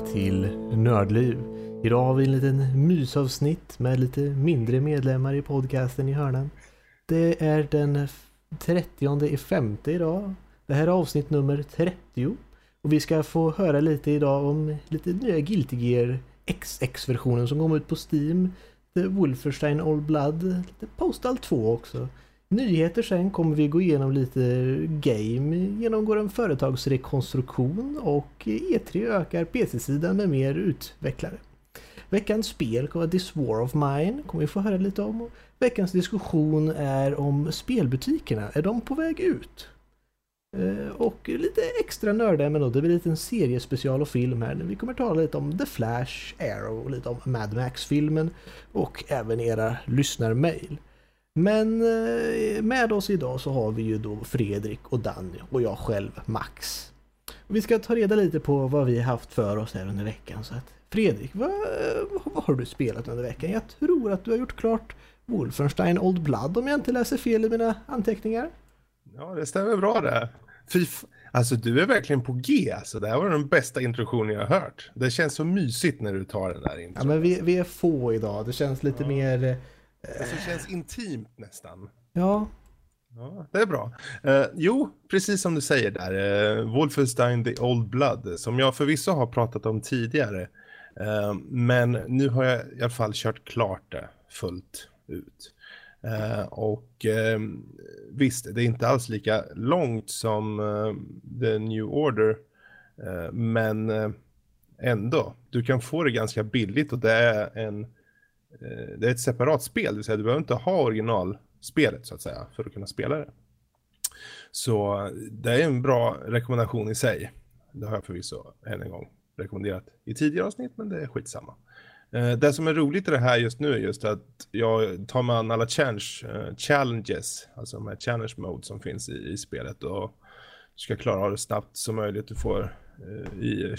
till Nördliv. Idag har vi en liten mysavsnitt med lite mindre medlemmar i podcasten i hörnan. Det är den 30 i femte idag. Det här är avsnitt nummer 30. Och vi ska få höra lite idag om lite nya Guilty Gear XX-versionen som kom ut på Steam. The Wolfenstein Old Blood, lite Postal 2 också. Nyheter sen kommer vi gå igenom lite game, genomgår en företagsrekonstruktion och E3 ökar PC-sidan med mer utvecklare. Veckans spel kommer This War of Mine, kommer vi få höra lite om. Veckans diskussion är om spelbutikerna, är de på väg ut? Eh, och lite extra nördämnen då, det blir lite en seriespecial och film här. Vi kommer tala lite om The Flash, Arrow och lite om Mad Max-filmen och även era lyssnarmail. Men eh, med oss idag så har vi ju då Fredrik och Danny och jag själv Max. Vi ska ta reda lite på vad vi haft för oss här under veckan. Så att Fredrik, vad, vad har du spelat under veckan? Jag tror att du har gjort klart Wolfenstein Old Blood om jag inte läser fel i mina anteckningar. Ja, det stämmer bra det. Fy Alltså du är verkligen på G alltså. Det här var den bästa introduktionen jag har hört. Det känns så mysigt när du tar den där intron. Ja men vi, vi är få idag. Det känns lite ja. mer... Eh... Alltså, det känns intimt nästan. Ja. Ja, det är bra. Uh, jo, precis som du säger där. Uh, Wolfenstein The Old Blood. Som jag förvisso har pratat om tidigare. Uh, men nu har jag i alla fall kört klart det fullt ut. Uh, och uh, visst, det är inte alls lika långt som uh, The New Order. men ändå, du kan få det ganska billigt och det är, en, Eh, det är ett separat spel. Det vill säga, du behöver inte ha originalspelet så att säga för att kunna spela det. Så eh, det är en bra rekommendation i sig. Det har jag förvisso än en gång rekommenderat i tidigare avsnitt, men det är skitsamma. Eh, det som är roligt i det här just nu är just att jag tar mig an alla challenge, challenges, alltså de här challenge mode som finns i, i spelet och ska klara av det snabbt som möjligt. Du får i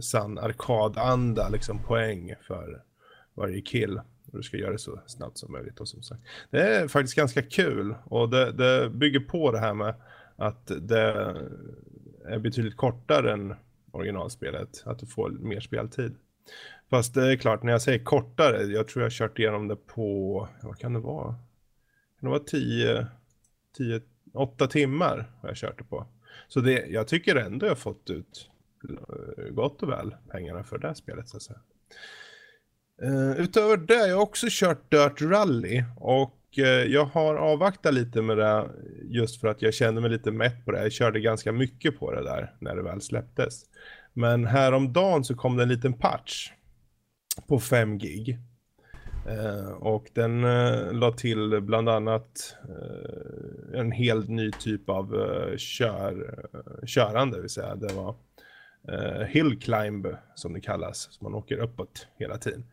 sann arkadanda liksom poäng för varje kill. Och du ska göra det så snabbt som möjligt och som sagt. Det är faktiskt ganska kul och det, det bygger på det här med att det är betydligt kortare än originalspelet. Att du får mer speltid. Fast det är klart, när jag säger kortare, jag tror jag har kört igenom det på, vad kan det vara? Kan det vara 10, 10, 8 timmar har jag kört det på. Så det, jag tycker ändå jag har fått ut eh, gott och väl pengarna för det här spelet så att säga. Uh, utöver det, jag har också kört Dirt Rally och uh, jag har avvaktat lite med det just för att jag kände mig lite mätt på det. Jag körde ganska mycket på det där när det väl släpptes. Men häromdagen så kom det en liten patch på 5 gig. Uh, och den uh, la till bland annat uh, en helt ny typ av uh, kör, körande, vill säga. Det var uh, hill climb som det kallas, så man åker uppåt hela tiden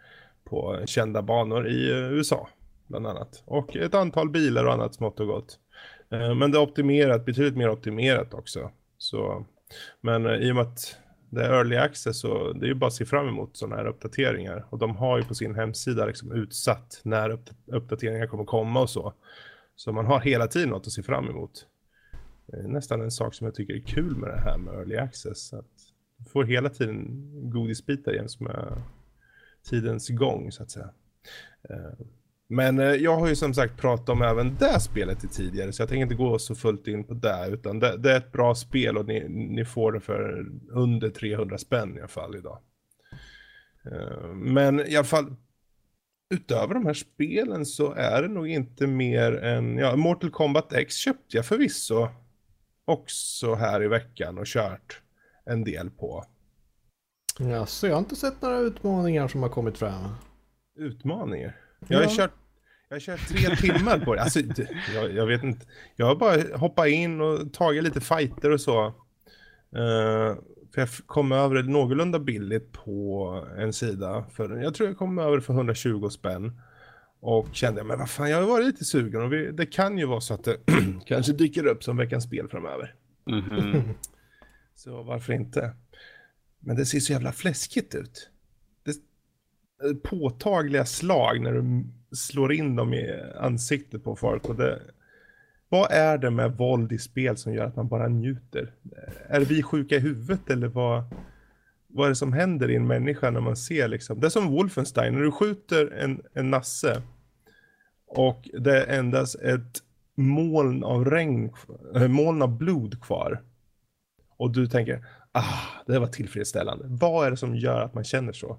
på kända banor i eh, USA bland annat. Och ett antal bilar och annat smått och gott. Eh, men det är optimerat, betydligt mer optimerat också. Så, men eh, i och med att det är early access så det är ju bara att se fram emot sådana här uppdateringar. Och de har ju på sin hemsida liksom utsatt när uppdateringar kommer komma och så. Så man har hela tiden något att se fram emot. Det är nästan en sak som jag tycker är kul med det här med early access. Att du får hela tiden godisbitar jäms med tidens gång så att säga. Eh, men eh, jag har ju som sagt pratat om även det spelet tidigare så jag tänker inte gå så fullt in på det utan det, det är ett bra spel och ni, ni, får det för under 300 spänn i alla fall idag. Eh, men i alla fall utöver de här spelen så är det nog inte mer än, ja, Mortal Kombat X köpte jag förvisso också här i veckan och kört en del på. Ja, så jag har inte sett några utmaningar som har kommit fram. Utmaningar? Jag har, ja. kört, jag har kört tre timmar på det. Alltså, jag, jag, vet inte. Jag har bara hoppat in och tagit lite fighter och så. Uh, för jag kom över det någorlunda billigt på en sida. För, jag tror jag kom över för 120 spänn. Och kände, men vad fan, jag har varit lite sugen. Och vi, det kan ju vara så att det kanske dyker upp som veckans spel framöver. Mm -hmm. så varför inte? Men det ser så jävla fläskigt ut Det är påtagliga slag när du slår in dem i ansiktet på folk. Och det, vad är det med våld i spel som gör att man bara njuter? Är vi sjuka i huvudet eller vad, vad är det som händer i en människa när man ser liksom, det är som Wolfenstein, när du skjuter en, en nasse och det är endast ett moln av regn, eh, moln av blod kvar. Och du tänker, ah, det var tillfredsställande. Vad är det som gör att man känner så?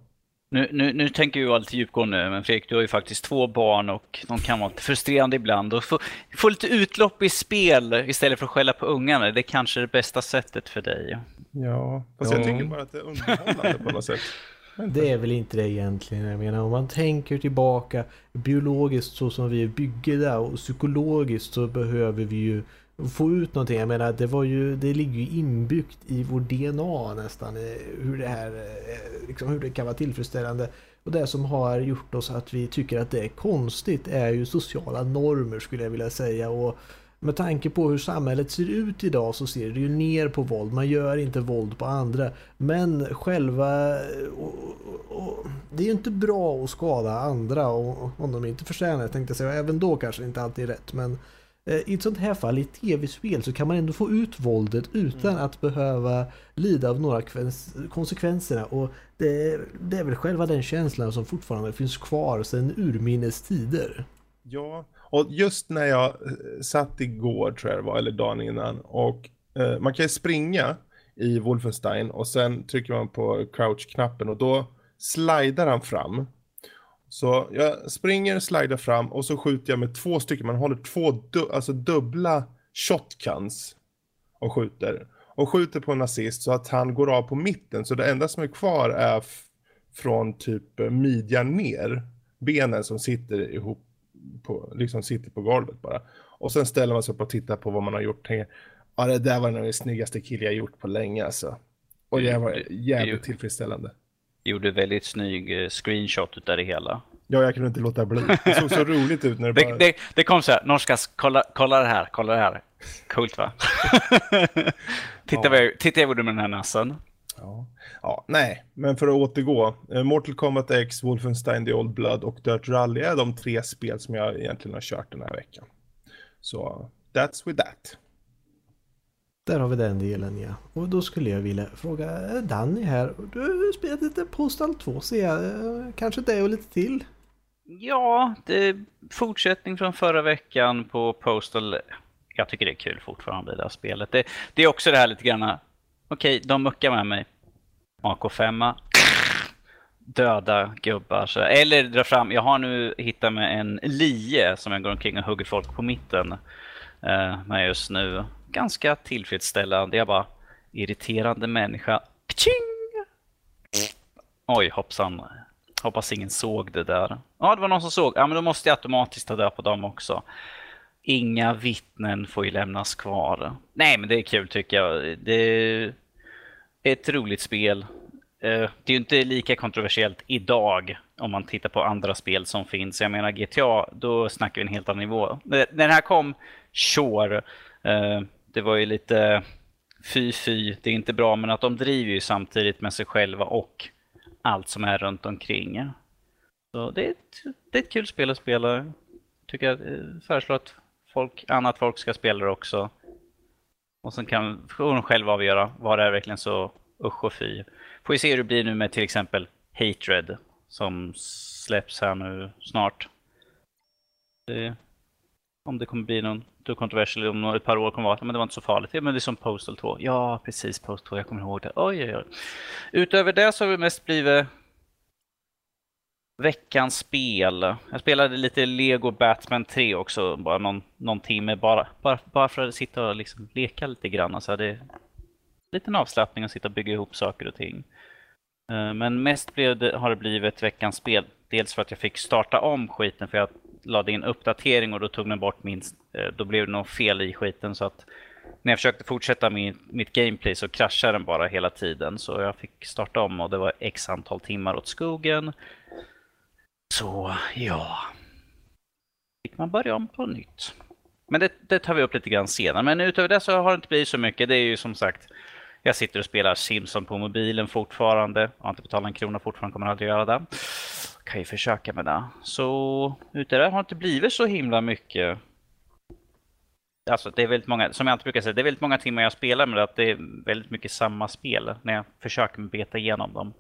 Nu, nu, nu tänker jag vara lite djupgående, men Fredrik, du har ju faktiskt två barn och de kan vara lite frustrerande ibland. Och få, få lite utlopp i spel istället för att skälla på ungarna, det är kanske är det bästa sättet för dig. Ja, fast jag tycker bara att det är underhållande på något sätt. Det är väl inte det egentligen. Jag menar om man tänker tillbaka biologiskt så som vi är byggda och psykologiskt så behöver vi ju få ut någonting. Jag menar det var ju, det ligger ju inbyggt i vår DNA nästan hur det här, eh, liksom hur det kan vara tillfredsställande. Och det som har gjort oss att vi tycker att det är konstigt är ju sociala normer skulle jag vilja säga. Och med tanke på hur samhället ser ut idag så ser det ju ner på våld. Man gör inte våld på andra. Men själva... Eh, och, och, och, det är ju inte bra att skada andra om de inte förtjänar det tänkte jag säga. Även då kanske det inte alltid är rätt. Men eh, i ett sånt här fall i tv-spel så kan man ändå få ut våldet utan mm. att behöva lida av några konsekvenserna. Och det, det är väl själva den känslan som fortfarande finns kvar sedan urminnes tider. Ja, och just när jag eh, satt igår tror jag det var, eller dagen innan, och eh, man kan ju springa i Wolfenstein och sen trycker man på crouch-knappen och då slidar han fram. Så jag springer, slidar fram och så skjuter jag med två stycken, man håller två du alltså dubbla shotguns och skjuter. Och skjuter på en nazist så att han går av på mitten, så det enda som är kvar är från typ midjan ner, benen som sitter ihop på, liksom sitter på golvet bara. Och sen ställer man sig upp och tittar på vad man har gjort. Tänker, ja det där var nog den snyggaste kill jag gjort på länge alltså. Och det var jävligt tillfredsställande. Gjorde väldigt snygg eh, screenshot utav det hela. Ja, jag kunde inte låta bli. Det såg så roligt ut när det, bara... det, det kom så här, Norskas, kolla, kolla det här, kolla det här. Coolt va? titta, ja. vad jag, titta jag gjorde med den här nassen. Ja. ja, nej, men för att återgå. Eh, Mortal Kombat X, Wolfenstein The Old Blood och Dirt Rally är de tre spel som jag egentligen har kört den här veckan. Så, that's with that. Där har vi den delen ja. Och då skulle jag vilja fråga eh, Danny här. Du har spelat lite Postal 2 ser jag. Eh, kanske det och lite till? Ja, det är fortsättning från förra veckan på Postal. Jag tycker det är kul fortfarande det här spelet. Det, det är också det här lite grann Okej, de muckar med mig. AK5. Döda gubbar. Så. Eller dra fram, jag har nu hittat mig en lie som jag går omkring och hugger folk på mitten eh, med just nu. Ganska tillfredsställande. Jag bara, irriterande människa. Kaching! Oj, hoppsan. Hoppas ingen såg det där. Ja, det var någon som såg. Ja, men då måste jag automatiskt ta död på dem också. Inga vittnen får ju lämnas kvar. Nej, men det är kul tycker jag. Det är ett roligt spel. Eh, det är ju inte lika kontroversiellt idag om man tittar på andra spel som finns. Jag menar GTA, då snackar vi en helt annan nivå. När den här kom, sure. Eh, det var ju lite fy fy, det är inte bra, men att de driver ju samtidigt med sig själva och allt som är runt omkring. Så det är ett, det är ett kul spel att spela. Tycker jag eh, föreslår att folk, annat folk ska spela det också. Och sen kan hon själv avgöra vad det är verkligen så usch och fy. Får vi se hur det blir nu med till exempel Hatred som släpps här nu snart. Det, om det kommer bli någon kontroversiell om ett par år kommer vara men det var inte så farligt. men det är som Postal 2. Ja, precis Postal 2. Jag kommer ihåg det. Oj, oj, oj. Utöver det så har det mest blivit veckans spel. Jag spelade lite Lego Batman 3 också, bara någon, någon timme bara, bara, bara för att sitta och liksom leka lite grann. Alltså det är liten avslappning att sitta och bygga ihop saker och ting. Eh, men mest blev det, har det blivit veckans spel. Dels för att jag fick starta om skiten för jag lade in uppdatering och då tog den bort min, eh, då blev det något fel i skiten så att när jag försökte fortsätta min, mitt gameplay så kraschade den bara hela tiden. Så jag fick starta om och det var x antal timmar åt skogen. Så ja, fick man börja om på nytt. Men det, det, tar vi upp lite grann senare. Men utöver det så har det inte blivit så mycket. Det är ju som sagt, jag sitter och spelar Simson på mobilen fortfarande. Jag har inte betalat en krona fortfarande, kommer aldrig göra det. Kan ju försöka med det. Så ute det har det inte blivit så himla mycket. alltså det är väldigt många, som jag alltid brukar säga, det är väldigt många timmar jag spelar med att det är väldigt mycket samma spel när jag försöker beta igenom dem.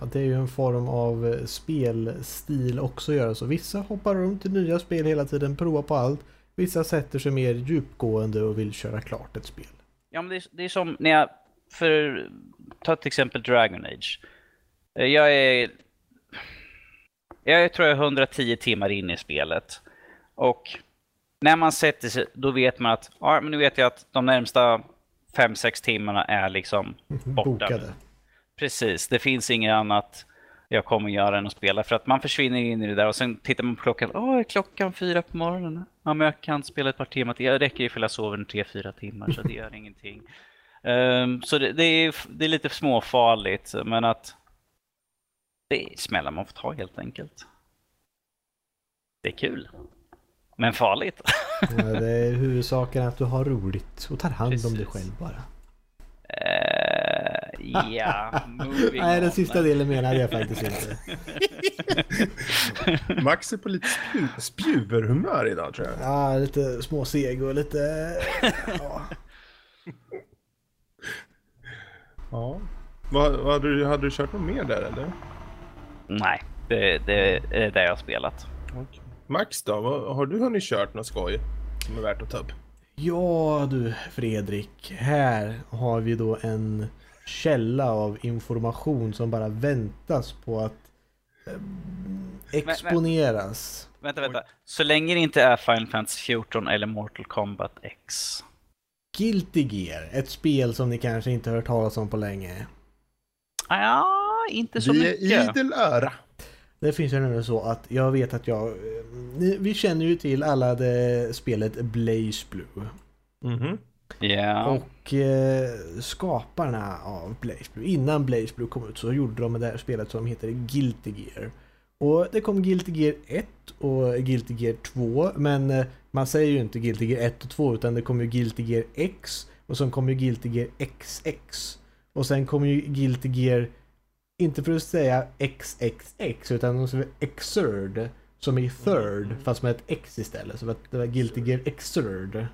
Ja, det är ju en form av eh, spelstil också att göra så. Vissa hoppar runt till nya spel hela tiden, provar på allt. Vissa sätter sig mer djupgående och vill köra klart ett spel. Ja, men det är, det är som när jag, för ta till exempel Dragon Age. Eh, Jag är, jag tror jag är 110 timmar in i spelet. Och när man sätter sig, då vet man att, ja men nu vet jag att de närmsta 5-6 timmarna är liksom borta. Bokade. Precis, det finns inget annat jag kommer göra än att spela. För att man försvinner in i det där och sen tittar man på klockan. Åh, är klockan fyra på morgonen? Ja, men jag kan spela ett par timmar till. Jag räcker ifall jag sover en tre, fyra timmar så det gör ingenting. Ehm, så det, det, är, det är lite småfarligt, men att det är smällar man får ta helt enkelt. Det är kul. Men farligt. Ja, det är huvudsaken att du har roligt och tar hand om dig Precis. själv bara. Ja, moving Nej, den sista delen menade jag faktiskt inte. Max är på lite spju spjuverhumör idag tror jag. Ja, lite småseg och lite... Ja. Ja. Vad, vad hade, du, hade du kört något mer där eller? Nej, det, det är det jag har spelat. Okej. Max då? Vad, har du hunnit kört något skoj som är värt att ta upp? ja du Fredrik, här har vi då en källa av information som bara väntas på att eh, exponeras. Vänta, vänta. Så länge det inte är Final Fantasy 14 eller Mortal Kombat X. Guilty Gear, ett spel som ni kanske inte hört talas om på länge. Ah, Ja, inte så Vi är mycket. idel öra. Det finns ju nämligen så att jag vet att jag... eh, Vi känner ju till alla det spelet Blaze Blue. Mhm. Yeah. Och eh, skaparna av Blaze Blue, innan Blaze Blue kom ut så gjorde de det här spelet som heter Guilty Gear. Och det kom Guilty Gear 1 och Guilty Gear 2 men eh, man säger ju inte Guilty Gear 1 och 2 utan det kom ju Guilty Gear X och sen kom ju Guilty Gear XX. Och sen kom ju Guilty Gear, inte för att säga XXX utan de säger Xrd som i third fast med ett X istället. Så det var Guilty Gear Xrd.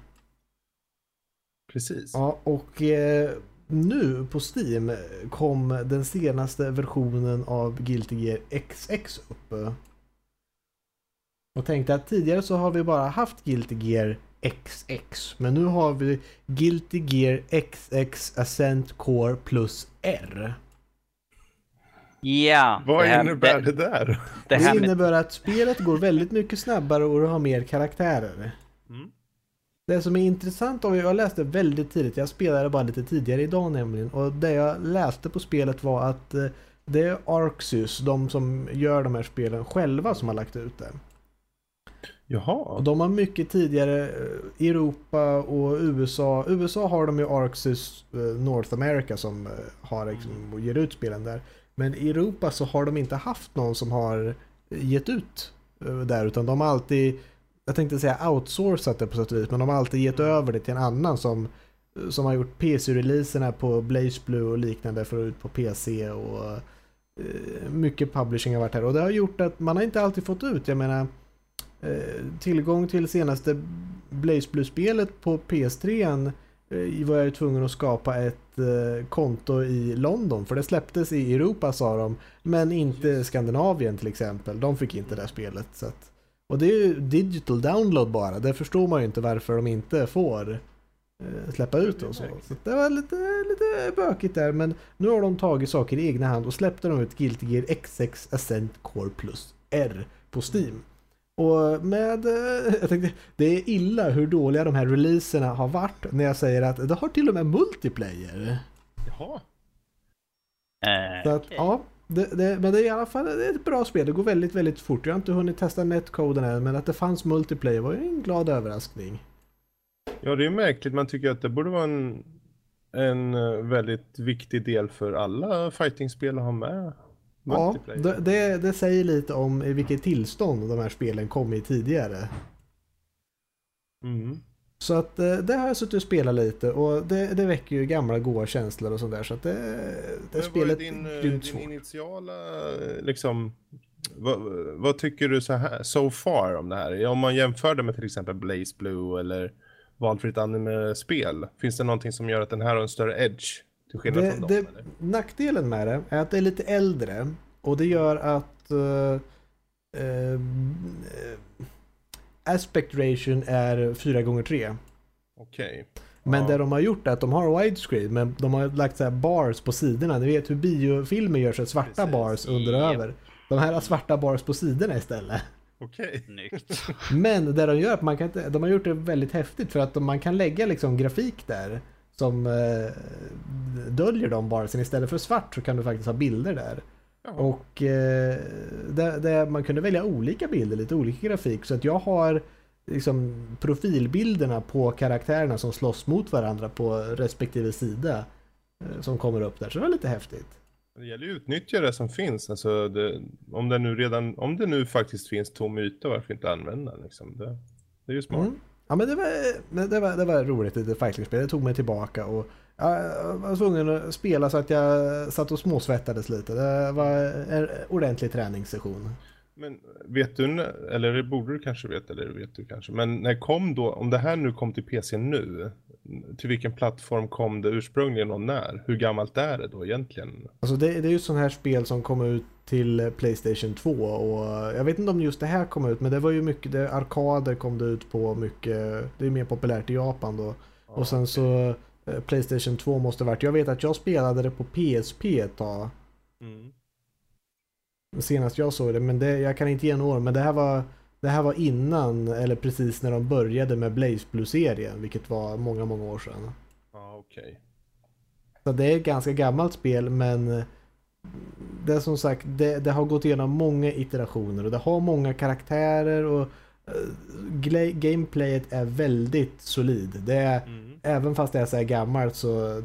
Precis. Ja, och eh, nu på Steam kom den senaste versionen av Guilty Gear XX upp. Och tänkte att tidigare så har vi bara haft Guilty Gear XX. Men nu har vi Guilty Gear XX Ascent Core plus R. Ja. Vad det här- innebär det? det där? Det Det innebär att spelet går väldigt mycket snabbare och du har mer karaktärer. Mm. Det som är intressant, och jag läste väldigt tidigt, jag spelade bara lite tidigare idag nämligen, och det jag läste på spelet var att eh, det är Arxus, de som gör de här spelen själva, som har lagt ut det. Och Jaha. de har mycket tidigare eh, Europa och USA. USA har de ju Arxus eh, North America som har liksom, och ger ut spelen där. Men i Europa så har de inte haft någon som har gett ut där utan de har alltid, jag tänkte säga outsourcat det på sätt och vis, men de har alltid gett över det till en annan som, som har gjort PC-releaserna på Blaze Blue och liknande för att ut på PC och eh, mycket publishing har varit här och det har gjort att man har inte alltid fått ut, jag menar eh, tillgång till senaste Blaze Blue-spelet på PS3 eh, var jag ju tvungen att skapa ett eh, konto i London för det släpptes i Europa sa de men inte Skandinavien till exempel. De fick inte det spelet. Så att, och det är ju digital download bara. Det förstår man ju inte varför de inte får eh, släppa ut och så. så det var lite, lite bökigt där men nu har de tagit saker i egna hand och släppte de ut Guilty Gear XX Ascent Core Plus R på Steam. Och med, eh, jag tänkte, det är illa hur dåliga de här releaserna har varit när jag säger att det har till och med multiplayer. Jaha. eh, Så att, okej. ja, det, det, men det är i alla fall det är ett bra spel. Det går väldigt, väldigt fort. Jag har inte hunnit testa netcoden än, men att det fanns multiplayer var ju en glad överraskning. Ja, det är märkligt. Man tycker att det borde vara en, en eh, väldigt viktig del för alla fightingspel att ha med. Ja, det, det, det säger lite om i vilket tillstånd de här spelen kom i tidigare. Mm. Så att eh, det har jag suttit och spelat lite och det, det väcker ju gamla goa känslor och sådär. Så att det, det Men spelet är din, är eh, grymt din svårt. initiala, eh, liksom, vad, vad tycker du så här, so far om det här? Om man jämför det med till exempel Blaze Blue eller valfritt anime-spel. Finns det någonting som gör att den här har en större edge? Till skillnad Det, från dem? det, eller? nackdelen med det är att det är lite äldre och det gör att uh, uh, aspect ration är 4 gånger 3 Okej. Men Ja. det de har gjort är att de har widescreen men de har lagt så här bars på sidorna. Ni vet hur biofilmer gör så här svarta Precis. bars under och Japp. över. De här har svarta bars på sidorna istället. Okej. Snyggt. Men det de gör är att man kan inte, de har gjort det väldigt häftigt för att de, man kan lägga liksom grafik där som eh, döljer de barsen. Istället för svart så kan du faktiskt ha bilder där. Och eh, där, där man kunde välja olika bilder, lite olika grafik. Så att jag har liksom profilbilderna på karaktärerna som slåss mot varandra på respektive sida. eh, Som kommer upp där, så det var lite häftigt. Det gäller ju att utnyttja det som finns. Alltså det, om, det nu redan, om det nu faktiskt finns tom yta, varför inte använda den? Liksom? Det, det är ju smart. Mm. Ja men det var, det var, det var roligt. Det tog mig tillbaka och jag var tvungen att spela så att jag satt och småsvettades lite. Det var en ordentlig träningssession. Men vet du, eller det borde du kanske veta, eller vet du kanske, men när kom då, om det här nu kom till PC nu, till vilken plattform kom det ursprungligen och när? Hur gammalt är det då egentligen? Alltså det, det är ju sån här spel som kom ut till Playstation 2 och jag vet inte om just det här kom ut men det var ju mycket, det, arkader kom det ut på mycket, det är mer populärt i Japan då. Och sen så eh, Playstation 2 måste varit, jag vet att jag spelade det på PSP ett tag. Mm. Senast jag såg det, men det, jag kan inte ge några år, men det här var det här var innan, eller precis när de började med Blaze Blue-serien, vilket var många, många år sedan. Ja, okej. Så det är ett ganska gammalt spel, men det är som sagt, det, det har gått igenom många iterationer och det har många karaktärer och eh, gameplayet är väldigt solid. Det är, Mm. Även fast det är så här gammalt så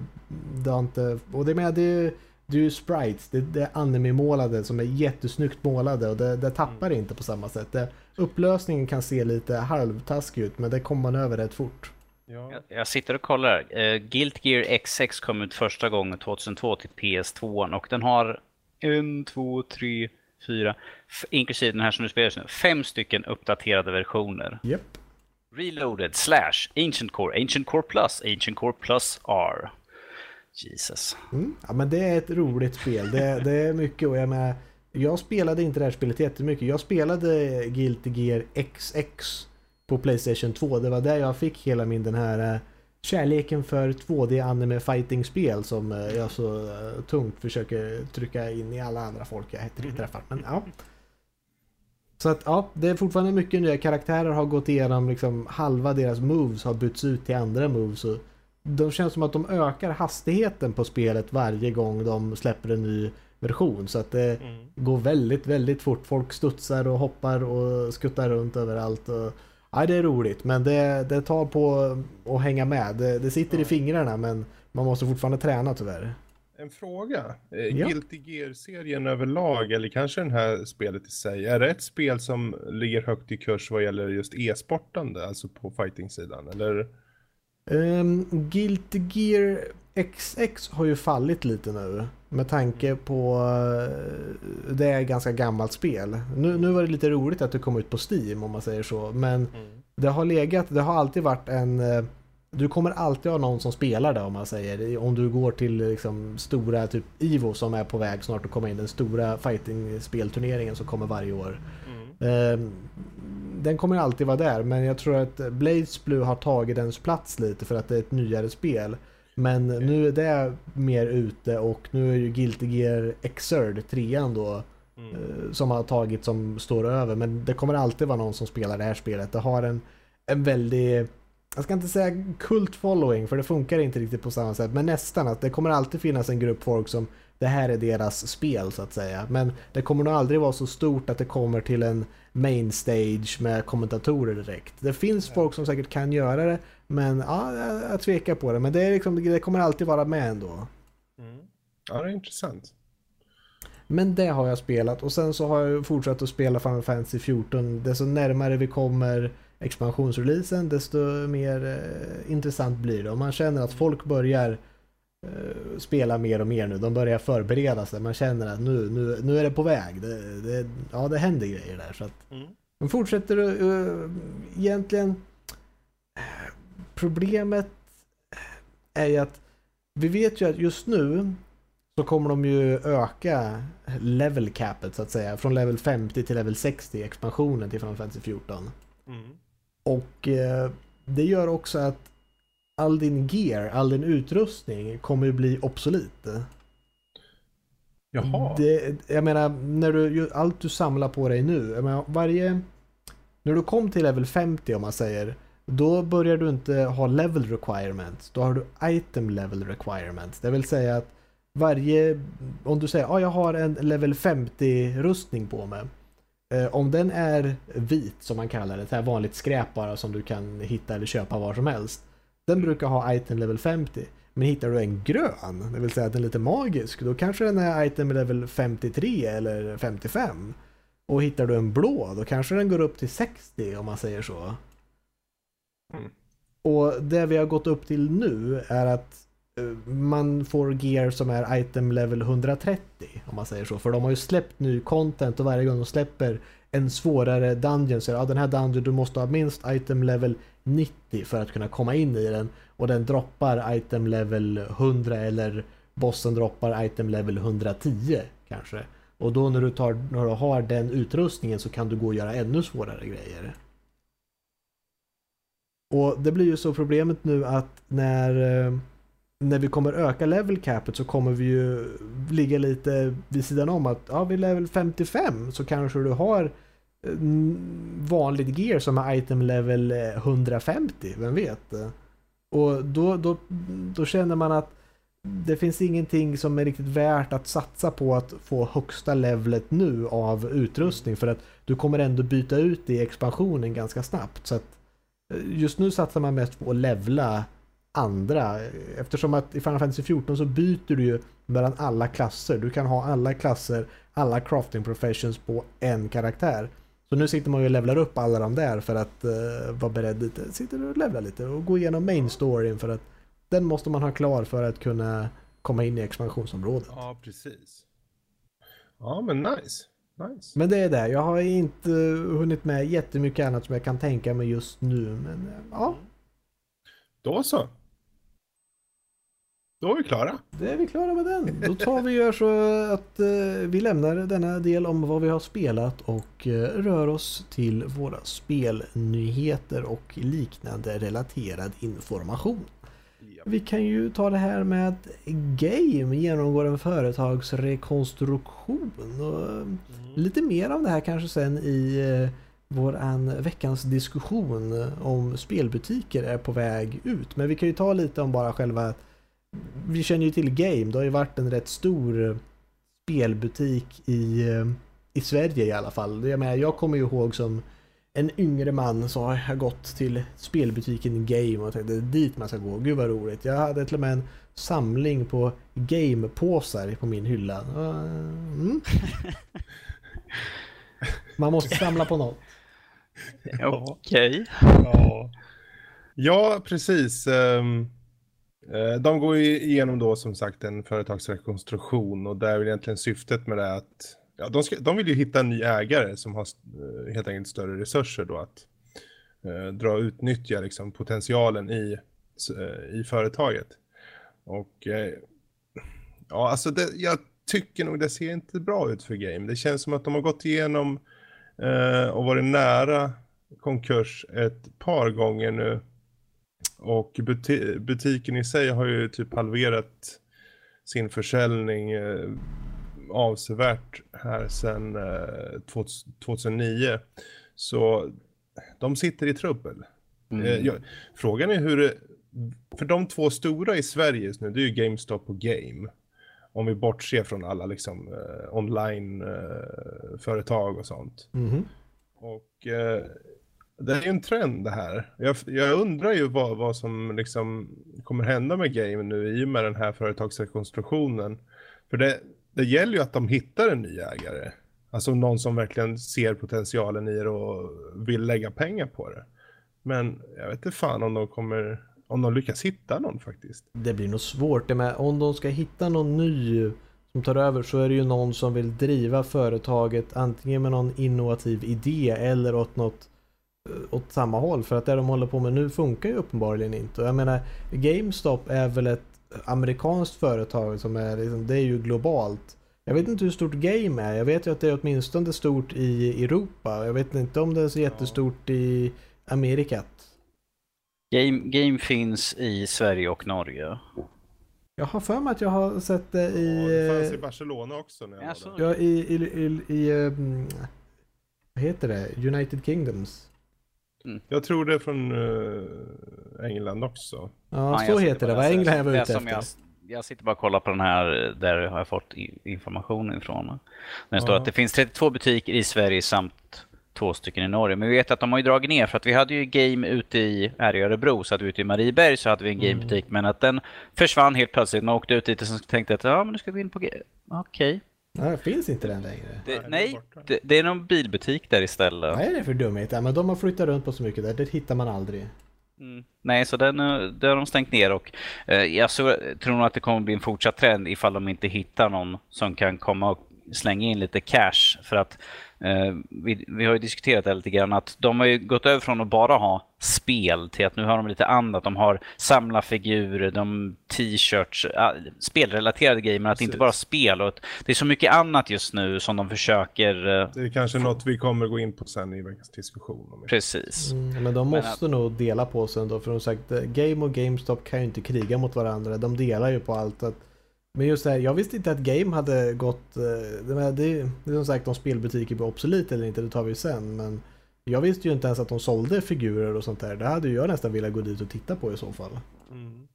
det har inte, och det med det är det är ju sprites, det, det är anime-målade som är jättesnyggt målade och det, det tappar inte på samma sätt. Det, upplösningen kan se lite halvtaskig ut men det kommer man över rätt fort. Ja. Jag, jag sitter och kollar. Uh, Guilt Gear X6 kom ut första gången 2002 till PS2 och den har en, två, tre, fyra, inklusive den här som du spelar just nu, fem stycken uppdaterade versioner. Japp. Reloaded slash Ancient Core, Ancient Core Plus, Ancient Core Plus R. Jesus. Mm. Ja men det är ett roligt spel. Det, det är mycket och jag menar, jag spelade inte det här spelet jättemycket. Jag spelade Guilty Gear XX på Playstation 2. Det var där jag fick hela min den här eh, kärleken för 2D anime fighting spel som eh, jag så eh, tungt försöker trycka in i alla andra folk jag träffar. Men ja. Så att ja, det är fortfarande mycket nya karaktärer har gått igenom liksom halva deras moves har bytts ut till andra moves. Och de känns som att de ökar hastigheten på spelet varje gång de släpper en ny version. Så att det Mm. går väldigt, väldigt fort. Folk studsar och hoppar och skuttar runt överallt. Och, ja, det är roligt men det, det tar på att hänga med. Det, det sitter i Ja. fingrarna men man måste fortfarande träna tyvärr. En fråga. Eh, Ja. Guilty Gear-serien överlag, eller kanske det här spelet i sig, är det ett spel som ligger högt i kurs vad gäller just e-sportande, alltså på fighting-sidan? Eller? Um, Guilty Gear XX har ju fallit lite nu. Med tanke på... eh, det är ett ganska gammalt spel. Nu, nu var det lite roligt att det kom ut på Steam om man säger så. Men det har legat, det har alltid varit en... eh, Du kommer alltid ha någon som spelar det om man säger. Om du går till liksom stora, typ Ivo som är på väg snart att komma in. Den stora fighting-spelturneringen som kommer varje år. Ehm, Den kommer alltid vara där men jag tror att Blaze Blue har tagit dens plats lite för att det är ett nyare spel. Men nu är det mer ute och nu är ju Guilty Gear Xrd 3 då Mm. eh, som har tagit som står över. Men det kommer alltid vara någon som spelar det här spelet. Det har en, en väldig, jag ska inte säga kult following för det funkar inte riktigt på samma sätt. Men nästan att det kommer alltid finnas en grupp folk som det här är deras spel så att säga. Men det kommer nog aldrig vara så stort att det kommer till en main stage med kommentatorer direkt. Det finns folk som säkert kan göra det men ja, jag, jag tvekar på det. Men det, är liksom, det kommer alltid vara med ändå. Mm. Ja, det är intressant. Men det har jag spelat och sen så har jag fortsatt att spela Final Fantasy 14. Desto närmare vi kommer expansionsreleasen desto mer eh, intressant blir det. Och man känner att folk börjar eh, spela mer och mer nu. De börjar förbereda sig. Man känner att nu, nu, nu är det på väg. Det, det, ja, det händer grejer där. Så att Mm. de fortsätter uh, egentligen... problemet är ju att vi vet ju att just nu så kommer de ju öka level capet så att säga. Från level 50 till level 60 i expansionen till Final Fantasy 14. Mm. Och eh, det gör också att all din gear, all din utrustning kommer ju bli obsolet. Jaha. Det, jag menar, när du, allt du samlar på dig nu, jag menar, varje... När du kom till level 50 om man säger, då börjar du inte ha level requirements. Då har du item level requirements. Det vill säga att varje... Om du säger, ja ah, jag har en level 50 rustning på mig. Eh, om den är vit som man kallar det, det här vanligt skräp bara som du kan hitta eller köpa var som helst. Den brukar ha item level 50. Men hittar du en grön, det vill säga att den är lite magisk, då kanske den är item level 53 eller 55. Och hittar du en blå, då kanske den går upp till 60 om man säger så. Mm. Och det vi har gått upp till nu är att man får gear som är item level 130 om man säger så. För de har ju släppt ny content och varje gång de släpper en svårare dungeon så är det, ja, den här dungeon du måste ha minst item level 90 för att kunna komma in i den. Och den droppar item level 100 eller bossen droppar item level 110 kanske. Och då när du, tar, när du har den utrustningen så kan du gå och göra ännu svårare grejer. Och det blir ju så problemet nu att när, eh, när vi kommer öka level capet så kommer vi ju ligga lite vid sidan om att ja, vid level 55 så kanske du har eh, vanligt gear som är item level eh, 150, vem vet? Och då, då, då känner man att det finns ingenting som är riktigt värt att satsa på att få högsta levelet nu av utrustning för att du kommer ändå byta ut det i expansionen ganska snabbt. Så att eh, just nu satsar man mest på att levla andra eftersom att i Final Fantasy 14 så byter du ju mellan alla klasser. Du kan ha alla klasser, alla crafting professions på en karaktär. Så nu sitter man ju och levlar upp alla de där för att uh, vara beredd lite. Sitter och levlar lite och gå igenom main storyn för att den måste man ha klar för att kunna komma in i expansionsområdet. Ja, precis. Ja, men nice. nice. Men det är det. Jag har inte hunnit med jättemycket annat som jag kan tänka mig just nu. Men ja. Då så. Då är vi klara. Då är vi klara med den. Då tar vi gör så att eh, vi lämnar denna del om vad vi har spelat och eh, rör oss till våra spelnyheter och liknande relaterad information. Vi kan ju ta det här med Game genomgår en företagsrekonstruktion. Och mm. Lite mer om det här kanske sen i eh, våran veckans diskussion om spelbutiker är på väg ut. Men vi kan ju ta lite om bara själva vi känner ju till Game, det har ju varit en rätt stor eh, spelbutik i, eh, i Sverige i alla fall. Jag, menar, jag kommer ju ihåg som en yngre man så har jag gått till spelbutiken Game och tänkte dit man ska gå. Gud vad roligt. Jag hade till och med en samling på Game-påsar på min hylla. Mm. Man måste samla på något. Okej. Okay. Ja. ja, precis. Um... Eh, de går ju igenom då som sagt en företagsrekonstruktion och där är väl egentligen syftet med det att ja, de, ska, de vill ju hitta en ny ägare som har eh, helt enkelt större resurser då att eh, dra och utnyttja liksom, potentialen i, eh, i företaget. Och eh, ja, alltså det, jag tycker nog det ser inte bra ut för Game. Det känns som att de har gått igenom eh, och varit nära konkurs ett par gånger nu och buti butiken i sig har ju typ halverat sin försäljning eh, avsevärt här sedan eh, 2009. Så de sitter i trubbel. Mm. Eh, jag, frågan är hur för de två stora i Sverige just nu, det är ju GameStop och Game. Om vi bortser från alla liksom eh, online-företag eh, och sånt. Mm. Och eh, det är ju en trend det här. Jag, jag undrar ju vad, vad som liksom kommer hända med Game nu i och med den här företagsrekonstruktionen. För det, det gäller ju att de hittar en ny ägare. Alltså någon som verkligen ser potentialen i det och vill lägga pengar på det. Men jag vet inte fan om de kommer, om de lyckas hitta någon faktiskt. Det blir nog svårt. Det med, om de ska hitta någon ny som tar över så är det ju någon som vill driva företaget antingen med någon innovativ idé eller åt något åt samma håll. För att det de håller på med nu funkar ju uppenbarligen inte. Och jag menar, GameStop är väl ett amerikanskt företag som är, liksom, det är ju globalt. Jag vet inte hur stort Game är. Jag vet ju att det är åtminstone stort i Europa. Jag vet inte om det är så jättestort i Amerikat. Game, game finns i Sverige och Norge. Jag har för mig att jag har sett det i... Ja, det fanns i eh, Barcelona också när jag Jaså? var där. Ja, i, i, i, i um, vad heter det? United Kingdoms. Jag tror det är från eh, England också. Ja, Ja, så heter det. Vad England jag var det ute efter. Jag, jag sitter bara och kollar på den här, där har jag fått information ifrån. Där det står Ja. att det finns 32 butiker i Sverige samt två stycken i Norge. Men vi vet att de har ju dragit ner för att vi hade ju game ute i, här i Örebro, så hade vi ute i Marieberg så hade vi en Mm. gamebutik. Men att den försvann helt plötsligt. Man åkte ut dit och så tänkte att ja men nu ska vi in på Okej. Nej, finns inte den längre. Det- Nej, det, det är någon bilbutik där istället. Vad är det för dumhet? Ja, men de har flyttat runt på så mycket där. Det hittar man aldrig. Mm. Nej, så den, eh, den har de stängt ner och eh, jag så, tror nog att det kommer bli en fortsatt trend ifall de inte hittar någon som kan komma och slänga in lite cash. För att vi, vi har ju diskuterat det lite grann att de har ju gått över från att bara ha spel till att nu har de lite annat. De har samlarfigurer, de t-shirts, ah, spelrelaterade grejer men att det inte bara spel. Och det är så mycket annat just nu som de försöker... Eh, Det är kanske något vi kommer gå in på sen i veckans diskussion. Om precis. Mm, men de Men måste nog dela på sig ändå. För som sagt, eh, Game och GameStop kan ju inte kriga mot varandra. De delar ju på allt. Att, men just det här, jag visste inte att Game hade gått... eh, Det, det, är- det är som sagt om spelbutiker blir obsolet eller inte, det tar vi sen. Men jag visste ju inte ens att de sålde figurer och sånt där. Det hade ju jag nästan velat gå dit och titta på i så fall. Mm.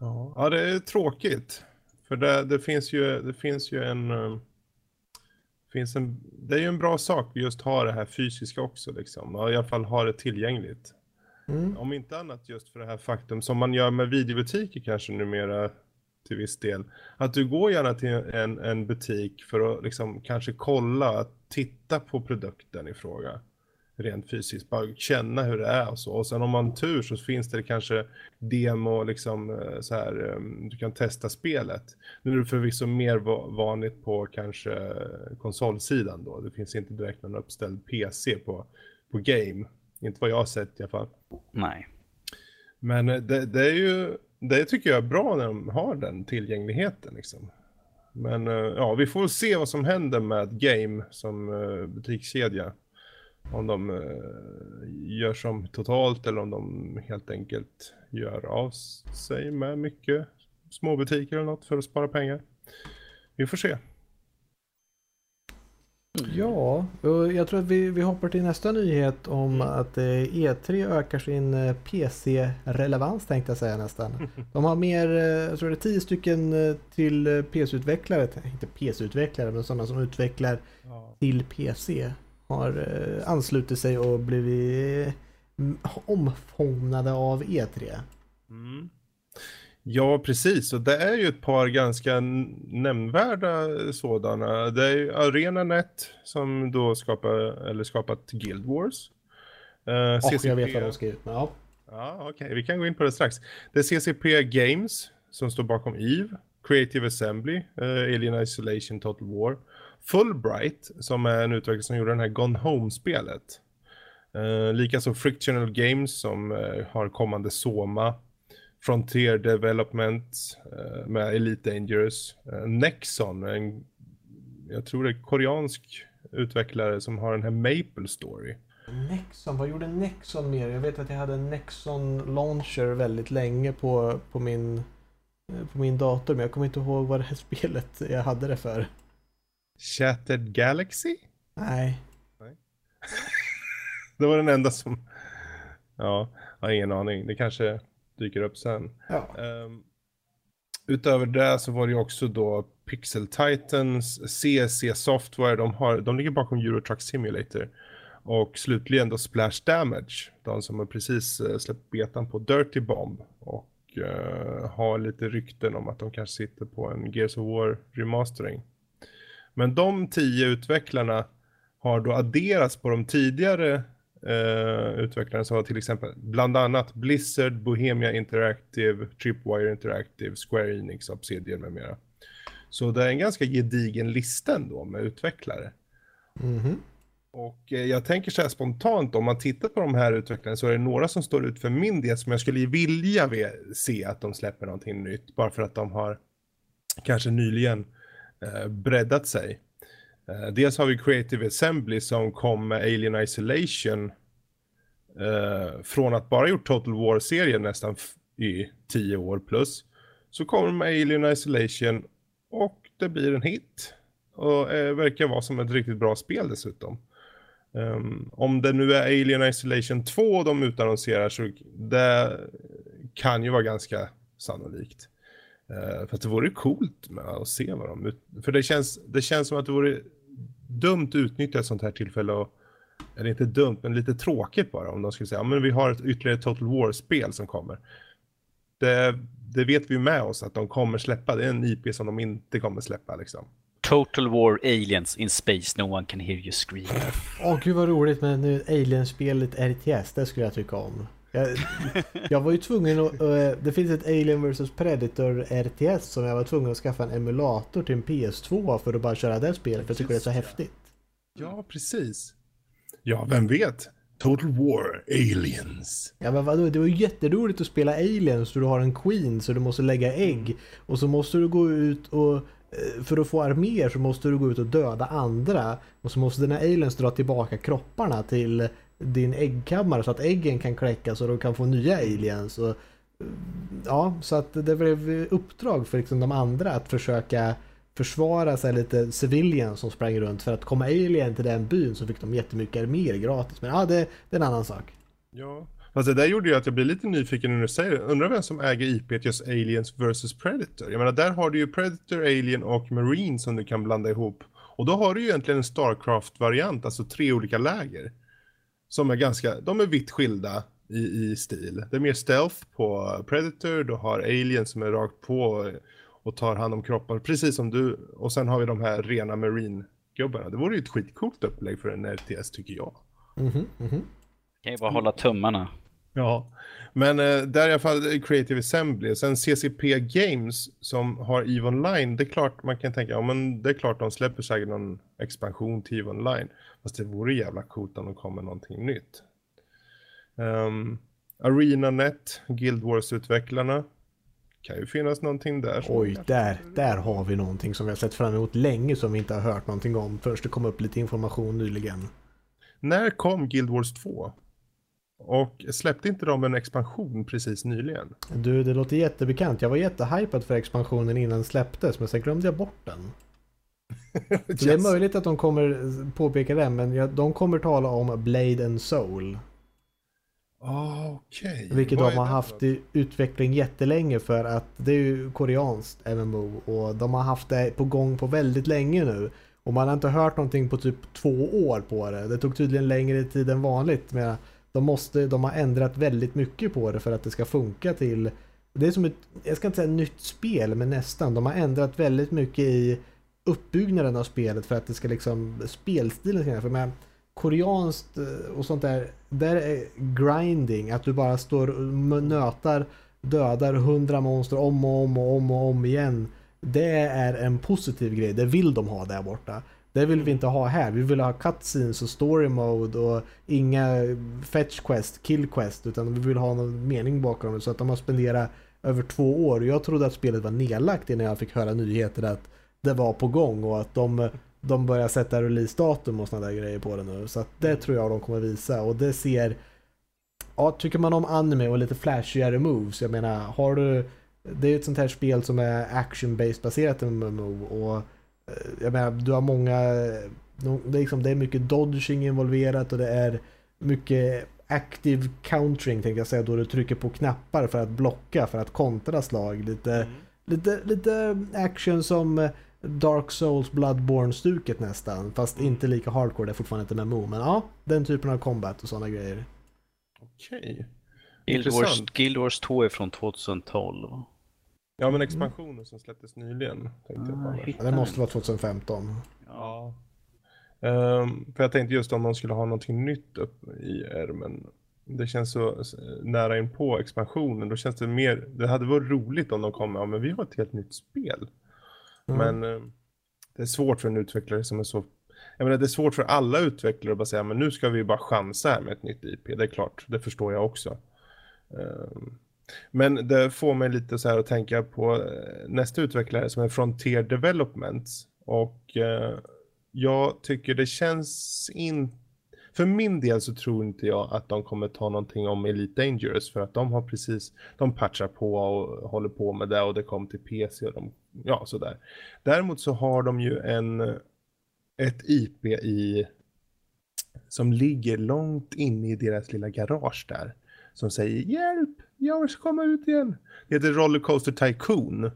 Ja. ja, det är tråkigt. För det, det finns ju, det finns ju en, eh, finns en... Det är ju en bra sak att just ha det här fysiska också liksom. Och I alla fall ha det tillgängligt. Mm. Om inte annat just för det här faktum som man gör med videobutiker kanske numera till viss del. Att du går gärna till en, en butik för att liksom kanske kolla, titta på produkten i fråga. Rent fysiskt, bara känna hur det är och så. Och sen om man har tur så finns det kanske demo, liksom eh, så här, ehm, du kan testa spelet. Nu är det förvisso mer vanligt på kanske konsolsidan då. Det finns inte direkt någon uppställd PC på, på game. Inte vad jag har sett i alla fall. Nej. Men det, det är ju, det tycker jag är bra när de har den tillgängligheten liksom. Men eh, ja, vi får se vad som händer med Game som eh, butikskedja. Om de eh, gör som totalt eller om de helt enkelt gör av sig med mycket småbutiker eller något för att spara pengar. Vi får se. Ja, och jag tror att vi, vi hoppar till nästa nyhet om Mm. att eh, E3 ökar sin eh, PC-relevans tänkte jag säga nästan. De har mer, eh, jag tror det är 10 stycken till PC-utvecklare, inte PC-utvecklare men sådana som utvecklar till PC har anslutit sig och blivit omfångade av E E3. Mm. Ja, precis. Och det är ju ett par ganska nämnvärda sådana. Det är ju ArenaNet som då skapar, eller skapat Guild Wars. Uh, Och jag vet vad de med. Ja. Ja, okej, vi kan gå in på det strax. Det är CCP Games som står bakom EVE, Creative Assembly, uh, Alien Isolation Total War, Fulbright som är en utvecklare som gjorde den här Gone Home-spelet. Uh, Likaså Frictional Games som eh, har kommande Soma, Frontier Development eh, med Elite Dangerous, eh, Nexon, en, jag tror det är koreansk utvecklare som har den här Maple Story. Nexon, vad gjorde Nexon mer? Jag vet att jag hade en Nexon Launcher väldigt länge på, på, min, eh, på min dator men jag kommer inte ihåg vad det här spelet jag hade det för. Shattered Galaxy? Nej. Det var den enda som... Ja, jag har ingen aning. Det kanske dyker upp sen. Ja. Ehm, utöver det så var det ju också då Pixel Titans, CSC Software, de, har, de ligger bakom Euro Truck Simulator. Och slutligen då Splash Damage, de som har precis eh, släppt betan på Dirty Bomb. Och eh, har lite rykten om att de kanske sitter på en Gears of War remastering. Men de tio utvecklarna har då adderats på de tidigare eh, utvecklarna som var till exempel bland annat Blizzard, Bohemia Interactive, Tripwire Interactive, Square Enix, Obsidian med mera. Så det är en ganska gedigen lista ändå med utvecklare. Mhm. Och eh, jag tänker så här spontant, om man tittar på de här utvecklarna så är det några som står ut för min del som jag skulle vilja se att de släpper någonting nytt. Bara för att de har kanske nyligen eh, breddat sig. Uh, dels har vi Creative Assembly som kom med Alien Isolation. Uh, från att bara gjort Total War-serien nästan i tio år plus. Så kommer de med Alien Isolation och det blir en hit. Och uh, verkar vara som ett riktigt bra spel dessutom. Um, om det nu är Alien Isolation 2 de utannonserar så det kan ju vara ganska sannolikt. Uh, för att det vore coolt med att se vad de... För det känns, det känns som att det vore dumt utnyttja ett sånt här tillfälle och eller inte dumt, men lite tråkigt bara om de skulle säga, men vi har ett ytterligare Total War-spel som kommer. Det, det vet vi ju med oss att de kommer släppa, det är en IP som de inte kommer släppa liksom. Total War Aliens in Space, no one can hear you scream. Åh oh, gud vad roligt med nu Alien-spelet RTS, det skulle jag tycka om. Jag, jag var ju tvungen att, uh, det finns ett Alien vs Predator RTS som jag var tvungen att skaffa en emulator till en PS2 för att bara köra det spelet för jag tycker det är så häftigt. Ja, precis. Ja, vem vet? Total War Aliens. Ja men vadå, det var ju jätteroligt att spela Aliens så du har en Queen så du måste lägga ägg. Och så måste du gå ut och Eh, för att få arméer så måste du gå ut och döda andra. Och så måste dina aliens dra tillbaka kropparna till din äggkammare så att äggen kan kläckas och de kan få nya aliens. Och, ja, så att det blev uppdrag för liksom de andra att försöka försvara sig lite civilians som sprang runt. För att komma alien till den byn så fick de jättemycket arméer gratis. Men ja, det, det är en annan sak. Ja, Fast det där gjorde ju att jag blir lite nyfiken när du säger det. Undrar vem som äger IP just Aliens vs Predator? Jag menar, där har du ju Predator, Alien och Marine som du kan blanda ihop. Och då har du ju egentligen en Starcraft-variant, alltså tre olika läger. Som är ganska, de är vitt skilda i, i stil. Det är mer stealth på Predator, du har Alien som är rakt på och tar hand om kroppar, precis som du. Och sen har vi de här rena Marine-gubbarna. Det vore ju ett skitcoolt upplägg för en RTS tycker jag. Mm -hmm, mm -hmm. Kan ju bara hålla tummarna. Ja, men eh, där i alla fall Creative Assembly. Sen CCP Games som har EVE Online. Det är klart man kan tänka, ja men det är klart de släpper säkert någon expansion till EVE Online. Fast det vore jävla coolt om de kommer någonting nytt. Um, ArenaNet, Guild Wars-utvecklarna. Kan ju finnas någonting där. Oj, där, där har vi någonting som vi har sett fram emot länge som vi inte har hört någonting om. Först det kom upp lite information nyligen. När kom Guild Wars 2? Och släppte inte de en expansion precis nyligen? Du, det låter jättebekant. Jag var jättehypad för expansionen innan den släpptes, men sen glömde jag bort den. yes. Det är möjligt att de kommer påpeka det, men de kommer tala om Blade and Soul. Ah, okej. Okay. Vilket Vad de har haft i utveckling jättelänge för att det är ju koreanskt MMO och de har haft det på gång på väldigt länge nu. Och man har inte hört någonting på typ två år på det. Det tog tydligen längre tid än vanligt med de, måste, de har ändrat väldigt mycket på det för att det ska funka till... Det är som ett, jag ska inte säga nytt spel, men nästan. De har ändrat väldigt mycket i uppbyggnaden av spelet för att det ska liksom... Spelstilen ska för med koreanskt eh, och sånt där, där är grinding, att du bara står och nötar, dödar hundra monster om och om och om och om igen. Det är en positiv grej, det vill de ha där borta. Det vill vi inte ha här. Vi vill ha cutscenes och story mode och inga fetch quest, kill quest utan vi vill ha någon mening bakom det så att de har spenderat över två år. Jag trodde att spelet var nedlagt innan jag fick höra nyheter att det var på gång och att de, de börjar sätta releasedatum och sådana där grejer på det nu. Så att det tror jag de kommer visa och det ser Ja, tycker man om anime och lite flashigare moves, jag menar, har du... Det är ett sånt här spel som är action-based baserat MMO och jag menar, du har många, det är, liksom, det är mycket dodging involverat och det är mycket active countering tänkte jag säga, då du trycker på knappar för att blocka, för att kontra slag. Lite, mm. lite, lite action som Dark Souls Bloodborne-stuket nästan, fast mm. inte lika hardcore, det är fortfarande inte MMO. Men ja, den typen av combat och sådana grejer. Okej. Guild Wars, Guild Wars 2 är från 2012. Ja, men expansionen som släpptes nyligen. Tänkte jag på ja, det måste vara 2015. Ja. Um, för jag tänkte just om de skulle ha någonting nytt upp i ärmen. Det känns så nära in på expansionen. Då känns det mer, det hade varit roligt om de kom med, ja men vi har ett helt nytt spel. Mm. Men uh, det är svårt för en utvecklare som är så jag menar, det är svårt för alla utvecklare att bara säga men nu ska vi bara chansa här med ett nytt IP. Det är klart, det förstår jag också. Um, men det får mig lite så här att tänka på eh, nästa utvecklare som är Frontier Developments. Och eh, jag tycker det känns inte för min del så tror inte jag att de kommer ta någonting om Elite Dangerous för att de har precis, de patchar på och håller på med det och det kom till PC och de, ja sådär. Däremot så har de ju en, ett IP i, som ligger långt inne i deras lilla garage där. Som säger hjälp, jag vill komma ut igen. Det heter Rollercoaster Tycoon.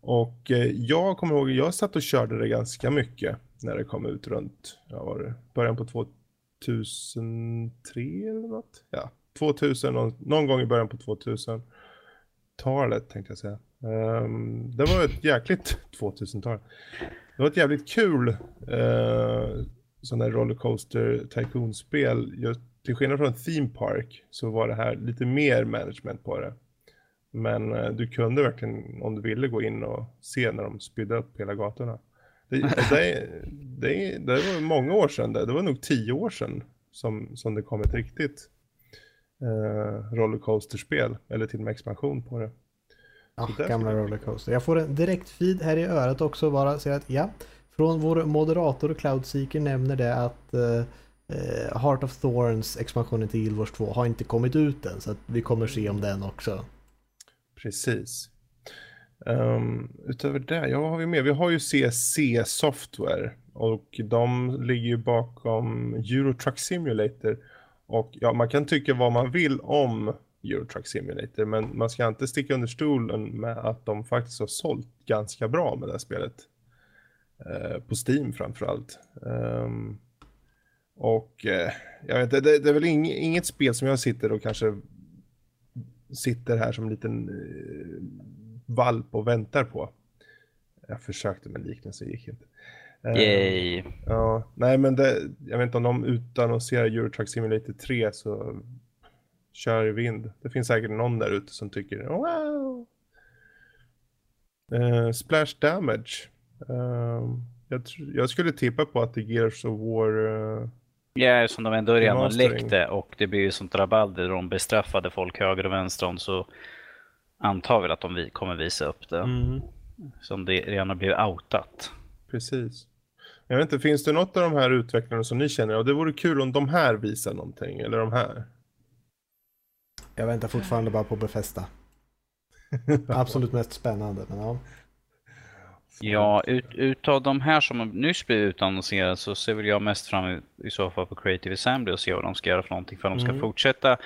Och eh, jag kommer ihåg, jag satt och körde det ganska mycket när det kom ut runt, ja var det, början på 2003 eller något? Ja, 2000, någon, någon gång i början på 2000-talet tänkte jag säga. Um, det var ett jäkligt 2000-tal. Det var ett jävligt kul uh, sån där rollercoaster tycoon-spel. Till skillnad från Theme Park så var det här lite mer management på det. Men uh, du kunde verkligen, om du ville, gå in och se när de spydde upp hela gatorna. Det, det, det, det var många år sedan, det, det var nog tio år sedan som, som det kom ett riktigt eh, rollercoaster-spel, eller till och med expansion på det. Ja, gamla rollercoaster. Jag får en direkt feed här i örat också bara säga att ja, från vår moderator Cloudseeker nämner det att eh, eh Heart of Thorns expansionen till Guild Wars 2 har inte kommit ut än så att vi kommer se om den också. Precis. Um, utöver det, ja vad har vi mer? Vi har ju CC Software och de ligger ju bakom Euro Truck Simulator. Och ja, man kan tycka vad man vill om Euro Truck Simulator, men man ska inte sticka under stolen med att de faktiskt har sålt ganska bra med det här spelet. Uh, på Steam framförallt. Um, och uh, jag vet det, det, är väl ing, inget spel som jag sitter och kanske sitter här som en liten uh, valp och väntar på. Jag försökte med liknelse, gick inte. Eh, Yay. Ja, nej men det, jag vet inte om de utannonserar Eurotruck Simulator 3 så kör i vind. Det finns säkert någon där ute som tycker wow. Uh, splash Damage. Uh, jag, jag, skulle tippa på att det är Gears of War uh, Ja, som de ändå redan har läckt det och det blir ju sånt rabalder. De bestraffade folk höger och vänster om så antar väl att de kommer visa upp det. Mm. Som det redan har blivit outat. Precis. Jag vet inte, finns det något av de här utvecklarna som ni känner, och det vore kul om de här visar någonting, eller de här? Jag väntar fortfarande bara på Befästa. Absolut mest spännande, men ja. Ja, ut, utav de här som nyss blivit utannonserade så ser väl jag mest fram i så fall på Creative Assembly och se vad de ska göra för någonting. För de ska mm. fortsätta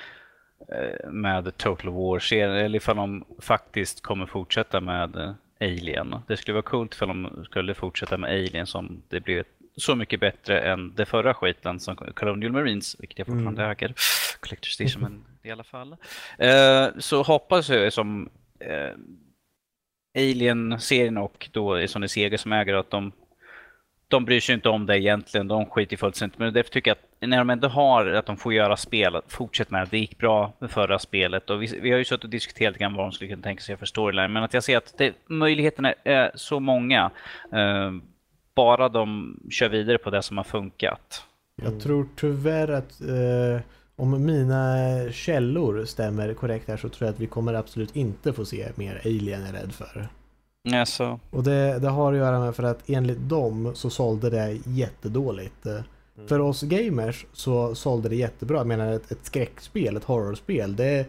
Eh, med Total War-serien eller ifall de faktiskt kommer fortsätta med eh, Alien. Det skulle vara coolt ifall de skulle fortsätta med Alien som det blev så mycket bättre än det förra skiten som Colonial Marines, vilket jag fortfarande mm. äger. Collector's Edition, men i alla fall. Eh, så hoppas jag som eh, Alien-serien och då Sonny det Sega som äger att de de bryr sig inte om det egentligen, de skiter fullständigt. Men därför tycker jag att när de ändå har att de får göra spel, fortsätt med det. Det gick bra med förra spelet och vi, vi har ju suttit och diskuterat lite grann vad de skulle kunna tänka sig för storyline. Men att jag ser att det, möjligheterna är så många. Eh, bara de kör vidare på det som har funkat. Jag tror tyvärr att eh, om mina källor stämmer korrekt här så tror jag att vi kommer absolut inte få se mer Alien är rädd för. Alltså. Och det, det har att göra med för att enligt dem så sålde det jättedåligt. Mm. För oss gamers så sålde det jättebra. Jag menar ett, ett skräckspel, ett horrorspel, det,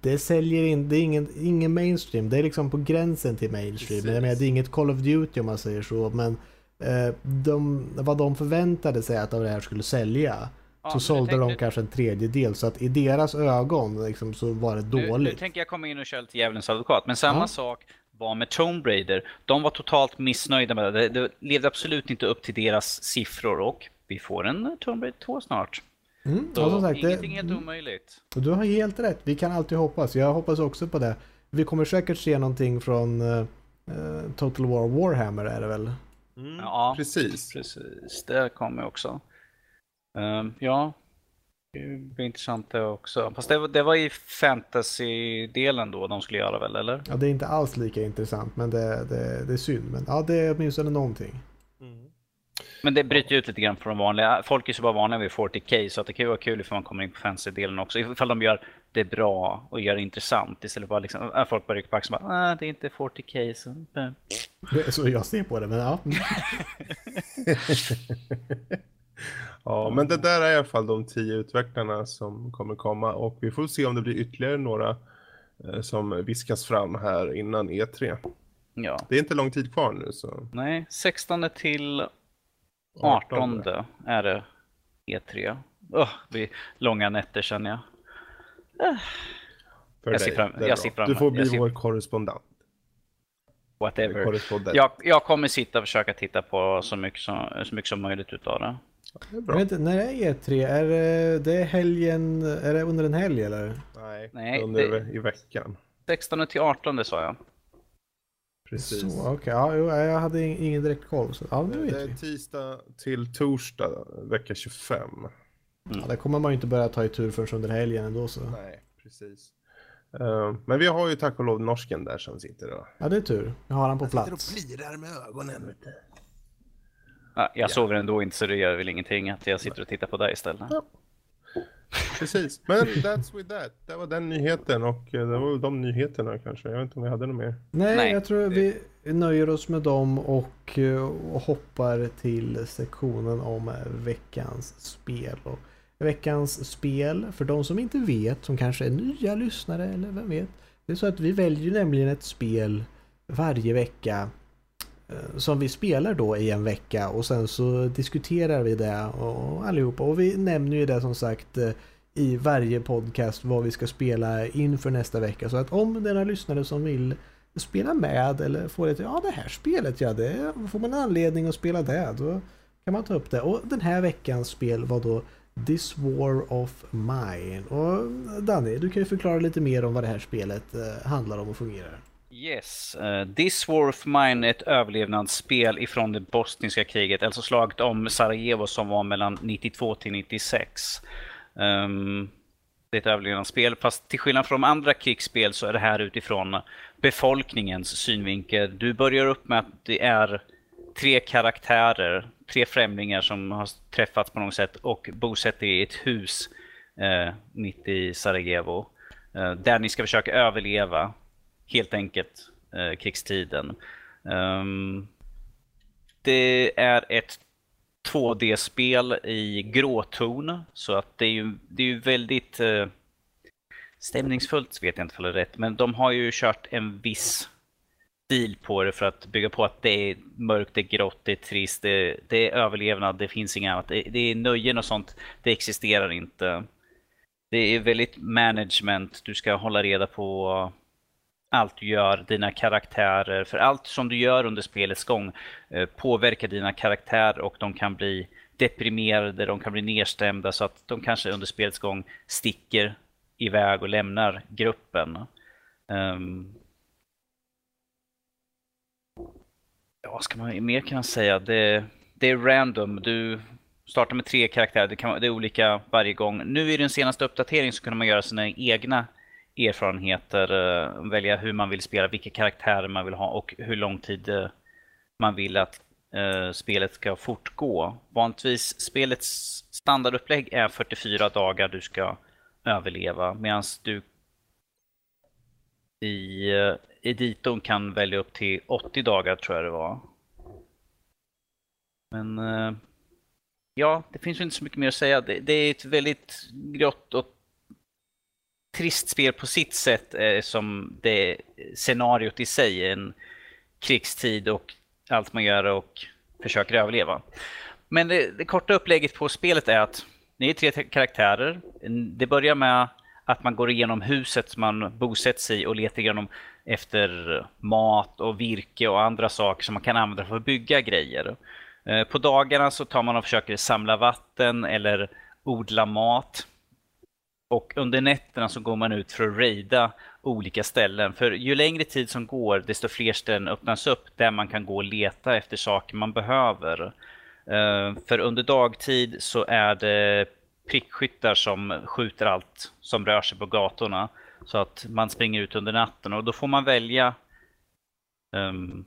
det säljer in, det är ingen, ingen mainstream. Det är liksom på gränsen till mainstream. Jag menar, det är inget Call of Duty om man säger så. Men eh, de, vad de förväntade sig att det här skulle sälja ja, så sålde de kanske en tredjedel. Så att i deras ögon liksom, så var det dåligt. Nu, nu tänker jag komma in och köra lite djävulens advokat. Men samma ja. sak var med Tomb Raider. De var totalt missnöjda med det. Det levde absolut inte upp till deras siffror och vi får en Tomb Raider 2 snart. Mm, Så som sagt, ingenting är helt mm. omöjligt. Du har helt rätt. Vi kan alltid hoppas. Jag hoppas också på det. Vi kommer säkert se någonting från uh, Total War Warhammer är det väl? Mm, ja, precis. Precis, det kommer också. Uh, ja, det blir intressant det också. Fast det, det var i fantasy-delen då de skulle göra väl, eller? Ja, det är inte alls lika intressant, men det, det, det är synd. Men ja, det är åtminstone någonting. Mm. Men det bryter ut lite grann från vanliga. Folk är så bara vana vid 40K så att det kan ju vara kul ifall man kommer in på fantasy-delen också. Ifall de gör det bra och gör det intressant istället för att liksom, äh, folk bara rycker på axeln och bara, ah, det är inte 40K. Så, äh. Det är så jag ser på det, men ja. Ja, men det där är i alla fall de tio utvecklarna som kommer komma och vi får se om det blir ytterligare några eh, som viskas fram här innan E3. Ja. Det är inte lång tid kvar nu så. Nej, 16 till 18 är det E3. Oh, det blir långa nätter känner jag. För Jag dig. ser fram- jag ser fram- Du får bli jag ser- vår korrespondent. Whatever. Jag, jag kommer sitta och försöka titta på så mycket som, så mycket som möjligt utav det. Det är Jag vet inte, när är E3? Är det, det är helgen, är det under en helg eller? Nej, Nej, under det- i veckan. 16 till 18 det sa jag. Precis. Så, okej. Ja, jo, jag hade ing- ingen direkt koll. Så, ja, det Det är tisdag till torsdag vecka 25. Ja, det kommer man ju inte börja ta i tur förrän under helgen ändå så. Nej, precis. Eh, men vi har ju tack och lov norsken där som sitter och Ja, det är tur. Jag har han på sitter och plats. plirar med ögonen. Vet du. Ja, jag sover ändå inte så det gör väl ingenting att jag sitter och tittar på dig istället. Ja. Precis, men that's with that. Det var den nyheten och eh, det var väl de nyheterna kanske. Jag vet inte om vi hade något mer. Nej, Nej, jag tror vi nöjer oss med dem och, eh, och hoppar till sektionen om veckans spel. Och veckans spel, för de som inte vet, som kanske är nya lyssnare eller vem vet. Det är så att vi väljer nämligen ett spel varje vecka Eh, som vi spelar då i en vecka och sen så diskuterar vi det och allihopa. Och vi nämner ju det som sagt eh, i varje podcast vad vi ska spela inför nästa vecka. Så att om det är några lyssnare som vill spela med eller få lite, ja det här spelet ja, det får man anledning att spela det. Då kan man ta upp det. Och den här veckans spel var då This War of Mine. Och Danny, du kan ju förklara lite mer om vad det här spelet eh, handlar om och fungerar. Yes, uh, This War of Mine är ett överlevnadsspel ifrån det bosniska kriget, alltså slaget om Sarajevo som var mellan 92 till 96. Um, ehm, det är ett överlevnadsspel, fast till skillnad från de andra krigsspel så är det här utifrån befolkningens synvinkel. Du börjar upp med att det är tre karaktärer, tre främlingar som har träffats på något sätt och bosätter i ett hus eh, mitt i Sarajevo. Eh, där ni ska försöka överleva helt enkelt eh, krigstiden. Um, det är ett 2D-spel i gråton så att det är ju, det är ju väldigt eh, stämningsfullt vet jag inte om det är rätt men de har ju kört en viss stil på det för att bygga på att det är mörkt, det är grått, det är trist, det, det är överlevnad, det finns inget annat. Det, det är nöjen och sånt, det existerar inte. Det är väldigt management, du ska hålla reda på allt du gör, dina karaktärer. För allt som du gör under spelets gång eh, påverkar dina karaktärer och de kan bli deprimerade, de kan bli nedstämda så att de kanske under spelets gång sticker iväg och lämnar gruppen. Um, ja, vad ska man mer kan säga? Det, det är random. Du startar med tre karaktärer, det, kan, det är olika varje gång. Nu i den senaste uppdateringen så kunde man göra sina egna erfarenheter, eh, välja hur man vill spela, vilka karaktärer man vill ha och hur lång tid eh, man vill att eh, spelet ska fortgå. Vanligtvis spelets standardupplägg är 44 dagar du ska överleva medan du i editorn kan välja upp till 80 dagar tror jag det var. Men ja, det finns inte så mycket mer att säga. Det, det är ett väldigt grått och trist spel på sitt sätt eh, som det scenariot i sig. En krigstid och allt man gör och försöker överleva. Men det, det korta upplägget på spelet är att ni är tre karaktärer. Det börjar med att man går igenom huset man bosätts i och letar igenom efter mat och virke och andra saker som man kan använda för att bygga grejer. Eh, på dagarna så tar man och försöker samla vatten eller odla mat. Och under nätterna så går man ut för att raida olika ställen. För ju längre tid som går desto fler ställen öppnas upp där man kan gå och leta efter saker man behöver. Eh, för under dagtid så är det prickskyttar som skjuter allt som rör sig på gatorna. Så att man springer ut under natten och då får man välja um,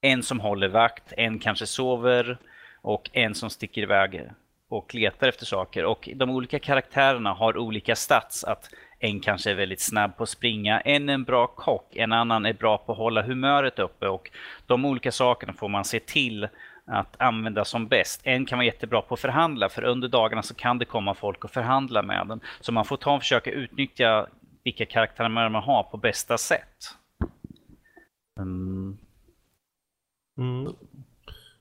en som håller vakt, en kanske sover och en som sticker iväg och letar efter saker. Och de olika karaktärerna har olika stats. Att en kanske är väldigt snabb på att springa, en är en bra kock, en annan är bra på att hålla humöret uppe. Och de olika sakerna får man se till att använda som bäst. En kan vara jättebra på att förhandla, för under dagarna så kan det komma folk och förhandla med den. Så man får ta och försöka utnyttja vilka karaktärer man har på bästa sätt. Mm. Mm.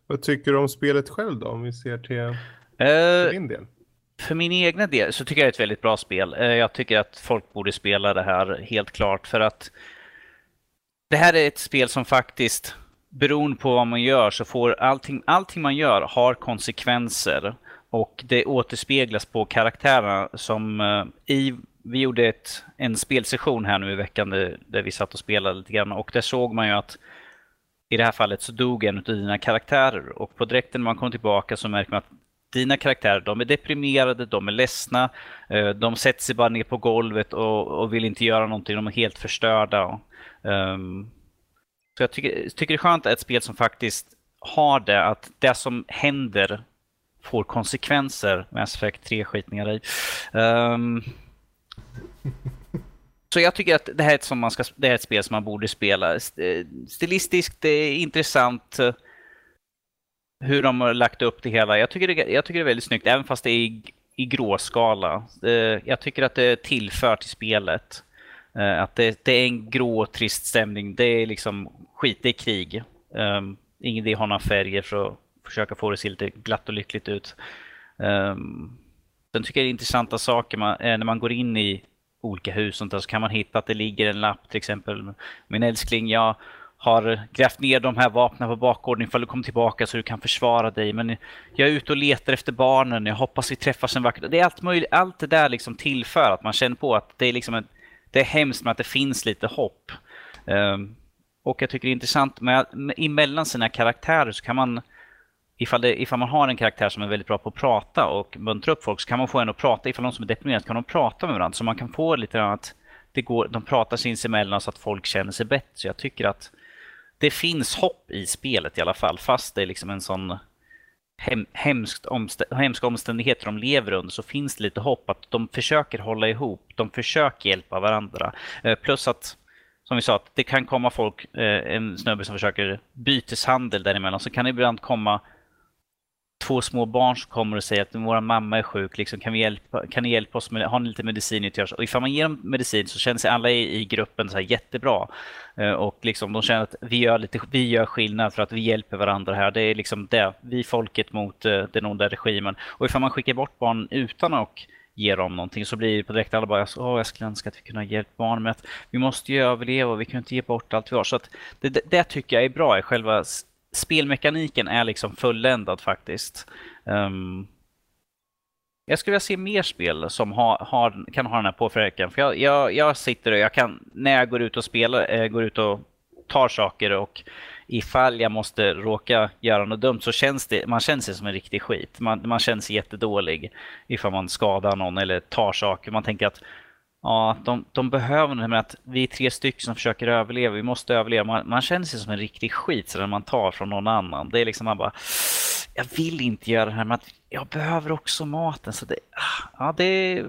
Vad tycker du om spelet själv då, om vi ser till, till uh, din del? För min egna del så tycker jag det är ett väldigt bra spel. Uh, jag tycker att folk borde spela det här helt klart för att det här är ett spel som faktiskt beroende på vad man gör så får allting, allting man gör har konsekvenser. Och det återspeglas på karaktärerna som uh, i vi gjorde ett, en spelsession här nu i veckan där, där, vi satt och spelade lite grann och där såg man ju att i det här fallet så dog en av dina karaktärer och på direkten när man kom tillbaka så märker man att dina karaktärer de är deprimerade, de är ledsna, eh, de sätter sig bara ner på golvet och, och, vill inte göra någonting, de är helt förstörda. Um, så jag tycker, tycker det är skönt att ett spel som faktiskt har det, att det som händer får konsekvenser. Mass Effect 3 skitningar i. Um, så jag tycker att det här är ett, som man ska, det är ett spel som man borde spela. Stilistiskt, det är intressant hur de har lagt upp det hela. Jag tycker det, jag tycker det är väldigt snyggt, även fast det är i, i gråskala. Eh, jag tycker att det tillför till spelet. Eh, att det, det, är en grå, trist stämning. Det är liksom skit, det är krig. Um, ingen idé att ha några färger för att försöka få det att se lite glatt och lyckligt ut. Um, sen tycker jag det är intressanta saker man, eh, när man går in i olika hus så kan man hitta att det ligger en lapp till exempel. Min älskling, jag har grävt ner de här vapnen på bakgården ifall du kommer tillbaka så du kan försvara dig. Men jag är ute och letar efter barnen, jag hoppas vi träffas en vacker Det är allt möjligt, allt det där liksom tillför att man känner på att det är liksom en, det är hemskt men att det finns lite hopp. Um, och jag tycker det är intressant med, med emellan sina karaktärer så kan man ifall, det, ifall man har en karaktär som är väldigt bra på att prata och muntra upp folk så kan man få en att prata. Ifall de som är deprimerade kan de prata med varandra. Så man kan få lite att det går, de pratar sinsemellan så att folk känner sig bättre. Så jag tycker att det finns hopp i spelet i alla fall. Fast det är liksom en sån hem, hemskt omst hemska omständigheter de lever under så finns det lite hopp att de försöker hålla ihop. De försöker hjälpa varandra. Eh, plus att som vi sa, att det kan komma folk, eh, en snubbe som försöker byteshandel däremellan, så kan det ibland komma två små barn som kommer och säger att vår mamma är sjuk, liksom, kan, vi hjälpa, kan ni hjälpa oss med, har ni lite medicin? Och ifall man ger dem medicin så känner sig alla i, i gruppen så här jättebra. Eh, och liksom, de känner att vi gör, lite, vi gör skillnad för att vi hjälper varandra här. Det är liksom det, vi folket mot eh, den onda regimen. Och ifall man skickar bort barn utan att ge dem någonting så blir det på direkt alla bara Åh, jag skulle önska att vi kunde ha hjälpt barn med att vi måste ju överleva och vi kan inte ge bort allt vi har. Så att det, det, det tycker jag är bra i själva spelmekaniken är liksom fulländad faktiskt. Um, jag skulle vilja se mer spel som ha, har, kan ha den här påverkan. För jag, jag, jag, sitter och jag kan, när jag går ut och spelar, äh, går ut och tar saker och ifall jag måste råka göra något dumt så känns det, man känner sig som en riktig skit. Man, man känner sig jättedålig ifall man skadar någon eller tar saker. Man tänker att Ja, de, de behöver det med att vi är tre stycken som försöker överleva, vi måste överleva. Man, man känner sig som en riktig skit när man tar från någon annan. Det är liksom man bara, jag vill inte göra det här men att jag behöver också maten. Så det, ah, ja, det,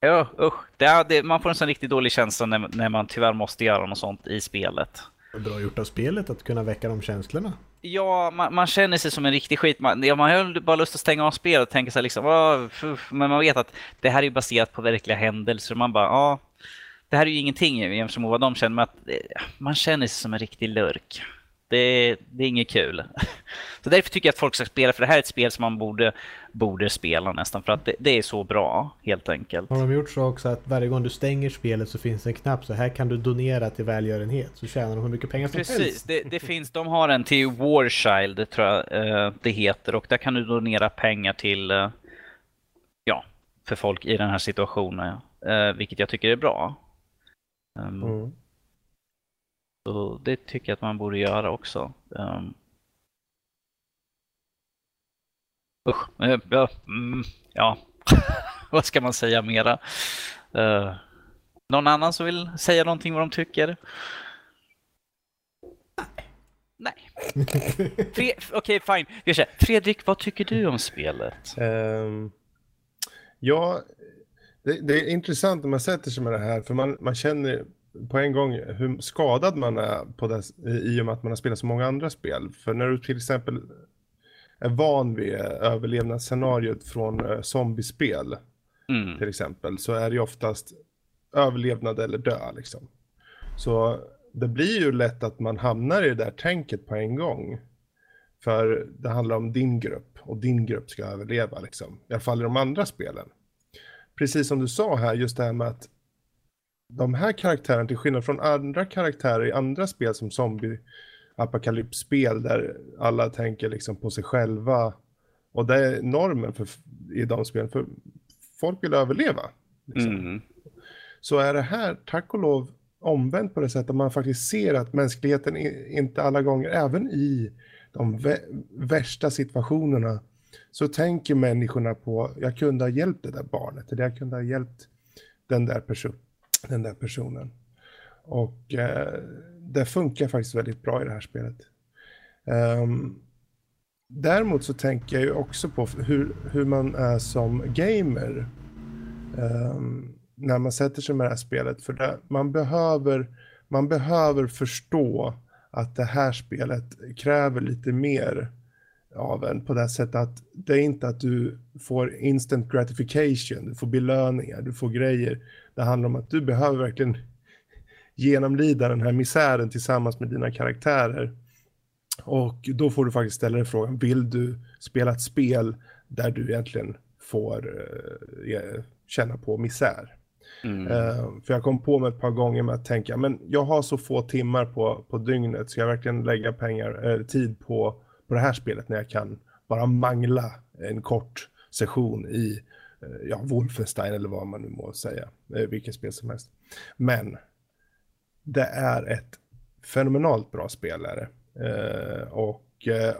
ja, usch. Det, det, man får en sån riktigt dålig känsla när, när man tyvärr måste göra något sånt i spelet. Bra gjort av spelet att kunna väcka de känslorna. Ja, man, man, känner sig som en riktig skit. Man, ja, man har bara lust att stänga av spelet och tänka sig liksom, men man vet att det här är baserat på verkliga händelser. Man bara, ja, det här är ju ingenting jämfört med vad de känner, men att eh, man känner sig som en riktig lurk. Det, det är inget kul. Så därför tycker jag att folk ska spela, för det här är ett spel som man borde, borde spela nästan, för att det, det är så bra, helt enkelt. Har de gjort så också att varje gång du stänger spelet så finns det en knapp, så här kan du donera till välgörenhet, så tjänar de hur mycket pengar som Precis, helst. Precis, det, finns, de har en till Warchild, tror jag eh, det heter, och där kan du donera pengar till, eh, ja, för folk i den här situationen, eh, vilket jag tycker är bra. Um, mm. Så det tycker jag att man borde göra också. Um, usch, ja, mm, ja. vad ska man säga mera? Uh, någon annan som vill säga någonting vad de tycker? Nej. Okej, fine. Vi säger, Fredrik, vad tycker du om spelet? Ehm, ja, det, det är intressant när man sätter sig med det här, för man, man känner på en gång hur skadad man är på det, i och med att man har spelat så många andra spel. För när du till exempel är van vid överlevnadsscenariot från eh, zombiespel Mm. till exempel, så är det ju oftast överlevnad eller dö liksom. Så det blir ju lätt att man hamnar i det där tänket på en gång. För det handlar om din grupp och din grupp ska överleva liksom. I alla fall i de andra spelen. Precis som du sa här, just det här med att de här karaktärerna, till skillnad från andra karaktärer i andra spel som zombie apokalypsspel där alla tänker liksom på sig själva. Och det är normen för, i de spelen, för folk vill överleva. Liksom Mm. så är det här, tack och lov, omvänt på det sättet att man faktiskt ser att mänskligheten inte alla gånger, även i de vä- värsta situationerna, så tänker människorna på, jag kunde ha hjälpt det där barnet, eller jag kunde ha hjälpt den där, perso- den där personen. Och eh, det funkar faktiskt väldigt bra i det här spelet. Um, däremot så tänker jag ju också på hur, hur man är som gamer. Um, när man sätter sig med det här spelet. För det, man, behöver, man behöver förstå att det här spelet kräver lite mer av en på det sättet att det är inte att du får instant gratification, du får belöningar, du får grejer. Det handlar om att du behöver verkligen genomlida den här misären tillsammans med dina karaktärer. Och då får du faktiskt ställa dig frågan, vill du spela ett spel där du egentligen får eh, känna på misär? Mm. Eh, för jag kom på mig ett par gånger med att tänka, men jag har så få timmar på, på dygnet, ska jag verkligen lägga pengar, eh, tid på, på det här spelet när jag kan bara mangla en kort session i eh, Eh, ja, Wolfenstein eller vad man nu må säga, eh, vilket spel som helst. Men det är ett fenomenalt bra spelare. Eh, och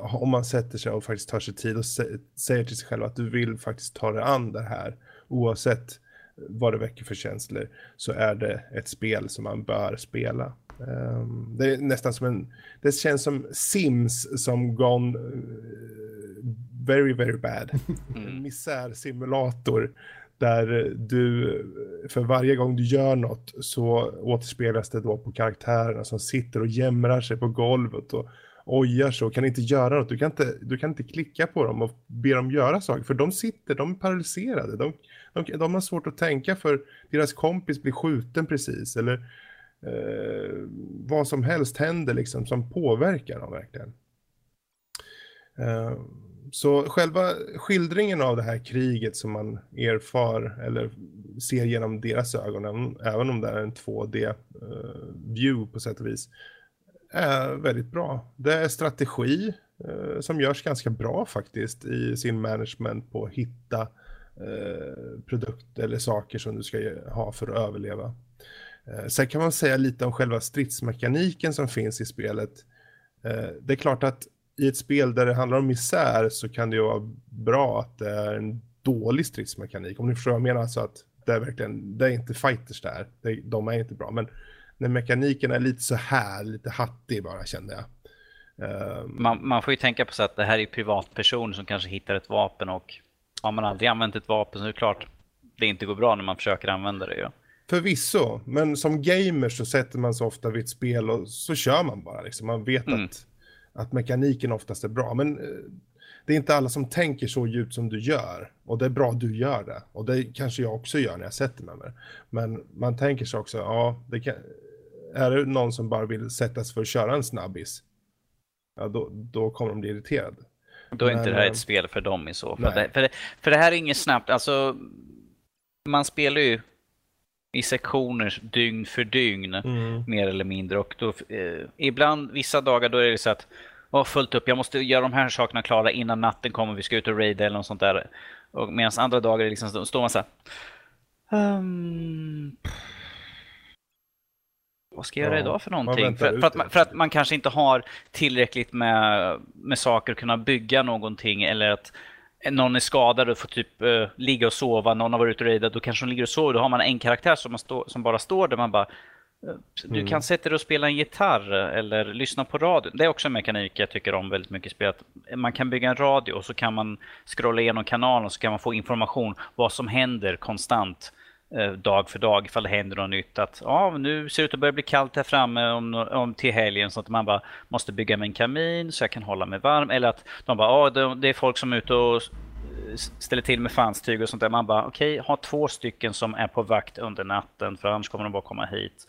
om man sätter sig och faktiskt tar sig tid och säger till sig själv att du vill faktiskt ta dig an det här, oavsett vad det väcker för känslor, så är det ett spel som man bör spela. Ehm, det är nästan som en, det känns som Sims som gone eh, very, very bad. En misärsimulator där du för varje gång du gör något så återspeglas det då på karaktärerna som sitter och jämrar sig på golvet och ojar sig och kan inte göra något. Du kan inte, du kan inte klicka på dem och be dem göra saker för de sitter, de är paralyserade. De, de, de har svårt att tänka för deras kompis blir skjuten precis eller eh, vad som helst händer liksom som påverkar dem verkligen. Eh, så själva skildringen av det här kriget som man erfar eller ser genom deras ögon, även- om det är en 2D-view eh, på sätt och vis, är väldigt bra. Det är strategi eh, som görs ganska bra faktiskt i sin management på att hitta eh, produkter eller saker som du ska ha för att överleva. Eh, sen kan man säga lite om själva stridsmekaniken som finns i spelet. Eh, det är klart att i ett spel där det handlar om misär så kan det ju vara bra att det är en dålig stridsmekanik. Om ni förstår vad jag menar, alltså att det är verkligen, det är inte fighters där. Det, de är inte bra, men när mekaniken är lite så här, lite hattig bara kände jag. Ehm. Man, man får ju tänka på så att det här är privatpersoner som kanske hittar ett vapen och har man aldrig använt ett vapen så är det klart det inte går bra när man försöker använda det. Ja. Förvisso, men som gamer så sätter man sig ofta vid ett spel och så kör man bara. Liksom. Man vet Mm. att, att mekaniken oftast är bra, men eh, det är inte alla som tänker så djupt som du gör. Och det är bra att du gör det. Och det kanske jag också gör när jag sätter mig med. Men man tänker sig också, ja, det kan, är det någon som bara vill sätta sig för att köra en snabbis, ja, då, då kommer de bli irriterade. Då är inte Men, det här eh, ett spel för dem i så fall. för, det, för det här är inget snabbt, alltså man spelar ju i sektioner dygn för dygn mer eller mindre och då, eh, ibland vissa dagar då är det så att Åh, fullt upp, jag måste göra de här sakerna klara innan natten kommer, vi ska ut och raida eller något sånt där. Och medan andra dagar liksom, då står man så här. "Ehm, vad ska jag göra Ja, idag för någonting? För, för, att man, för att man kanske inte har tillräckligt med, med saker att kunna bygga någonting eller att någon är skadad och får typ eh, ligga och sova, någon har varit ute och raidat, då kanske de ligger och sover, då har man en karaktär som, stå, som bara står där man bara Du mm. kan sätta dig och spela en gitarr eller lyssna på radio. Det är också en mekanik jag tycker om väldigt mycket i spelet. Man kan bygga en radio och så kan man scrolla igenom kanalen och så kan man få information vad som händer konstant eh, dag för dag ifall det händer något nytt. Att ja, nu ser det ut att börja bli kallt här framme om, om till helgen så att man bara måste bygga med en kamin så jag kan hålla mig varm. Eller att de bara, ja, det är folk som är ute och ställer till med fanstyg och sånt där. Man bara, okej, okay, ha två stycken som är på vakt under natten för annars kommer de bara komma hit.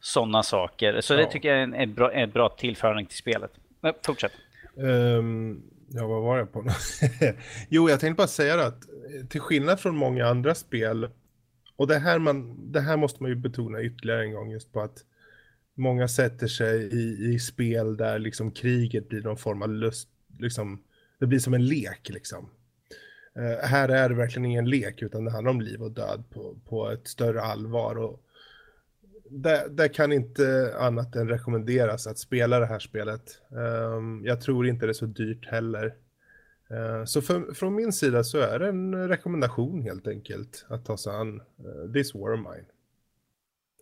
Sådana saker. Så ja. det tycker jag är en, en, bra, en bra tillföring till spelet. Men, fortsätt. Um, ja, vad var jag på? jo, jag tänkte bara säga det att till skillnad från många andra spel och det här, man, det här måste man ju betona ytterligare en gång just på att många sätter sig i, i spel där liksom kriget blir någon form av lust, liksom, det blir som en lek liksom. Uh, här är det verkligen ingen lek utan det handlar om liv och död på, på ett större allvar. Och det, kan inte annat än rekommenderas att spela det här spelet. Um, jag tror inte det är så dyrt heller. Uh, så för, från min sida så är det en rekommendation helt enkelt att ta sig an uh, This War of Mine.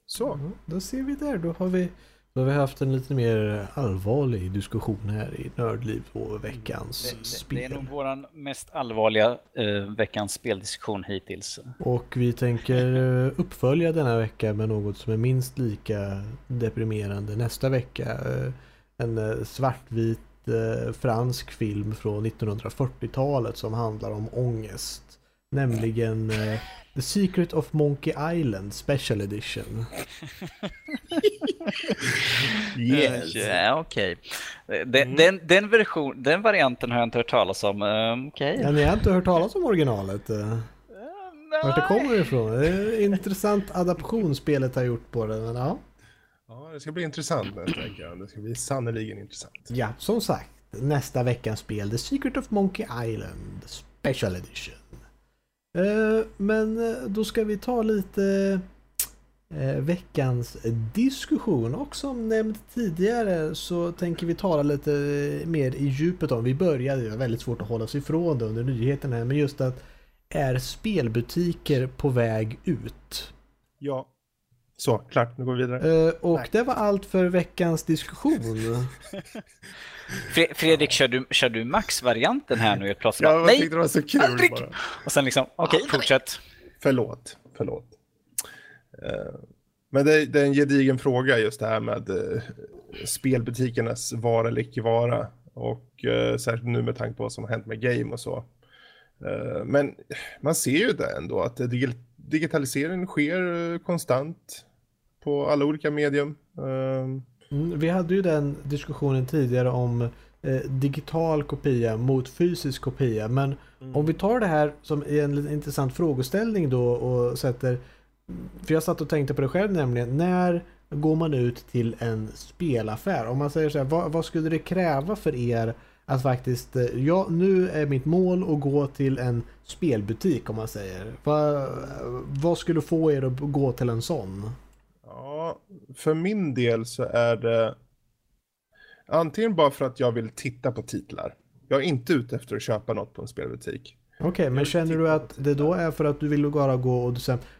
Så. Mm, då ser vi där, då har vi då har vi haft en lite mer allvarlig diskussion här i Nördliv på veckans det, spel. Det är nog vår mest allvarliga uh, veckans speldiskussion hittills. Och vi tänker uppfölja denna vecka med något som är minst lika deprimerande nästa vecka. Uh, en svartvit fransk film från 1940-talet som handlar om ångest. Nämligen The Secret of Monkey Island Special Edition. yes. Ja, okej. Okay. Den, mm. den, den, version, den varianten har jag inte hört talas om. Um, okay. ja, ni har inte hört talas om originalet? Uh, Vart det kommer ifrån? Det är intressant adaption spelet har gjort på det. Men, ja. Ja, det ska bli intressant nästa vecka. Det ska bli sannerligen intressant. Ja, som sagt. Nästa veckans spel The Secret of Monkey Island Special Edition. Eh, men eh, då ska vi ta lite eh, veckans diskussion och som nämnt tidigare så tänker vi tala lite mer i djupet om. Vi började, det var väldigt svårt att hålla sig ifrån det under nyheten här, men just att är spelbutiker på väg ut? Ja. Så, klart, nu går vi vidare. och Nej. det var allt för veckans diskussion. Fredrik, kör du, kör du Max-varianten här nu? Plötsligt? Ja, jag Nej. tyckte det var så kul Aldrig. bara. Och sen liksom, okej, okay, fortsätt. Förlåt, förlåt. Uh, men det, det, är en gedigen fråga just det här med uh, spelbutikernas vara eller icke vara. Och uh, särskilt nu med tanke på vad som har hänt med game och så. Uh, men man ser ju det ändå att dig digitaliseringen sker konstant på alla olika medium. Uh, Mm, vi hade ju den diskussionen tidigare om eh, digital kopia mot fysisk kopia. Men mm. om vi tar det här som en intressant frågeställning då och sätter... För jag satt och tänkte på det själv nämligen. När går man ut till en spelaffär? Om man säger så här, vad, vad skulle det kräva för er att faktiskt, eh, ja nu är mitt mål att gå till en spelbutik om man säger. Vad, vad skulle få er att gå till en sån? För min del så är det antingen bara för att jag vill titta på titlar. Jag är inte ute efter att köpa något på en spelbutik. Okej, okay, men känner du att det då är för att du vill bara gå och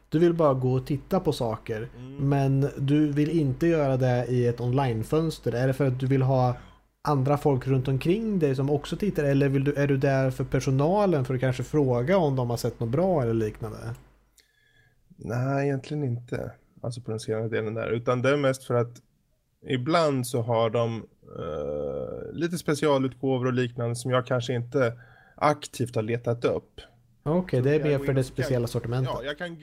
du vill bara gå och titta på saker. Mm. Men du vill inte göra det i ett onlinefönster. Är det för att du vill ha andra folk runt omkring dig som också tittar? Eller vill du, är du där för personalen för att kanske fråga om de har sett något bra eller liknande? Nej, egentligen inte alltså på den senare delen där, utan det är mest för att ibland så har de uh, lite specialutgåvor och liknande som jag kanske inte aktivt har letat upp. Okej, okay, det är mer för det speciella sortimentet. Ja, jag kan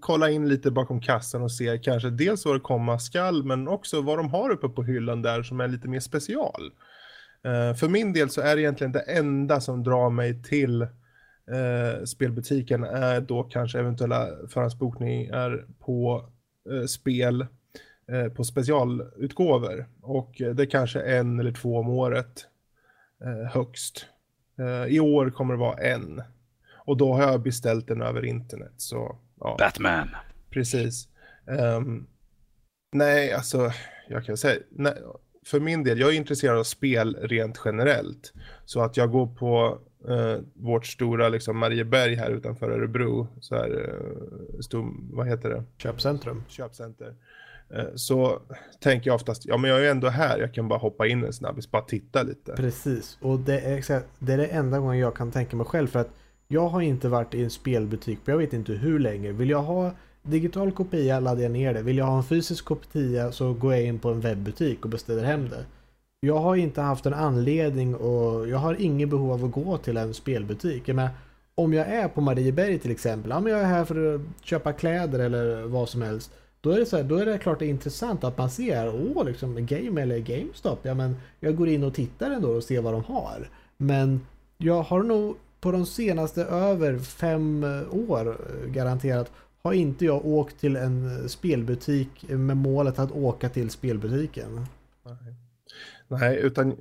kolla in lite bakom kassan och se kanske dels vad det komma skall, men också vad de har uppe på hyllan där som är lite mer special. Uh, för min del så är det egentligen det enda som drar mig till uh, spelbutiken är då kanske eventuella förhandsbokningar på spel eh, på specialutgåvor. Och eh, det är kanske en eller två om året högst. I år kommer det vara en. Och då har jag beställt den över internet. Så, ja. Batman. Precis. Um, nej, alltså, jag kan säga, nej, för min del, jag är intresserad av spel rent generellt. Så att jag går på uh, vårt stora liksom, Marieberg här utanför Örebro, så här, uh, stor, vad heter det? Köpcentrum. Köpcenter. Eh, så tänker jag oftast, ja men jag är ändå här, jag kan bara hoppa in en snabbis, bara titta lite. Precis, och det är, exakt, det är det enda gången jag kan tänka mig själv för att jag har inte varit i en spelbutik på jag vet inte hur länge. Vill jag ha digital kopia laddar jag ner det. Vill jag ha en fysisk kopia så går jag in på en webbutik och beställer hem det. Jag har inte haft en anledning och jag har inget behov av att gå till en spelbutik. Jag menar, om jag är på Marieberg till exempel, ja men jag är här för att köpa kläder eller vad som helst. Då är det, så här, då är det klart det är intressant att man ser, åh liksom Game eller GameStop, ja men jag går in och tittar ändå och ser vad de har. Men jag har nog på de senaste över fem år eh, garanterat har inte jag åkt till en eh, spelbutik med målet att åka till spelbutiken. Nej. Nej, utan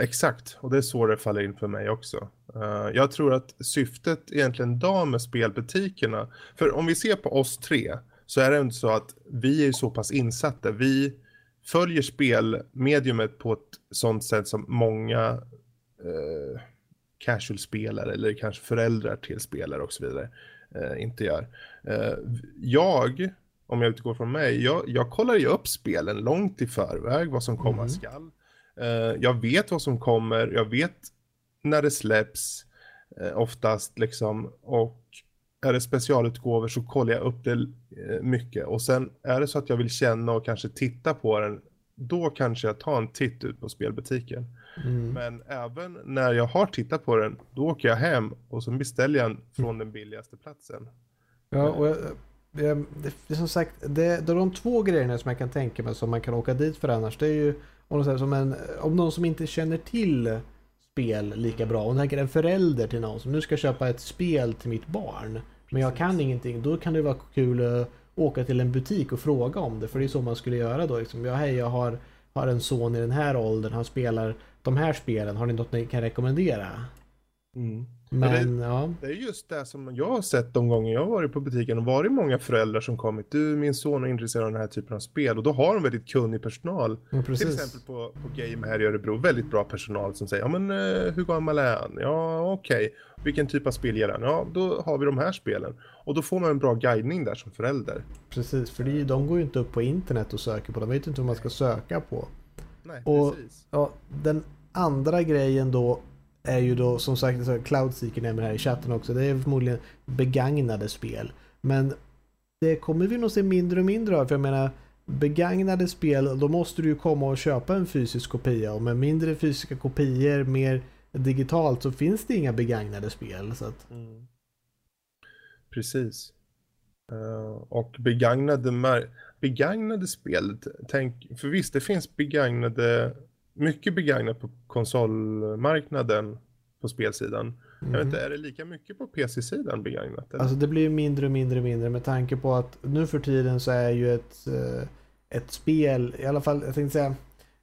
exakt. Och det är så det faller in för mig också. Uh, jag tror att syftet egentligen idag med spelbutikerna, för om vi ser på oss tre, så är det inte så att vi är så pass insatta. Vi följer spelmediumet på ett sånt sätt som många uh, casual-spelare eller kanske föräldrar till spelare och så vidare uh, inte gör. jag om jag utgår från mig, jag, jag kollar ju upp spelen långt i förväg, vad som komma mm. skall. Uh, jag vet vad som kommer, jag vet när det släpps uh, oftast liksom och är det specialutgåvor så kollar jag upp det uh, mycket och sen är det så att jag vill känna och kanske titta på den då kanske jag tar en titt ut på spelbutiken. Mm. Men även när jag har tittat på den då åker jag hem och så beställer jag den från den billigaste platsen. Ja, och jag, det, det, det, som sagt, det, det är de två grejerna som jag kan tänka mig som man kan åka dit för annars. Det är ju om, säger, som en, om någon som inte känner till spel lika bra. Om tänker en förälder till någon som nu ska köpa ett spel till mitt barn. Men jag kan ingenting. Då kan det vara kul att åka till en butik och fråga om det. För det är så man skulle göra då. Liksom, ja, hej, jag har, har en son i den här åldern. Han spelar de här spelen. Har ni något ni kan rekommendera? Mm. Men, det, ja. det är just det som jag har sett de gånger jag har varit på butiken och varit många föräldrar som kommit. Du, min son är intresserad av den här typen av spel och då har de väldigt kunnig personal. Ja, Till exempel på, på Game här i Örebro, väldigt bra personal som säger, ja men uh, hur gammal är han? Ja okej, okay. vilken typ av spel ger han? Ja då har vi de här spelen. Och då får man en bra guidning där som förälder. Precis, för det, de går ju inte upp på internet och söker på, de vet inte vad man ska söka på. Nej, och, precis. Ja, den andra grejen då är ju då som sagt, Cloudseeker nämner här i chatten också, det är förmodligen begagnade spel. Men det kommer vi nog se mindre och mindre av, för jag menar begagnade spel, då måste du ju komma och köpa en fysisk kopia och med mindre fysiska kopior, mer digitalt så finns det inga begagnade spel. Så att... mm. Precis. Uh, och begagnade, begagnade spel, tänk, för visst det finns begagnade mycket begagnat på konsolmarknaden på spelsidan. Mm. Jag vet inte, mhm. är det lika mycket på PC-sidan begagnat? Eller? Alltså det blir mindre och mindre och mindre med tanke på att nu för tiden så är ju ett, eh, ett spel, i alla fall jag tänkte säga,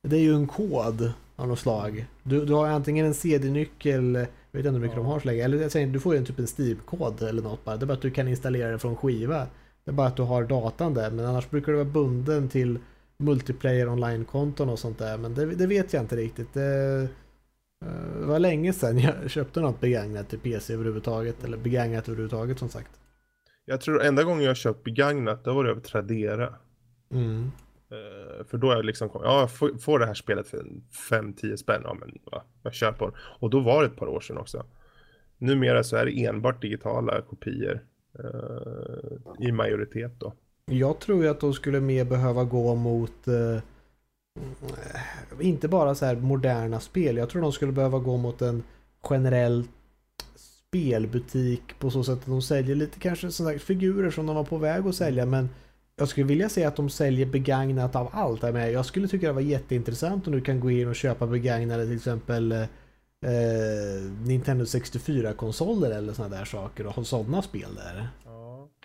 det är ju en kod av något slag. Du, du har antingen en CD-nyckel, jag vet inte hur mycket ja. de har så länge, eller jag säger, du får ju en typ en Steam-kod eller något bara. Det är bara att du kan installera det från skiva. Det är bara att du har datan där, men annars brukar du vara bunden till multiplayer online-konton och sånt där. Men det, det, vet jag inte riktigt. Det, eh, det var länge sedan jag köpte något begagnat till PC överhuvudtaget. Eller begagnat överhuvudtaget som sagt. Jag tror enda gången jag köpt begagnat, det var det över Tradera. Mm. Uh, för då är jag liksom, ja jag får, får det här spelet för 5-10 spänn, ja men ja, jag köper. Och då var det ett par år sedan också. Numera så är det enbart digitala kopior uh, i majoritet då. Jag tror ju att de skulle mer behöva gå mot eh, inte bara så här moderna spel. Jag tror de skulle behöva gå mot en generell spelbutik på så sätt att de säljer lite kanske sådana figurer som de var på väg att sälja men jag skulle vilja säga att de säljer begagnat av allt. Jag skulle tycka det var jätteintressant om du kan gå in och köpa begagnade till exempel eh, Nintendo 64-konsoler eller sådana där saker och ha sådana spel där.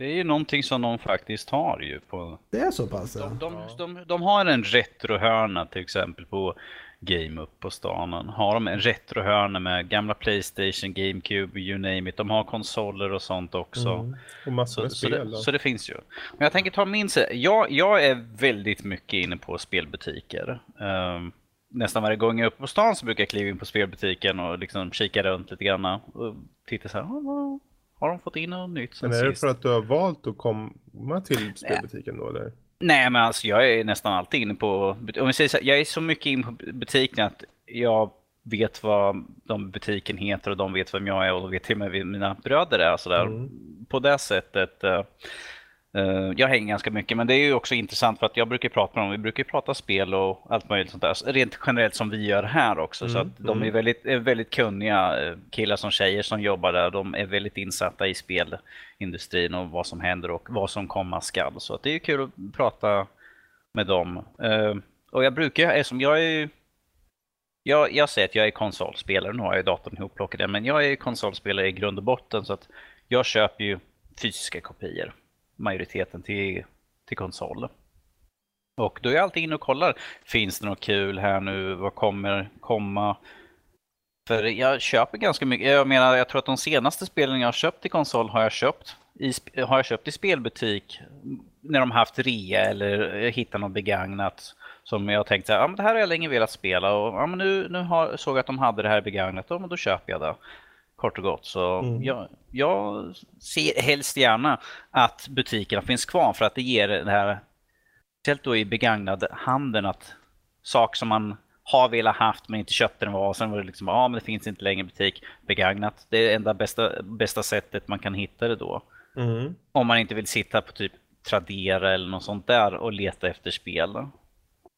Det är ju någonting som de faktiskt har ju på... Det är så pass? De, de, de, de har en retrohörna till exempel på Game Up på stan. Har de en retrohörna med gamla Playstation, GameCube, you name it. De har konsoler och sånt också. Mm. Och massor så, spel. Så det, så det, finns ju. Men jag tänker ta min jag, jag är väldigt mycket inne på spelbutiker. Um, nästan varje gång jag är uppe på stan så brukar jag kliva in på spelbutiken och liksom kika runt lite grann. Och titta så här, har de fått in något nytt sen Men är det för att du har valt att komma till spelbutiken då eller? Nej, men alltså jag är nästan alltid inne på... Om vi säger så här, jag är så mycket inne på butiken att jag vet vad de butiken heter och de vet vem jag är och vet till och med mina bröder är. Så där. Mm. På det sättet. Uh, jag hänger ganska mycket, men det är ju också intressant för att jag brukar prata med dem. Vi brukar prata spel och allt möjligt sånt där. Rent generellt som vi gör här också. Mm. Så att de är väldigt, är väldigt kunniga eh, killar som tjejer som jobbar där. De är väldigt insatta i spelindustrin och vad som händer och vad som komma skall. Så att det är kul att prata med dem. Uh, och jag brukar, eftersom jag är jag, jag säger att jag är konsolspelare, nu har jag datorn ihopplockad men jag är konsolspelare i grund och botten så att jag köper ju fysiska kopior, majoriteten till, till konsol. Och då är jag alltid inne och kollar, finns det något kul här nu, vad kommer komma? För jag köper ganska mycket, jag menar jag tror att de senaste spelen jag har köpt i konsol har jag köpt i, har jag köpt i spelbutik när de haft rea eller hittat något begagnat som jag tänkte, att men det här har jag länge velat spela och ah, men nu, nu har, såg jag att de hade det här begagnat, och då köper jag det. Kort och gott. Så mm. jag, jag ser helst gärna att butikerna finns kvar för att det ger det här, speciellt då i begagnad handeln, att saker som man har velat haft men inte köpte den var och sen var det liksom, ja men det finns inte längre butik begagnat. Det är det enda bästa, bästa sättet man kan hitta det då. Mm. Om man inte vill sitta på typ Tradera eller något sånt där och leta efter spel.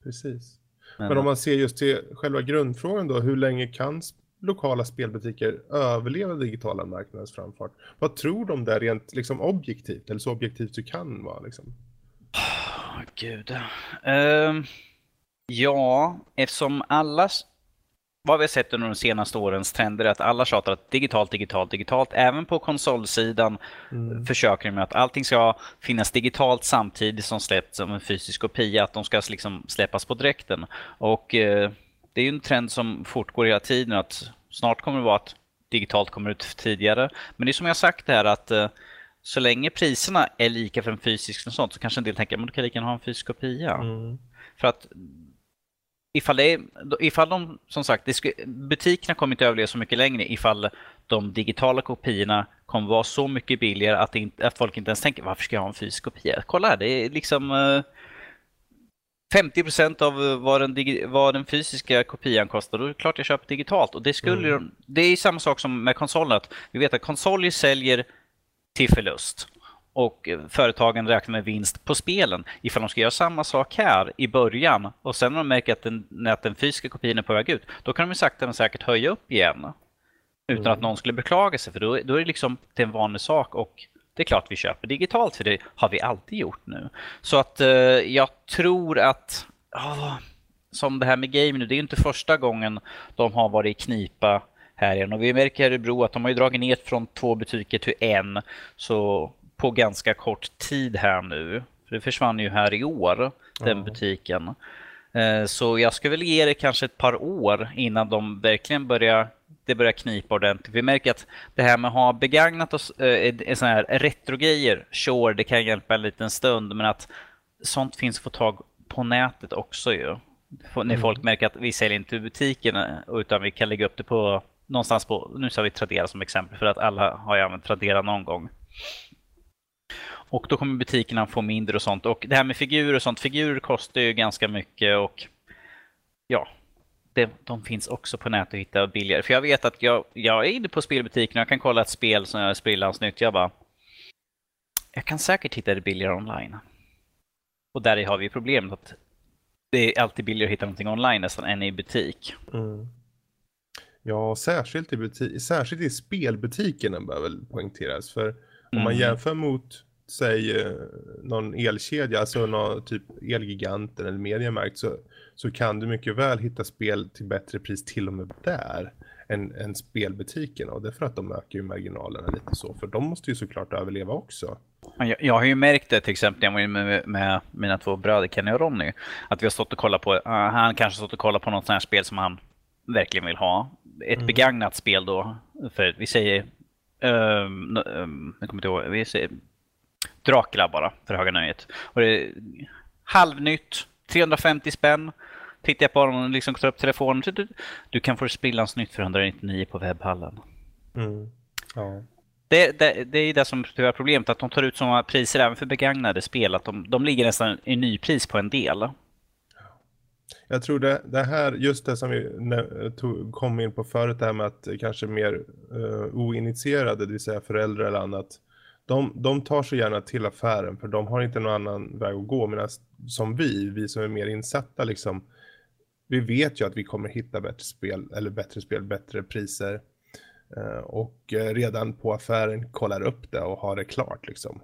Precis. Men, Men om man ser just till själva grundfrågan då, hur länge kan lokala spelbutiker överleva digitala marknadens framfart? Vad tror de där rent liksom objektivt, eller så objektivt du kan vara liksom? Oh, Gud. Uh, ja, eftersom alla vad vi har sett under de senaste årens trender är att alla tjatar att digitalt, digitalt, digitalt. Även på konsolsidan mm. försöker de med att allting ska finnas digitalt samtidigt som släpps som en fysisk kopia. Att de ska liksom släppas på dräkten. Och eh, det är ju en trend som fortgår hela tiden. att Snart kommer det vara att digitalt kommer ut tidigare. Men det är som jag sagt här att eh, så länge priserna är lika för en fysisk och sånt så kanske en del tänker att du kan lika gärna ha en fysisk kopia. Mm. För att ifall, det är, ifall de, som sagt, butikerna kommer inte överleva så mycket längre ifall de digitala kopiorna kommer vara så mycket billigare att, inte, att folk inte ens tänker varför ska jag ha en fysisk kopia? Kolla här, det är liksom uh, 50% av vad den, vad den fysiska kopian kostar, då är det klart jag köper digitalt. Och det, skulle, mm. det är samma sak som med konsolen, att vi vet att konsoler säljer till förlust och företagen räknar med vinst på spelen. Ifall de ska göra samma sak här i början och sen när de märker att den, att den fysiska kopian är på väg ut, då kan de sakta men säkert höja upp igen. Utan mm. att någon skulle beklaga sig, för då, då är det liksom är en vanlig sak och det är klart vi köper digitalt, för det har vi alltid gjort nu. Så att eh, jag tror att, oh, som det här med game nu, det är inte första gången de har varit i knipa här igen. Och vi märker i Örebro att de har ju dragit ner från två butiker till en. Så på ganska kort tid här nu. För det försvann ju här i år, den mm. butiken. Eh, så jag skulle väl ge det kanske ett par år innan de verkligen börjar det börjar knipa ordentligt. Vi märker att det här med att ha begagnat oss, äh, såna här retrogrejer, sure, det kan hjälpa en liten stund, men att sånt finns att få tag på nätet också ju. När mm. folk märker att vi säljer inte i butikerna, utan vi kan lägga upp det på någonstans på, nu sa vi Tradera som exempel, för att alla har ju använt Tradera någon gång. Och då kommer butikerna få mindre och sånt. Och det här med figurer och sånt, figurer kostar ju ganska mycket och ja, det, de finns också på nätet att hitta billigare. För jag vet att jag, jag är inne på spelbutiken och jag kan kolla ett spel som är sprillans nytt. Jag bara, jag kan säkert hitta det billigare online. Och där har vi problemet att det är alltid billigare att hitta någonting online nästan än i butik. Mm. Ja, särskilt i, butik, särskilt i spelbutikerna bör väl poängteras. För om man mm. jämför mot säg eh, någon elkedja, alltså någon typ Elgiganten eller Mediamarkt så, så kan du mycket väl hitta spel till bättre pris till och med där än, än spelbutikerna och det är för att de ökar ju marginalerna lite så för de måste ju såklart överleva också. Jag, jag har ju märkt det till exempel när jag var med, med mina två bröder Kenny och Ronny att vi har stått och kollat på, uh, han kanske stått och kollat på något sånt här spel som han verkligen vill ha. Ett mm. begagnat spel då, för vi säger Um, um, jag kommer inte ihåg, vi säger Dracula bara för höga nöjet. Och det är halvnytt, 350 spänn. Tittar jag på honom och liksom tar upp telefonen. Du, du kan få sprillans nytt för 199 på webbhallen. Mm. Ja. Det, det, det är det som är problemet, att de tar ut sådana priser även för begagnade spel, att de, de ligger nästan i nypris på en del. Jag tror det, det här, just det som vi tog, kom in på förut, det här med att kanske mer uh, oinitierade, det vill säga föräldrar eller annat, de, de tar så gärna till affären för de har inte någon annan väg att gå. Medan som vi, vi som är mer insatta liksom, vi vet ju att vi kommer hitta bättre spel, eller bättre spel, bättre priser. Eh, och eh, redan på affären kollar upp det och har det klart liksom.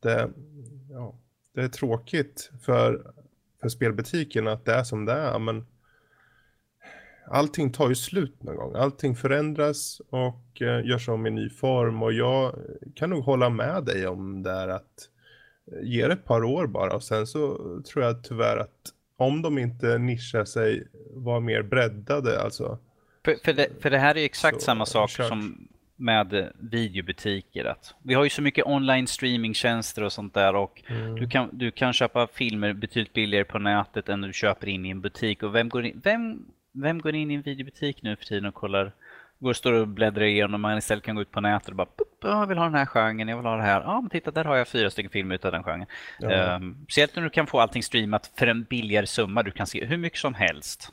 Det, ja, det är tråkigt för för spelbutiken att det är som det är. Men allting tar ju slut någon gång. Allting förändras och eh, görs om i ny form. Och jag kan nog hålla med dig om det här att eh, ge det ett par år bara. Och sen så tror jag tyvärr att om de inte nischar sig, var mer breddade alltså. För, för, det, för det här är ju exakt samma sak kört. som med videobutiker. Att vi har ju så mycket online streamingtjänster och sånt där och mm. du, kan, du kan köpa filmer betydligt billigare på nätet än du köper in i en butik. Och vem går in, vem, vem går in i en videobutik nu för tiden och kollar går och står och bläddrar igenom man istället kan gå ut på nätet och bara jag vill ha den här genren, jag vill ha det här. Ja, men titta där har jag fyra stycken filmer utav den genren. Ja. Um, Speciellt när du kan få allting streamat för en billigare summa. Du kan se hur mycket som helst.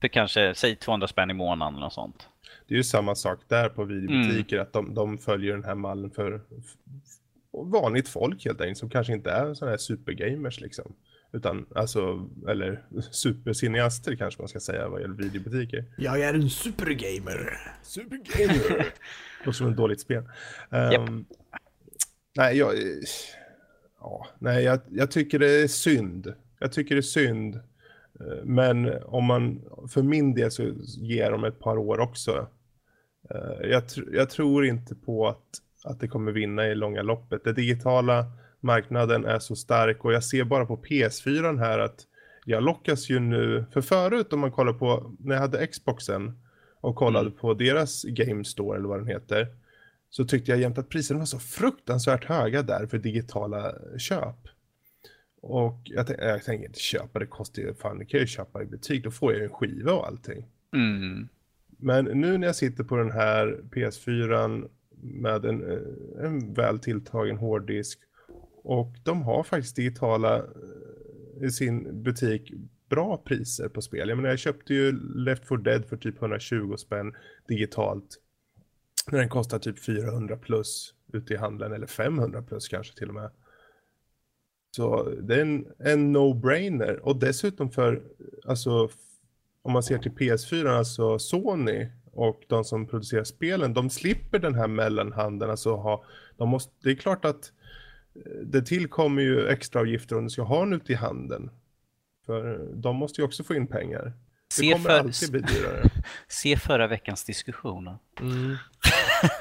För kanske, säg 200 spänn i månaden eller sånt det är ju samma sak där på videobutiker, mm. att de, de följer den här mallen för, för vanligt folk helt enkelt, som kanske inte är sådana här supergamers liksom. Utan alltså, eller supercineaster kanske man ska säga vad gäller videobutiker. Jag är en supergamer. Supergamer. Låter som ett dåligt spel. Um, yep. Nej, jag, ja, nej jag, jag tycker det är synd. Jag tycker det är synd Eh, men om man, för min del så ger de ett par år också. Eh, jag, jag tror inte på att, att det kommer vinna i långa loppet. Den digitala marknaden är så stark och jag ser bara på PS4 här att jag lockas ju nu, för förut om man kollar på, när jag hade Xboxen och kollade mm. på deras Game Store eller vad den heter, så tyckte jag jämt att priserna var så fruktansvärt höga där för digitala köp. Och jag, jag tänker inte köpa, det kostar ju fan, det kan jag ju köpa i butik, då får jag ju en skiva och allting. Mm. Men nu när jag sitter på den här PS4 med en, eh, en väl tilltagen hårddisk och de har faktiskt digitala eh, i sin butik bra priser på spel. Jag menar jag köpte ju Left 4 Dead för typ 120 spänn digitalt. När den kostar typ 400 plus ute i handeln eller 500 plus kanske till och med. Så det är en, en no-brainer. Och dessutom för, alltså, om man ser till PS4, alltså Sony och de som producerar spelen, de slipper den här mellanhanden. Alltså ha, de måste, det är klart att eh, det tillkommer ju extra avgifter om du ska ha den ute i handen. För de måste ju också få in pengar. Det se kommer för... alltid bli dyrare. Se förra veckans diskussioner. Mm.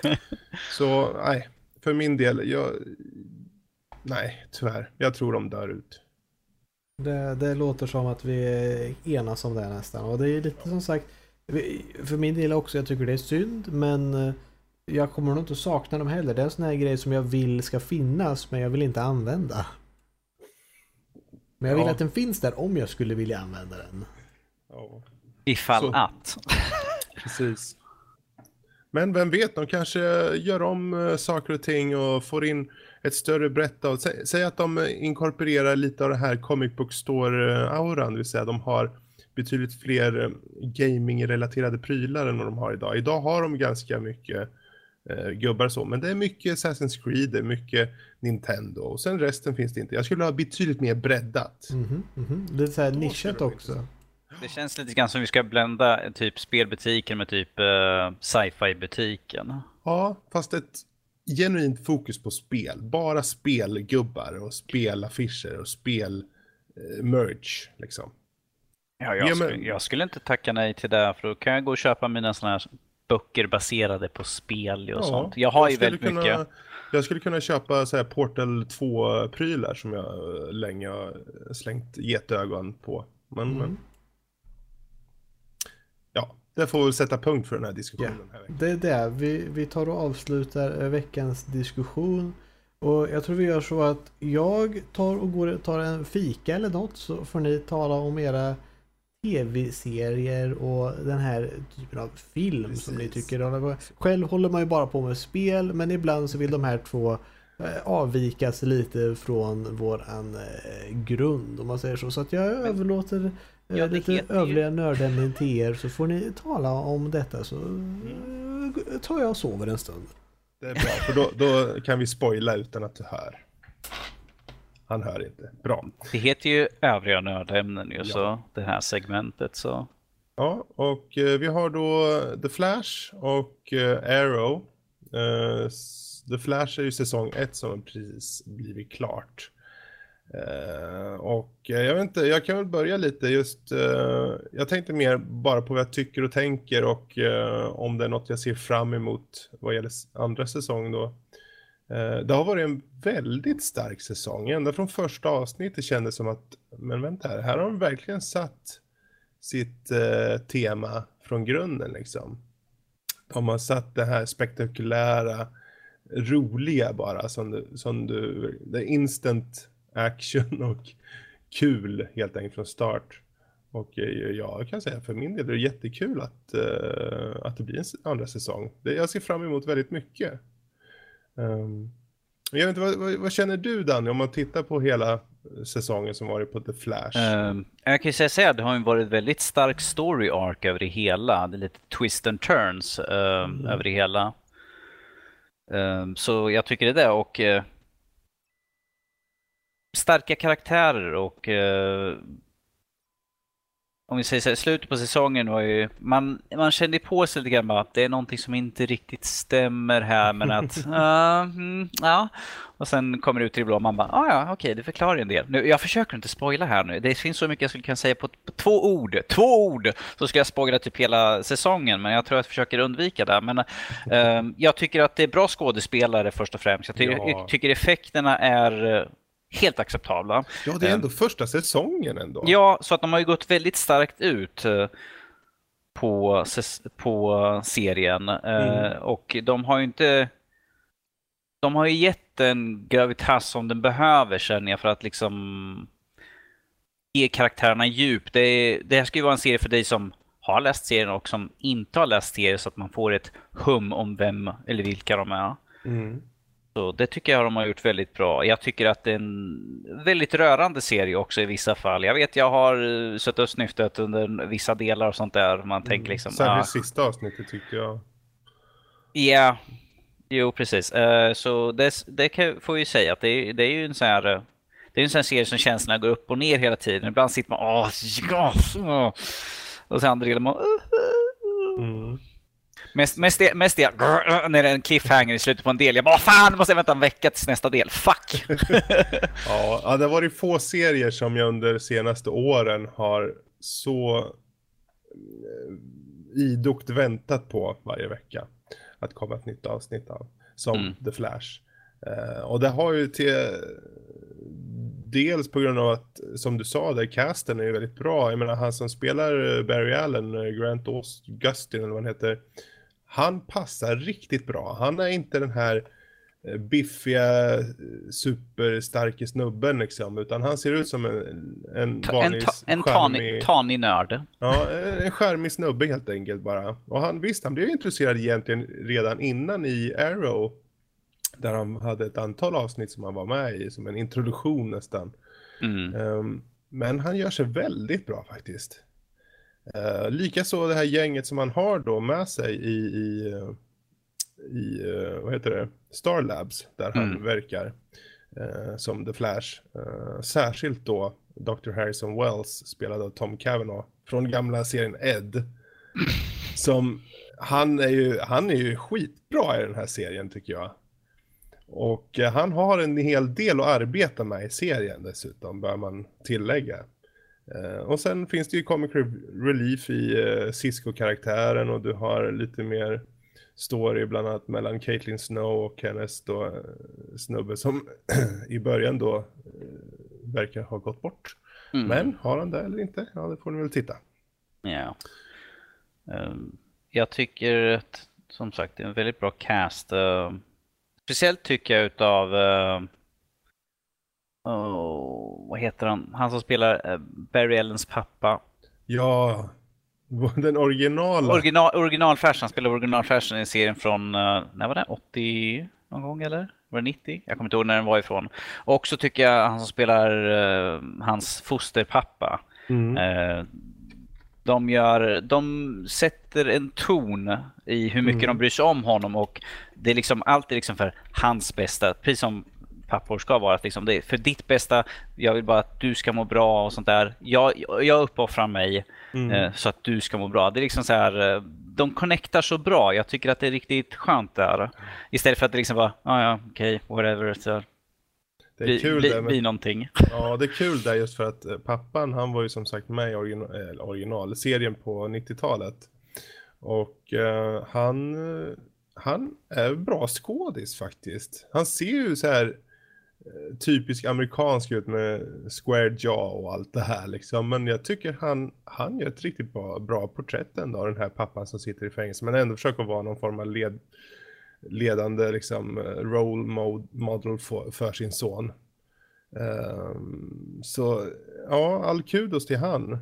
Så nej, för min del, jag, Nej, tyvärr. Jag tror de dör ut. Det, det låter som att vi enas om det nästan. Och det är lite som sagt, för min del också, jag tycker det är synd, men eh, jag kommer nog inte sakna dem heller. Det är en sån här grej som jag vill ska finnas, men jag vill inte använda. Men jag vill ja. att den finns där om jag skulle vilja använda den. Ja. Ifall Så. att. Precis. Men vem vet, de kanske gör om eh, saker och ting och får in ett större brett av, säg, säg, att de inkorporerar lite av det här comic book store-auran, det vill säga de har betydligt fler eh, gaming-relaterade prylar än vad de har idag. Idag har de ganska mycket eh, gubbar så, men det är mycket Assassin's Creed, det är mycket Nintendo och sen resten finns det inte. Jag skulle ha betydligt mer breddat. Mm -hmm, mm -hmm. Det är så här nischat också. Det känns lite grann som vi ska blända typ spelbutiken med typ uh, sci-fi butiken. Ja, fast ett genuint fokus på spel. Bara spelgubbar och spelaffischer och spelmerch eh, liksom. Ja, jag, ja, men... skulle, jag skulle inte tacka nej till det för då kan jag gå och köpa mina sådana här böcker baserade på spel och ja, sånt. Jag har jag ju väldigt kunna, mycket. Jag skulle kunna köpa så här Portal 2-prylar som jag eh, länge har slängt getögon på. Men, mm. men det får väl sätta punkt för den här diskussionen. Ja, här det är det. Vi, vi tar och avslutar veckans diskussion. Och jag tror vi gör så att jag tar och går, tar en fika eller något så får ni tala om era tv-serier och den här typen av film Precis. som ni tycker om. Själv håller man ju bara på med spel men ibland så vill de här två eh, avvikas lite från våran eh, grund om man säger så. Så att jag men, överlåter eh, ja, lite övriga ju... nördämnen till er så får ni tala om detta så mm. tar jag och sover en stund. Det är bra för då, då kan vi spoila utan att du hör. Han hör inte. Bra. Det heter ju övriga nördämnen ju ja. så det här segmentet så. Ja, och eh, vi har då The Flash och eh, Arrow. Eh, The Flash är ju säsong 1 som precis blivit klart. Uh, och uh, jag vet inte, jag kan väl börja lite just, uh, jag tänkte mer bara på vad jag tycker och tänker och om det är något jag ser fram emot vad gäller andra säsong då. Eh, det har varit en väldigt stark säsong, ända från första avsnittet kändes som att, men vänta här, här har de verkligen satt sitt eh, tema från grunden liksom. De har satt det här spektakulära, roliga bara, som du, som du det är instant action och kul helt enkelt från start. Och eh, jag kan säga för min del är det jättekul att, att det blir en andra säsong. Jag ser fram emot väldigt mycket. Um, jag vet inte, vad, vad, vad, känner du Danny om man tittar på hela säsongen som varit på The Flash? Um, jag kan ju säga att det har ju varit väldigt stark story arc över det hela. Det är lite twist and turns um, mm. över det hela. Um, så jag tycker det är det och uh, starka karaktärer och eh, om vi säger så här, slutet på säsongen var ju, man, man kände på sig lite grann att det är någonting som inte riktigt stämmer här men att, uh, mm, ja. Och sen kommer det ut i det blå och man bara, ah, ja okej okay, det förklarar en del. Nu, jag försöker inte spoila här nu, det finns så mycket jag skulle kunna säga på, på två ord, två ord! Så ska jag spoila typ hela säsongen men jag tror att jag försöker undvika det. Men uh, jag tycker att det är bra skådespelare först och främst. Jag, ty ja. jag tycker effekterna är helt acceptabla. Ja, det är ändå första säsongen ändå. Ja, så att de har ju gått väldigt starkt ut eh, på, på serien. Eh, mm. Och de har ju inte... De har ju gett den gravitas som den behöver känner jag för att liksom ge karaktärerna djup. Det, det här ska ju vara en serie för dig som har läst serien och som inte har läst serien så att man får ett hum om vem eller vilka de är. Mm. Så det tycker jag de har gjort väldigt bra. Jag tycker att det är en väldigt rörande serie också i vissa fall. Jag vet jag har eh, suttit och snyftat under vissa delar och sånt där. Man tänker mm. liksom... Särskilt ah, sista avsnittet tycker jag. Ja, jo precis. Uh, så det, det kan, får vi säga att det, det är ju en sån här... Eh, det är en sån serie som känslorna går upp och ner hela tiden. Ibland sitter man åh, ja, och sen andra delen man... Mm. Mest, mest, mest det, när det är en cliffhanger i slutet på en del. Jag bara, fan, måste jag vänta en vecka tills nästa del. Fuck! ja, det har varit få serier som jag under de senaste åren har så eh, idogt väntat på varje vecka. Att komma ett nytt avsnitt av. Som mm. The Flash. Uh, och det har ju till dels på grund av att, som du sa, där casten är ju väldigt bra. Jag menar, han som spelar Barry Allen, Grant Augustin eller vad han heter, han passar riktigt bra. Han är inte den här eh, biffiga, superstarke snubben liksom, utan han ser ut som en, en vanlig En, ta, en tanig, tanig nörd. Ja, en skärmig snubbe helt enkelt bara. Och han, visst, han blev intresserad egentligen redan innan i Arrow, där han hade ett antal avsnitt som han var med i, som en introduktion nästan. Mm. Um, men han gör sig väldigt bra faktiskt. Uh, Likaså det här gänget som man har då med sig i, i, i uh, vad heter det, Star Labs, där han mm. verkar uh, som The Flash. Uh, särskilt då Dr. Harrison Wells, spelad av Tom Cavanaugh, från gamla serien Ed. Som, han är ju, han är ju skitbra i den här serien tycker jag. Och han har en hel del att arbeta med i serien dessutom, bör man tillägga. Uh, och sen finns det ju comic relief i uh, Cisco-karaktären och du har lite mer story bland annat mellan Caitlyn Snow och hennes då uh, snubbe som i början då verkar ha gått bort. Mm. Men har han det eller inte? Ja, det får ni väl titta. Ja. Um, jag tycker att som sagt det är en väldigt bra cast. Uh, speciellt tycker jag utav Oh, vad heter han? Han som spelar uh, Barry Ellens pappa. Ja, den originala. Original, originalfärsen, han spelade originalfärsen i serien från, uh, när var det? 80 någon gång eller? Var det 90? Jag kommer inte ihåg när den var ifrån. Och så tycker jag han som spelar uh, hans fosterpappa. Mm. Uh, de, gör, de sätter en ton i hur mycket mm. de bryr sig om honom och det är liksom alltid liksom för hans bästa. Precis som pappor ska vara. Att liksom det är för ditt bästa, jag vill bara att du ska må bra och sånt där. Jag, jag uppoffrar mig mm. eh, så att du ska må bra. Det är liksom så här, eh, de connectar så bra. Jag tycker att det är riktigt skönt där. Istället för att det liksom vara, ah, ja okej, okay, whatever. Så det är bli, kul bli, där, men... bli någonting. Ja, det är kul där just för att eh, pappan, han var ju som sagt med i original, originalserien på 90-talet. Och uh, han, han är bra skådis faktiskt. Han ser ju så här Eh, Eh, typisk amerikansk ut med square jaw och allt det här liksom. Men jag tycker han, han gör ett riktigt bra, bra porträtt ändå av den här pappan som sitter i fängelse. Men ändå försöker vara någon form av led, ledande liksom eh, role model för, för sin son. Um, så ja, all kudos till han.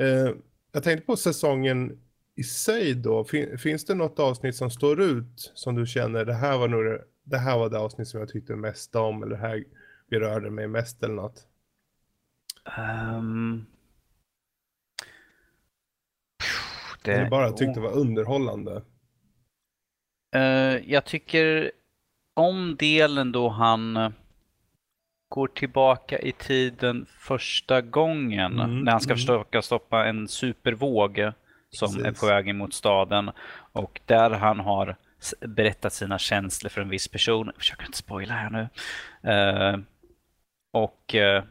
Uh, jag tänkte på säsongen i sig då. Fin, finns det något avsnitt som står ut som du känner det här var nog det här var det avsnitt som jag tyckte mest om eller det här berörde mig mest eller något? Um... Det... Eller bara tyckte det var underhållande? Uh, jag tycker om delen då han går tillbaka i tiden första gången mm, när han ska mm. försöka stoppa en supervåg som Precis. är på väg mot staden och där han har berättat sina känslor för en viss person. Jag försöker inte spoila här nu. Uh, och uh,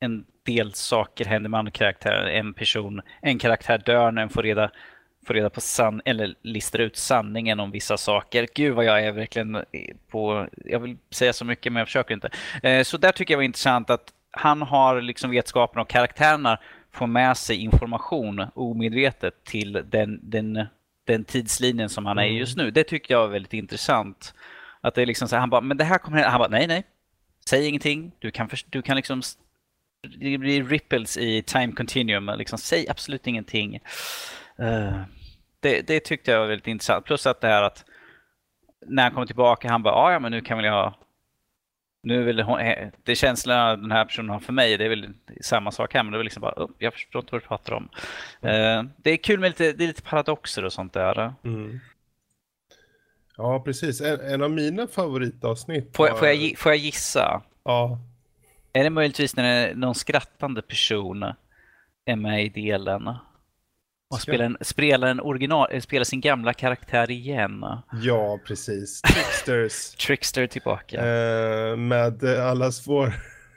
en del saker händer med andra karaktärer. En person, en karaktär dör när den får reda, får reda på sann eller listar ut sanningen om vissa saker. Gud vad jag är verkligen på, jag vill säga så mycket men jag försöker inte. Uh, så där tycker jag var intressant att han har liksom vetskapen och karaktärerna får med sig information omedvetet till den, den den tidslinjen som han är i just mm. nu. Det tycker jag är väldigt intressant. Att det är liksom så här, han bara, men det här kommer Han bara, nej, nej. Säg ingenting. Du kan, du kan liksom det blir ripples i time continuum. Liksom, säg absolut ingenting. Uh, det, det, tyckte jag var väldigt intressant. Plus att det här att när han kommer tillbaka, han bara, ah, ja men nu kan väl jag nu väl hon, eh, det känslorna den här personen har för mig, det är väl samma sak här, men det är liksom bara, oh, jag förstår inte vad du pratar om. Mm. det är kul med lite, det är lite paradoxer och sånt där. Mm. Ja, precis. En, en, av mina favoritavsnitt. Får, var... får, jag, får jag gissa? Ja. Är det möjligtvis när någon skrattande person är med i delen? Och spelar, en, spelar, en original, spelar sin gamla karaktär igen. Ja, precis. Tricksters. Trickster tillbaka. Eh, med allas vår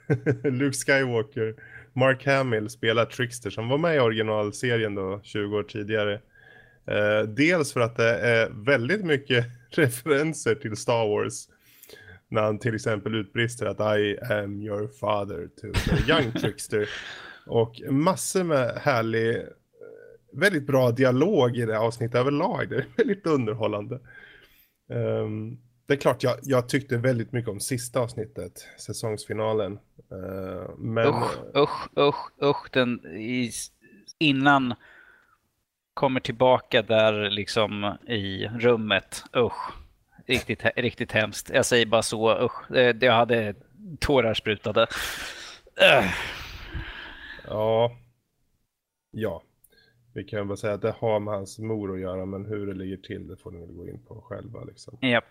Luke Skywalker. Mark Hamill spelar Trickster som var med i originalserien då 20 år tidigare. Eh, dels för att det är väldigt mycket referenser till Star Wars. När han till exempel utbrister att I am your father to the young trickster. Och massor med härlig väldigt bra dialog i det avsnittet överlag. Det är väldigt underhållande. Um, det är klart, jag, jag, tyckte väldigt mycket om sista avsnittet, säsongsfinalen. Uh, men... Usch, usch, usch, usch. Den, i, innan kommer tillbaka där liksom i rummet. Usch. Riktigt, riktigt hemskt. Jag säger bara så, usch. Jag hade tårar sprutade. Uh. Ja. Ja. Vi kan väl säga att det har med hans mor att göra, men hur det ligger till det får ni väl gå in på själva. Liksom. Yep.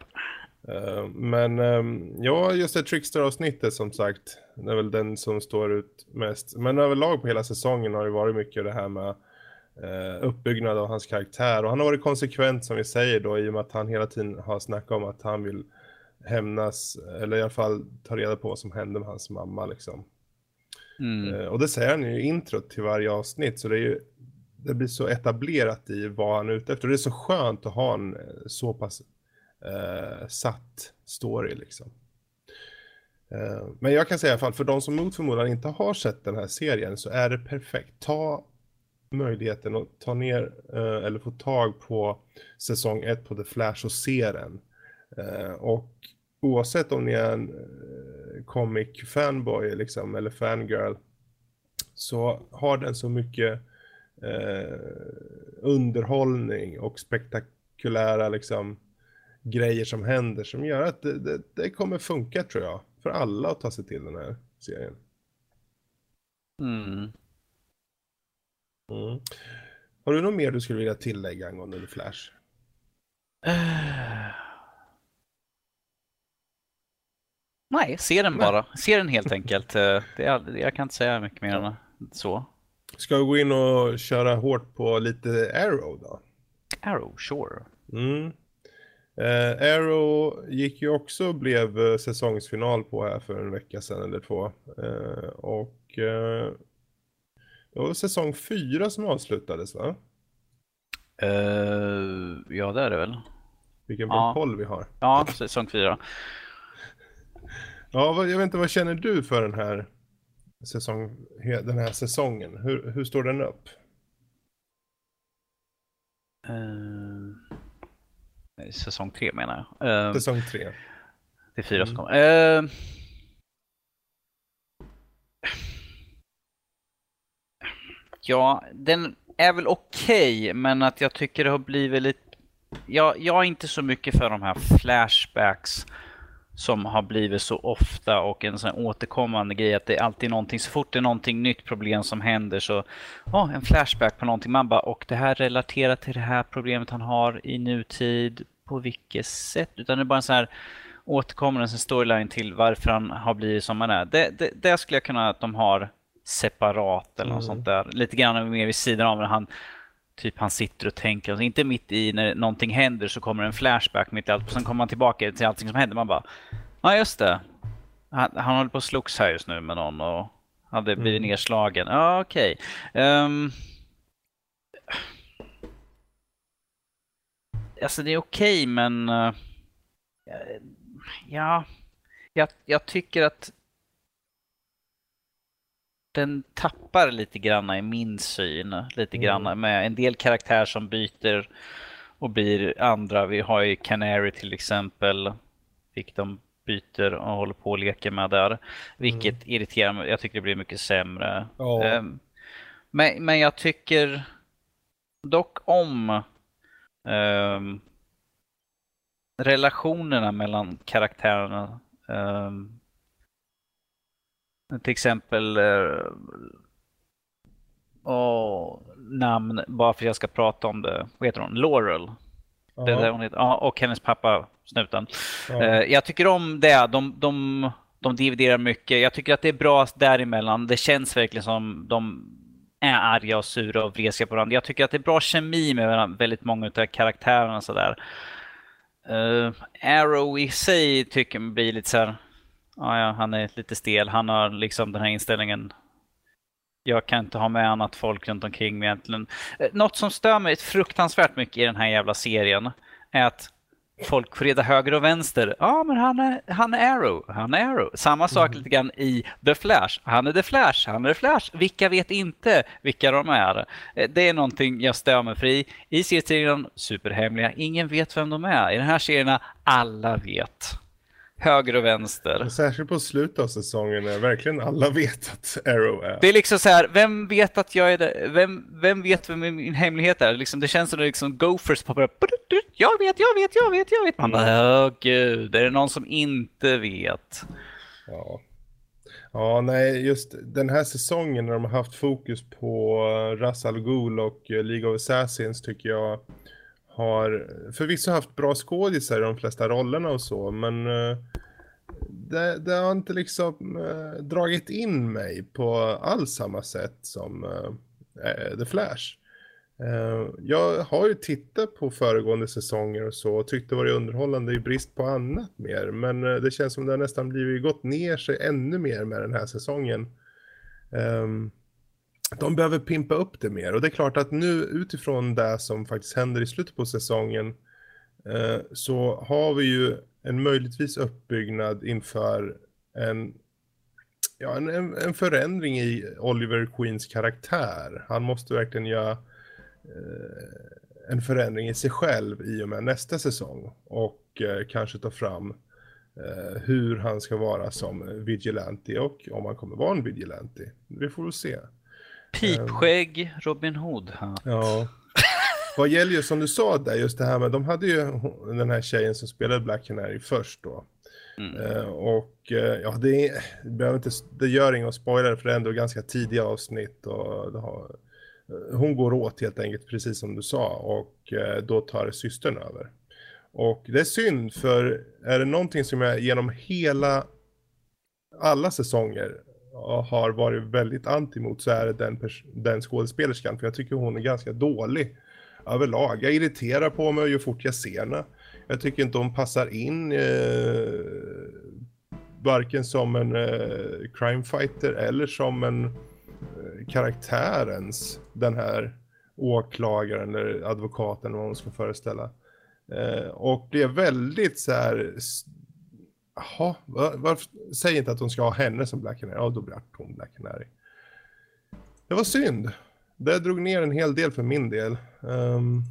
Uh, men um, ja, just det Trickster-avsnittet som sagt, det är väl den som står ut mest. Men överlag på hela säsongen har det varit mycket det här med uh, uppbyggnad av hans karaktär. Och han har varit konsekvent som vi säger då, i och med att han hela tiden har snackat om att han vill hämnas, eller i alla fall ta reda på vad som hände med hans mamma liksom. Mm. Uh, och det säger han ju i introt till varje avsnitt, så det är ju det blir så etablerat i vad han är ute efter. Och det är så skönt att ha en eh, så pass eh, satt story liksom. Eh, men jag kan säga i alla fall, för de som mot förmodan inte har sett den här serien så är det perfekt. Ta möjligheten att ta ner eh, eller få tag på säsong 1 på The Flash och se den. Eh, och oavsett om ni är en eh, comic fanboy liksom, eller fangirl så har den så mycket eh, underhållning och spektakulära liksom grejer som händer som gör att det, det, det, kommer funka tror jag. För alla att ta sig till den här serien. Mm. Mm. Har du något mer du skulle vilja tillägga angående The Flash? Nej, se den bara. Se den helt enkelt. Eh, det är, jag kan inte säga mycket mer än så. Ska vi gå in och köra hårt på lite Arrow då? Arrow, sure. Mm. Eh, Arrow gick ju också blev eh, säsongsfinal på här för en vecka sedan eller två. Eh, och eh, det var säsong fyra som avslutades va? Uh, ja det är det väl. Vilken bra ja. koll vi har. Ja, säsong fyra. ja, jag vet inte, vad känner du för den här, säsong, den här säsongen? Hur, hur står den upp? Uh, säsong tre menar jag. Uh, säsong tre. Det är fyra mm. som kommer. Uh, ja, den är väl okej, okay, men att jag tycker det har blivit lite... Jag, jag är inte så mycket för de här flashbacks som har blivit så ofta och en sån återkommande grej att det är alltid någonting, så fort det är någonting nytt problem som händer så, ja, oh, en flashback på någonting. Man bara, och det här relaterar till det här problemet han har i nutid, på vilket sätt? Utan det är bara en sån här återkommande storyline till varför han har blivit som han är. Det, det, det skulle jag kunna att de har separat eller något mm. sånt där. Lite grann mer vid sidan av när han typ han sitter och tänker, alltså inte mitt i när någonting händer så kommer en flashback mitt i allt, och sen kommer man tillbaka till allting som händer. Man bara, ja just det. Han, han håller på att slogs här just nu med någon och hade blivit mm. nedslagen. Ja, okej. Okay. Um, ehm, alltså det är okej, okay, men uh, ja, jag, jag tycker att den tappar lite grann i min syn. Lite mm. grann med en del karaktär som byter och blir andra. Vi har ju Canary till exempel. Vilket de byter och håller på att leka med där. Vilket mm. irriterar mig. Jag tycker det blir mycket sämre. Oh. Men, men jag tycker dock om um, relationerna mellan karaktärerna. Um, till exempel oh, namn, bara för att jag ska prata om det. Vad heter hon? Laurel. Det där hon heter. Ja, och hennes pappa, snuten. Uh, jag tycker om det. De, de, de dividerar mycket. Jag tycker att det är bra däremellan. Det känns verkligen som de är arga och sura och vresiga på varandra. Jag tycker att det är bra kemi med väldigt många av karaktärerna. Sådär. Uh, Arrow i sig tycker jag blir lite så här, ja, ja, han är lite stel. Han har liksom den här inställningen. Jag kan inte ha med annat folk runt omkring mig egentligen. Eh, något som stör mig fruktansvärt mycket i den här jävla serien är att folk får reda höger och vänster. Ja, men han är, han är Arrow, han är Arrow. Samma sak mm. lite grann i The Flash. Han är The Flash, han är The Flash. Vilka vet inte vilka de är? Eh, det är någonting jag stör mig för i. I serien superhemliga, ingen vet vem de är. I den här serien alla vet höger och vänster. Särskilt på slutet av säsongen när verkligen alla vet att Arrow är. Det är liksom så här, vem vet att jag är det? Vem, vem vet vem min hemlighet är? Liksom, det känns som att liksom Gophers poppar upp. Jag vet, jag vet, jag vet, jag vet. Man bara, åh gud, är det någon som inte vet? Ja. Ja, nej, just den här säsongen när de har haft fokus på Ras Al Ghul och League of Assassins tycker jag har förvisso haft bra skådisar i de flesta rollerna och så, men eh, det, det, har inte liksom eh, dragit in mig på alls samma sätt som eh, The Flash. jag har ju tittat på föregående säsonger och så och tyckte det var underhållande i brist på annat mer, men det känns som det har nästan blivit gått ner sig ännu mer med den här säsongen. Um, de behöver pimpa upp det mer och det är klart att nu utifrån det som faktiskt händer i slutet på säsongen eh, så har vi ju en möjligtvis uppbyggnad inför en, ja, en, en förändring i Oliver Queens karaktär. Han måste verkligen göra eh, en förändring i sig själv i och med nästa säsong och eh, kanske ta fram eh, hur han ska vara som vigilante och om han kommer vara en vigilante. Vi får väl se. Pipskägg, Robin Hood-hatt. Ja. Vad gäller ju som du sa där, just det här med, de hade ju den här tjejen som spelade Black Canary först då. Mm. Eh, och eh, ja, det, är, det, behöver inte, det gör inget att spoila det för det är ändå ganska tidiga avsnitt. Och det har, hon går åt helt enkelt, precis som du sa, och eh, då tar systern över. Och det är synd, för är det någonting som jag genom hela, alla säsonger har varit väldigt anti mot så är det den, den skådespelerskan, för jag tycker hon är ganska dålig överlag. Jag irriterar på mig ju fort jag ser henne. Jag tycker inte hon passar in eh, varken som en eh, crime fighter eller som en eh, karaktärens den här åklagaren eller advokaten vad man ska föreställa. Eh, och det är väldigt så här Jaha, var, varför, säg inte att de ska ha henne som Black Canary. Ja, då blir hon Black Canary. Det var synd. Det drog ner en hel del för min del. Um,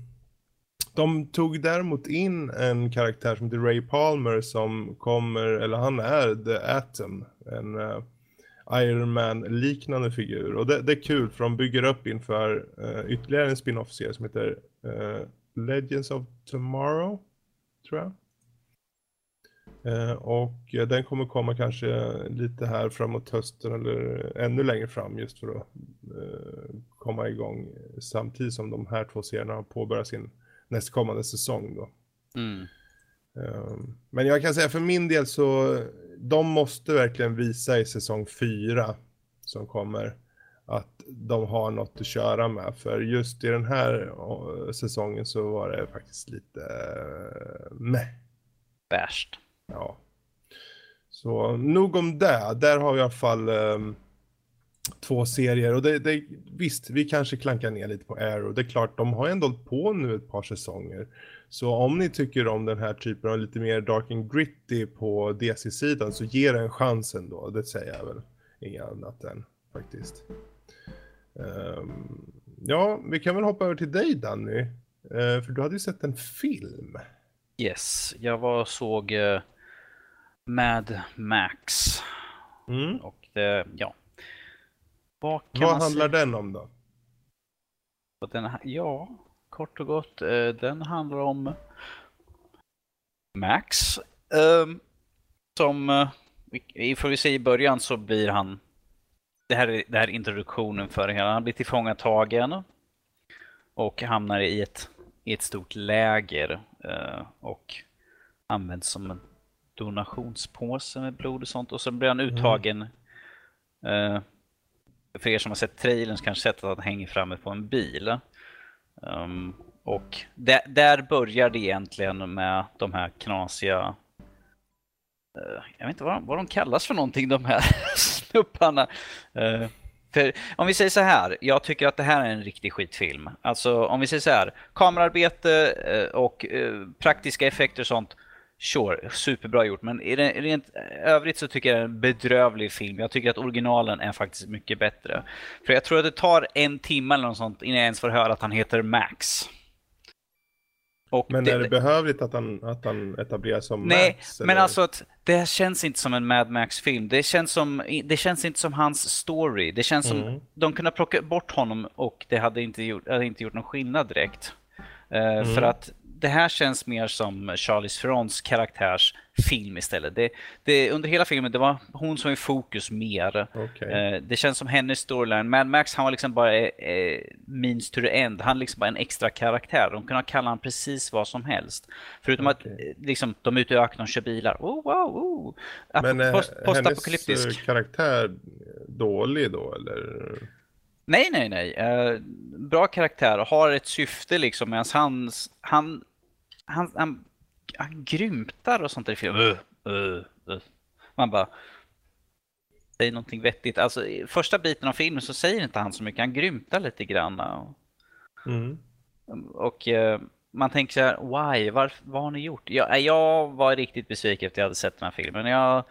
de tog däremot in en karaktär som heter Ray Palmer som kommer, eller han är The Atom, en uh, Iron Man-liknande figur. Och det, det, är kul för de bygger upp inför uh, ytterligare en spin-off-serie som heter uh, Legends of Tomorrow, tror jag. Uh, och den kommer komma kanske lite här framåt hösten eller ännu längre fram just för att komma igång samtidigt som de här två serierna har påbörjat sin nästkommande säsong då. Mm. Um, men jag kan säga för min del så de måste verkligen visa i säsong fyra som kommer att de har något att köra med. För just i den här säsongen så var det faktiskt lite meh. Värst. Ja. Så nog om det. Där har vi i alla fall um, två serier och det, det, visst, vi kanske klankar ner lite på Arrow. Det är klart, de har ändå hållit på nu ett par säsonger. Så om ni tycker om den här typen av lite mer dark and gritty på DC-sidan så ge den chansen då. Det säger jag väl inget annat än faktiskt. Um, ja, vi kan väl hoppa över till dig Danny. Uh, för du hade ju sett en film. Yes, jag var och såg uh, Mad Max. Mm. Och det, ja, vad, Vad handlar se? den om då? Den, ja, kort och gott. Eh, den handlar om Max. Ehm, som, eh, får vi se i början så blir han, det här är, det här är introduktionen för det hela. Han blir tillfångatagen och hamnar i ett, i ett stort läger eh, och används som en donationspåse med blod och sånt. Och så blir han mm. uttagen mm för er som har sett trailern så kanske sett att han hänger framme på en bil. Um, och där, där börjar det egentligen med de här knasiga uh, jag vet inte vad de, vad de kallas för någonting de här snupparna. Uh, för om vi säger så här, jag tycker att det här är en riktig skitfilm. Alltså om vi säger så här, kamerarbete uh, och praktiska effekter och sånt Sure, superbra gjort. Men rent övrigt så tycker jag det är en bedrövlig film. Jag tycker att originalen är faktiskt mycket bättre. För jag tror att det tar en timme eller något sånt innan jag ens får höra att han heter Max. Och men det, är det behövligt att han, att han etableras som nej, Max? Nej, men alltså att det känns inte som en Mad Max-film. Det känns, som, det känns inte som hans story. Det känns som mm. de kunde plocka bort honom och det hade inte gjort, hade inte gjort någon skillnad direkt. Uh, mm. För att det här känns mer som Charlize Therons karaktärs film istället. Det, det, under hela filmen det var hon som är i fokus mer. Okay. Eh, det känns som hennes storyline. Mad Max han var liksom bara eh, means to the end. Han liksom bara en extra karaktär. De kunde kalla honom precis vad som helst. Förutom okay. att eh, liksom, de är ute i öknen och kör bilar. Oh, wow, oh. Men är post, hennes eh, karaktär dålig då eller? Nej, nej, nej. Uh, bra karaktär. Har ett syfte liksom. Medan hans, han han, han, han grymtar och sånt där i filmen. Uh, uh, uh. Man bara, säg någonting vettigt. Alltså i första biten av filmen så säger inte han så mycket, han grymtar lite grann. Mm. Och eh, man tänker så här, why? Varför, vad har ni gjort? Jag, jag var riktigt besviken efter att jag hade sett den här filmen. Jag,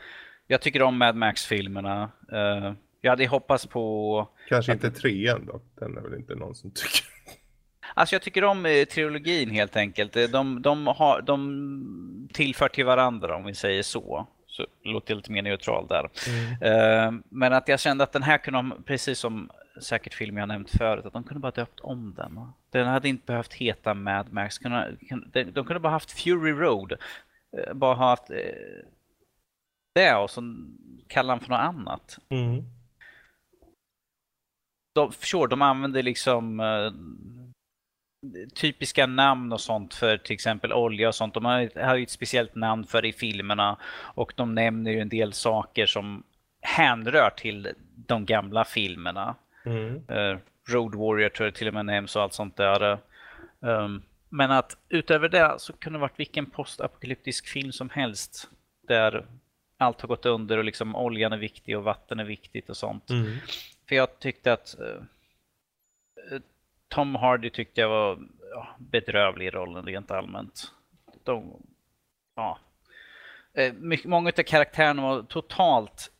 jag tycker om Mad Max-filmerna. Uh, jag hade hoppats på... Kanske inte trean dock, den är väl inte någon som tycker. Alltså jag tycker om eh, trilogin helt enkelt. Eh, de, de, har, de tillför till varandra om vi säger så. Så låter jag lite mer neutral där. Mm. Uh, men att jag kände att den här kunde de, precis som säkert film jag nämnt förut, att de kunde bara döpt om den. Den hade inte behövt heta Mad Max. De kunde bara haft Fury Road. Eh, bara haft eh, det och så kalla den för något annat. Mm. De, sure, de använder liksom typiska namn och sånt för till exempel olja och sånt. De har, har ju ett speciellt namn för det i filmerna och de nämner ju en del saker som hänrör till de gamla filmerna. Mm. Uh, Road Warrior tror jag till och med nämns och allt sånt där. Um, men att utöver det så kunde det varit vilken postapokalyptisk film som helst där allt har gått under och liksom oljan är viktig och vatten är viktigt och sånt. Mm. För jag tyckte att uh, Tom Hardy tyckte jag var ja, bedrövlig i rollen rent allmänt. De, ja. Eh, mycket, många av karaktärerna var totalt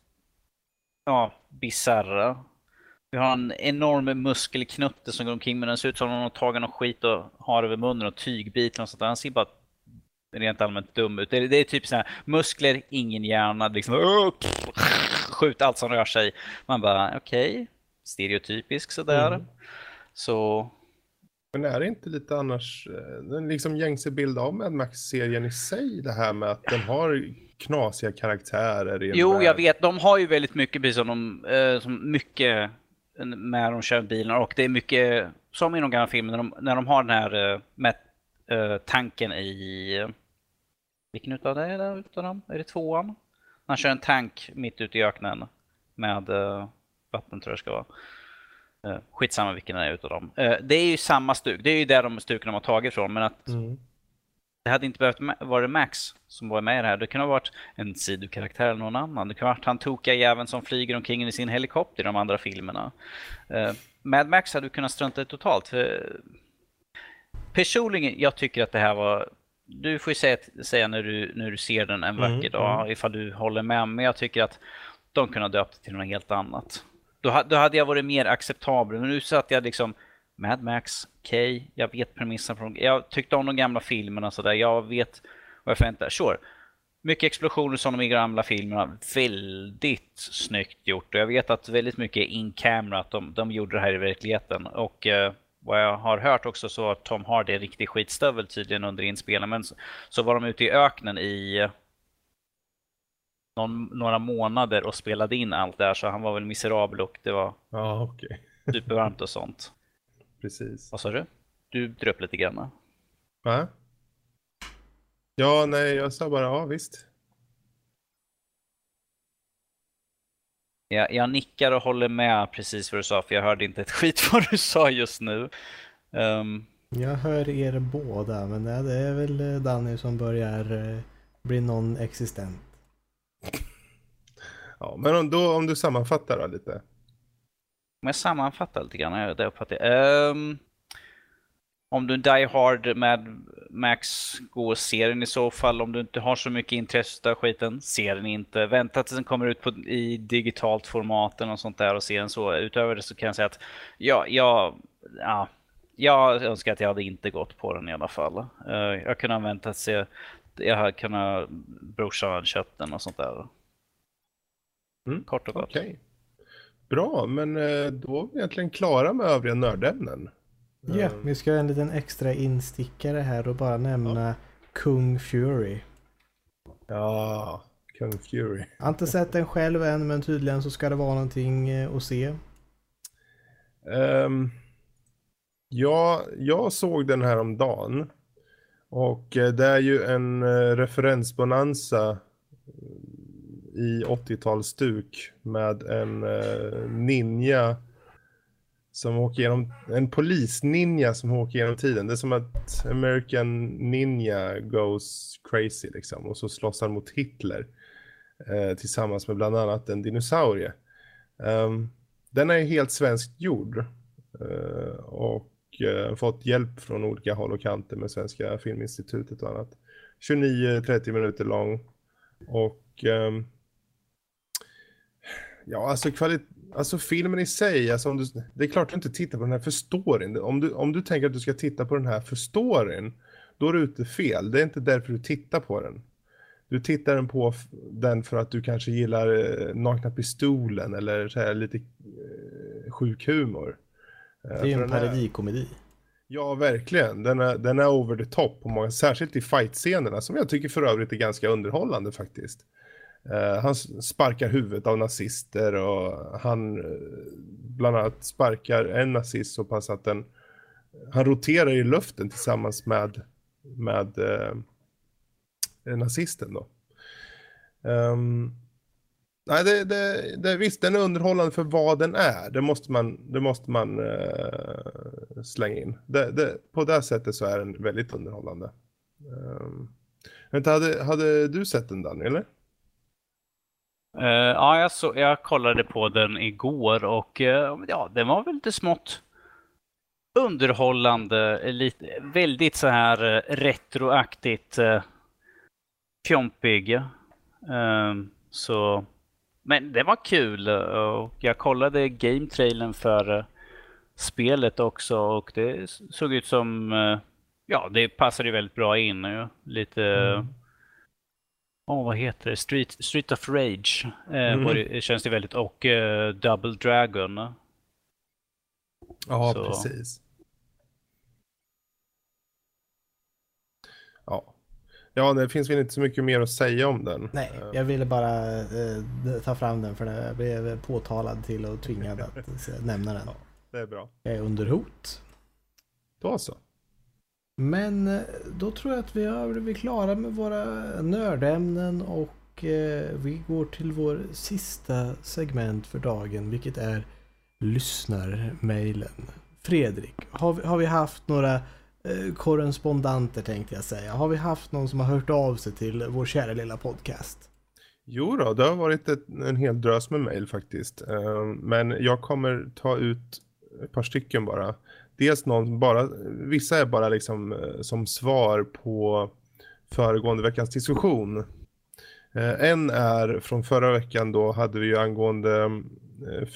ja, bisarra. Vi har en enorm muskelknutte som går omkring men den ser ut som om han har tagit någon skit och har över munnen och tygbit och sånt där. Han ser bara rent allmänt dum ut. Det är, det är typ så här muskler, ingen hjärna, liksom skjut allt som rör sig. Man bara okej, okay. stereotypisk sådär. Mm. Så men är det inte lite annars eh, den liksom gängse bild av Mad Max-serien i sig det här med att den har knasiga karaktärer? I jo, jag vet. De har ju väldigt mycket, precis som de, eh, som mycket när de kör bilar och det är mycket som i de gamla filmerna när de, när de har den här med, tanken i vilken utav det är det utav dem? Är det tvåan? Han kör en tank mitt ute i öknen med uh, vatten tror jag ska vara. Uh, skitsamma vilken det är utav dem. Uh, det är ju samma stuk. Det är ju där de stuken de har tagit ifrån. Men att mm. det hade inte behövt vara Max som var med i det här. Det kunde ha varit en sidokaraktär eller någon annan. Det kunde ha varit han tokiga jäveln som flyger omkring i sin helikopter i de andra filmerna. Uh, Mad Max hade du kunnat strunta i totalt. För personligen, jag tycker att det här var du får ju säga, säga när, du, när du ser den en vacker mm, dag mm. ifall du håller med. Men jag tycker att de kunde ha döpt det till något helt annat. Då, då hade jag varit mer acceptabel. Men nu satt jag liksom Mad Max, okej, okay, jag vet premissen från... Jag tyckte om de gamla filmerna så där. Jag vet vad jag förväntar Sure. Mycket explosioner som de i gamla filmerna. Väldigt snyggt gjort. Och jag vet att väldigt mycket in camera, att de, de gjorde det här i verkligheten. Och eh, vad jag har hört också så att Tom Hardy en riktig skitstövel tydligen under inspelningen. Men så, så var de ute i öknen i någon, några månader och spelade in allt där så han var väl miserabel och det var ja, okay. supervarmt och sånt. Precis. Vad sa du? Du dröp lite grann. Va? Ja, nej, jag sa bara ja, visst. Jag, jag nickar och håller med precis vad du sa, för jag hörde inte ett skit vad du sa just nu. Um... Jag hör er båda, men det är väl Danny som börjar eh, bli non-existent. Ja, men om, då, om du sammanfattar då lite. Om jag sammanfattar lite grann, det uppfattar jag. Um, om du Die Hard med Max, gå och se den i så fall. Om du inte har så mycket intresse av skiten, se den inte. Vänta tills den kommer ut på, i digitalt format och sånt där och se den så. Utöver det så kan jag säga att ja, ja, ja, jag önskar att jag hade inte gått på den i alla fall. Uh, jag kunde ha väntat se, jag hade kunnat, brorsan köpt den och sånt där. Mm. Kort och gott. Okay. Bra, men eh, då är vi egentligen klara med övriga nördämnen. Ja, yeah, vi ska ha en liten extra instickare här och bara nämna ja. Kung Fury. Ja, Kung Fury. Jag har inte sett den själv än, men tydligen så ska det vara någonting eh, att se. Um, ja, jag såg den här om dagen. Och eh, det är ju en eh, referensbonanza eh, i 80-talsstuk med en ninja som åker genom, en polisninja som åker genom tiden. Det är som att American Ninja goes crazy liksom. Och så slåss han mot Hitler eh, tillsammans med bland annat en dinosaurie. Um, den är helt svenskt gjord. Uh, och Eh, fått hjälp från olika håll och kanter med Svenska Filminstitutet och annat. 29-30 minuter lång. Och eh, Ja, alltså, kvalitet alltså filmen i sig, alltså, om du, det är klart du inte tittar på den här för storyn. Om du, om du tänker att du ska titta på den här för storyn, då är du ute fel. Det är inte därför du tittar på den. Du tittar den på den för att du kanske gillar eh, Nakna Pistolen eller så här lite eh, sjuk humor. Eh, det är ju en parodikomedi. Ja, verkligen. Den är, den är over the top, på många, särskilt i fight-scenerna som jag tycker för övrigt är ganska underhållande faktiskt. Uh, han sparkar huvudet av nazister och han uh, bland annat sparkar en nazist så pass att den, han roterar i luften tillsammans med, med uh, nazisten då. Um, nej, det, det, det, visst, den är underhållande för vad den är. Det måste man, det måste man uh, slänga in. Det, det, på det sättet så är den väldigt underhållande. Um, vänta, hade, hade du sett den Danny, eller? Uh, ja, jag, så, jag kollade på den igår och uh, ja, den var väl lite smått underhållande. Lite, väldigt så här uh, retroaktigt uh, fjompig. Uh, så, men det var kul och jag kollade game-trailen för uh, spelet också och det såg ut som, uh, ja det passade väldigt bra in. Uh, lite, mm. oh, vad heter det, Street, Street of Rage mm. det, känns det väldigt och Double Dragon. Ja, Så. precis. Ja, det finns väl inte så mycket mer att säga om den. Nej, eh. jag ville bara eh, ta fram den för jag blev påtalad till och tvingad att nämna den. Ja, det är bra. Jag är under hot. Då så. Men eh, då tror jag att vi har blivit klara med våra nördämnen och eh, vi går till vår sista segment för dagen, vilket är lyssnarmailen. Fredrik, har vi, har vi haft några Eh, Korrespondenter tänkte jag säga. Har vi haft någon som har hört av sig till vår kära lilla podcast? Jo då, det har varit ett, en hel drös med mejl faktiskt. Eh, men jag kommer ta ut ett par stycken bara. Dels någon bara, vissa är bara liksom eh, som svar på föregående veckans diskussion. En är från förra veckan då hade vi ju angående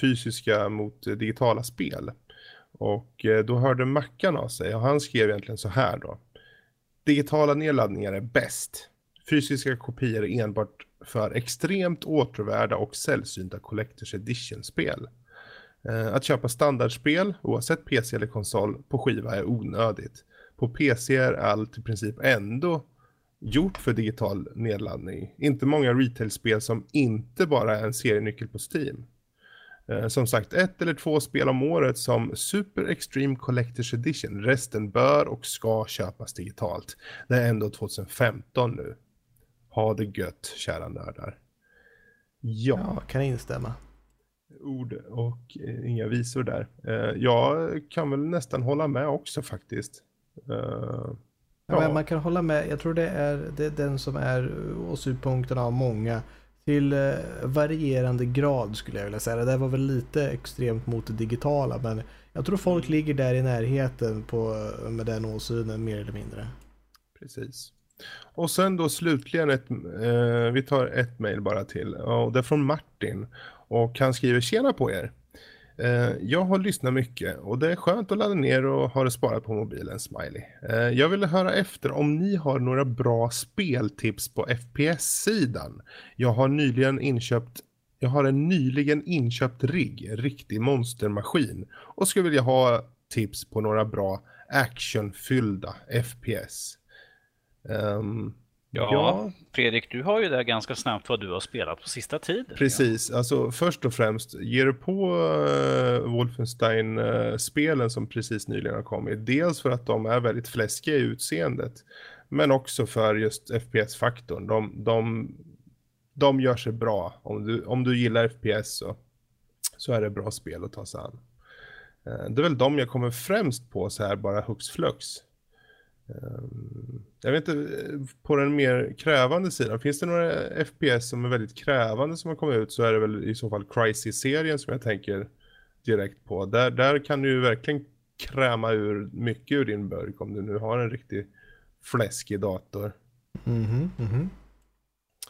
fysiska mot digitala spel. Och eh, då hörde Mackan av sig och han skrev egentligen så här då. Digitala nedladdningar är bäst. Fysiska kopior är enbart för extremt återvärda och sällsynta Collectors Edition-spel. Eh, att köpa standardspel, oavsett PC eller konsol, på skiva är onödigt. På PC är allt i princip ändå gjort för digital nedladdning. Inte många retail-spel som inte bara är en serienyckel på Steam. Eh, som sagt, ett eller två spel om året som Super Extreme Collector's Edition. Resten bör och ska köpas digitalt. Det är ändå 2015 nu. Ha det gött, kära nördar. Ja, ja kan instämma. Ord och eh, inga visor där. Eh, jag kan väl nästan hålla med också faktiskt. Eh, ja. man kan hålla med. Jag tror det är, det är den som är åsiktspunkten av många till eh, varierande grad skulle jag vilja säga. Det där var väl lite extremt mot det digitala men jag tror folk mm. ligger där i närheten på, med den åsynen mer eller mindre. Precis. Och sen då slutligen ett, eh, vi tar ett mail bara till och det är från Martin och han skriver tjena på er. Eh, jag har lyssnat mycket och det är skönt att ladda ner och ha det sparat på mobilen, smiley. Eh, jag ville höra efter om ni har några bra speltips på FPS-sidan. Jag har nyligen inköpt jag har en nyligen inköpt rigg, riktig monstermaskin och skulle vilja ha tips på några bra actionfyllda FPS. Um, ehm, Ja, ja, Fredrik, du har ju det ganska snabbt vad du har spelat på sista tiden. Precis, ja. alltså först och främst, ger du på uh, Wolfenstein-spelen uh, som precis nyligen har kommit. Dels för att de är väldigt fläskiga i utseendet, men också för just FPS-faktorn. De, de, de gör sig bra. Om du, om du gillar FPS så, så är det bra spel att ta sig an. Uh, det är väl de jag kommer främst på så här bara hux flux. Ehm, jag vet inte, på den mer krävande sidan, finns det några FPS som är väldigt krävande som har kommit ut så är det väl i så fall Crisis-serien som jag tänker direkt på. Där, där kan du ju verkligen kräma ur mycket ur din burk om du nu har en riktig fläskig dator. Mm -hmm, mm -hmm.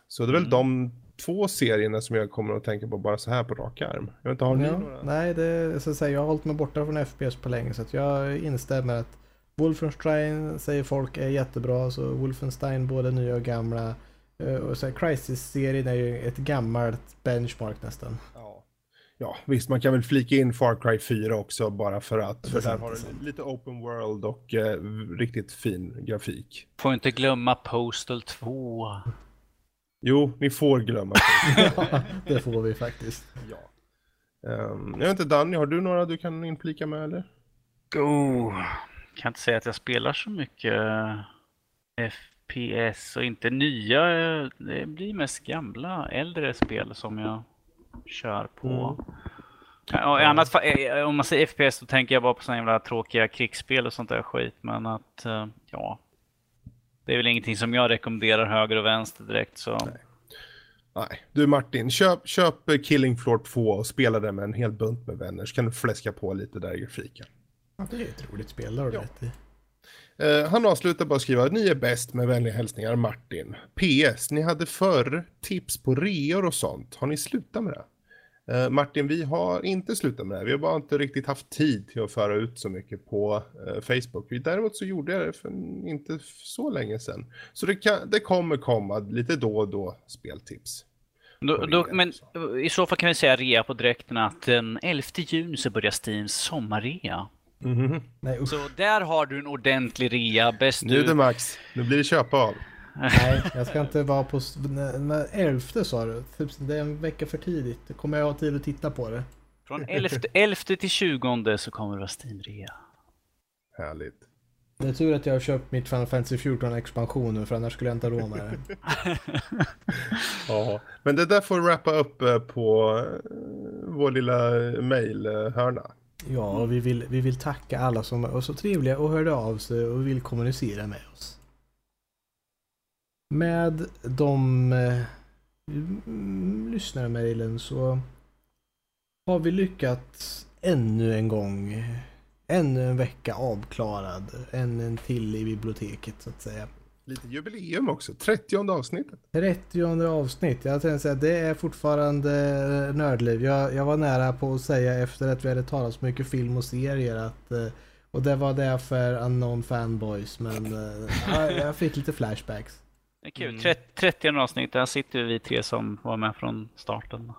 Så det är väl mm. de två serierna som jag kommer att tänka på bara så här på rak arm. Jag vet inte, har ni ja, några? Nej, det, så att säga, jag har hållit mig borta från FPS på länge så att jag instämmer att Wolfenstein säger folk är jättebra, så Wolfenstein både nya och gamla. Eh, och så Crisis-serien är ju ett gammalt benchmark nästan. Ja. Ja, visst, man kan väl flika in Far Cry 4 också bara för att. För där har du lite open world och eh, riktigt fin grafik. Får inte glömma Postal 2. Jo, ni får glömma. Ja, det får vi faktiskt. ja. Ehm, jag vet inte, Danny, har du några du kan inflika med eller? Oh. Kan inte säga att jag spelar så mycket FPS och inte nya. Det blir mest gamla, äldre spel som jag kör på. Ja, och i annat fall, eh, om man säger FPS då tänker jag bara på sådana jävla tråkiga krigsspel och sånt där skit. Men att, eh, ja. Det är väl ingenting som jag rekommenderar höger och vänster direkt så. Nej, du Martin, köp, köp eh, Killing Floor 2 och spela det med en hel bunt med vänner så kan du fläska på lite där i grafiken. Ja, det är ett roligt spel, det har du Ja. rätt i. Eh, han avslutar bara att skriva ni är bäst med vänliga hälsningar Martin. PS, ni hade förr tips på reor och sånt. Har ni slutat med det? Eh, Martin, vi har inte slutat med det. Vi har bara inte riktigt haft tid till att föra ut så mycket på eh, Facebook. Vi- Däremot så gjorde jag det för inte så länge sedan. Så det, kan, det kommer komma lite då och då speltips. Då, då, men i så fall kan vi säga rea på direkten att den 11 juni så börjar Steams sommarrea. Mhm. Nej, usch. Så där har du en ordentlig rea. Bäst Nu det du... Max, nu blir det köpa av. Nej, jag ska inte vara på... Elfte sa du? Typ, det är en vecka för tidigt. Då kommer jag ha tid att titta på det. Från 11, 11 till 20 så kommer det vara Steam-rea. Härligt. Det är tur att jag har köpt mitt Final Fantasy 14 expansion nu för annars skulle jag inte med det. Ja, men det där får wrappa upp eh, på eh, vår lilla mailhörna. Ja, och vi vill, vi vill tacka alla som var så trevliga och hörde av sig och vill kommunicera med oss. Med de eh, mm, lyssnarmailen så har vi lyckats ännu en gång, ännu en vecka avklarad, en, en till i biblioteket så att säga. Lite jubileum också, 30 avsnittet. 30 avsnitt. Jag tänkte säga det är fortfarande nördliv. Jag, jag var nära på att säga efter att vi hade talat så mycket film och serier att eh, och det var det för unknown fanboys men eh, ja, jag fick lite flashbacks. Det är kul. Mm. 30, 30 avsnitt. Där sitter vi tre som var med från starten.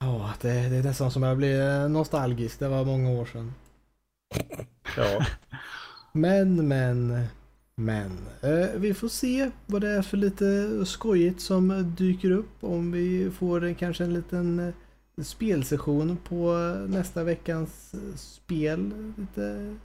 Ja, det, det är nästan som jag blir nostalgisk. Det var många år sedan. Ja, Men, men, men. Eh, vi får se vad det är för lite skojigt som dyker upp. Om vi får kanske en liten eh, spelsession på eh, nästa veckans eh, spel. Lite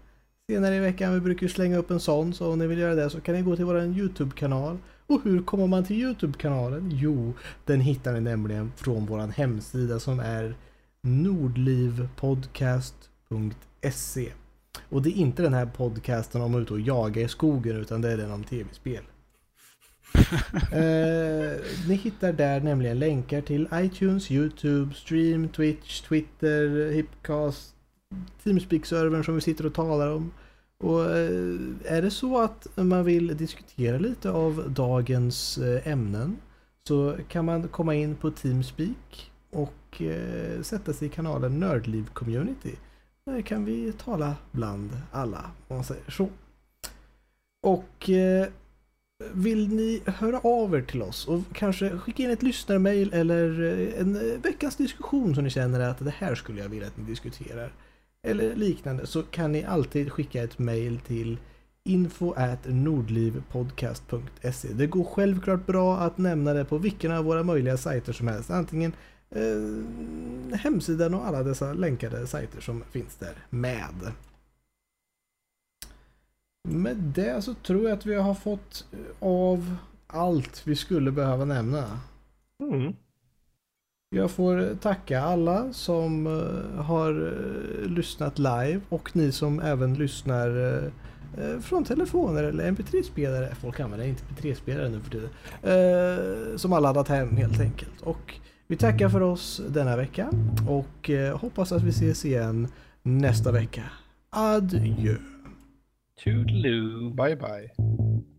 senare i veckan. Vi brukar ju slänga upp en sån. Så om ni vill göra det så kan ni gå till vår YouTube-kanal. Och hur kommer man till YouTube-kanalen? Jo, den hittar ni nämligen från vår hemsida som är nordlivpodcast.se. Och det är inte den här podcasten om att ut och jaga i skogen utan det är den om tv-spel. eh, ni hittar där nämligen länkar till iTunes, YouTube, Stream, Twitch, Twitter, Hipcast, Teamspeak-servern som vi sitter och talar om. Och eh, är det så att man vill diskutera lite av dagens eh, ämnen så kan man komma in på Teamspeak och eh, sätta sig i kanalen Nördliv Community. Där kan vi tala bland alla, om man säger så. Och eh, vill ni höra av er till oss och kanske skicka in ett lyssnarmail eller eh, en eh, veckans diskussion som ni känner att det här skulle jag vilja att ni diskuterar. Eller liknande så kan ni alltid skicka ett mail till info nordlivpodcast.se Det går självklart bra att nämna det på vilken av våra möjliga sajter som helst. Antingen eh, hemsidan och alla dessa länkade sajter som finns där med. Med det så tror jag att vi har fått av allt vi skulle behöva nämna. mm. Jag får tacka alla som eh, har eh, lyssnat live och ni som även lyssnar eh, eh, från telefoner eller mp3-spelare. Folk använder inte mp3-spelare nu för tiden. Eh, Som har laddat hem helt enkelt. Och vi tackar för oss denna vecka och eh, hoppas att vi ses igen nästa vecka. Adjö. Toodaloo. Bye bye.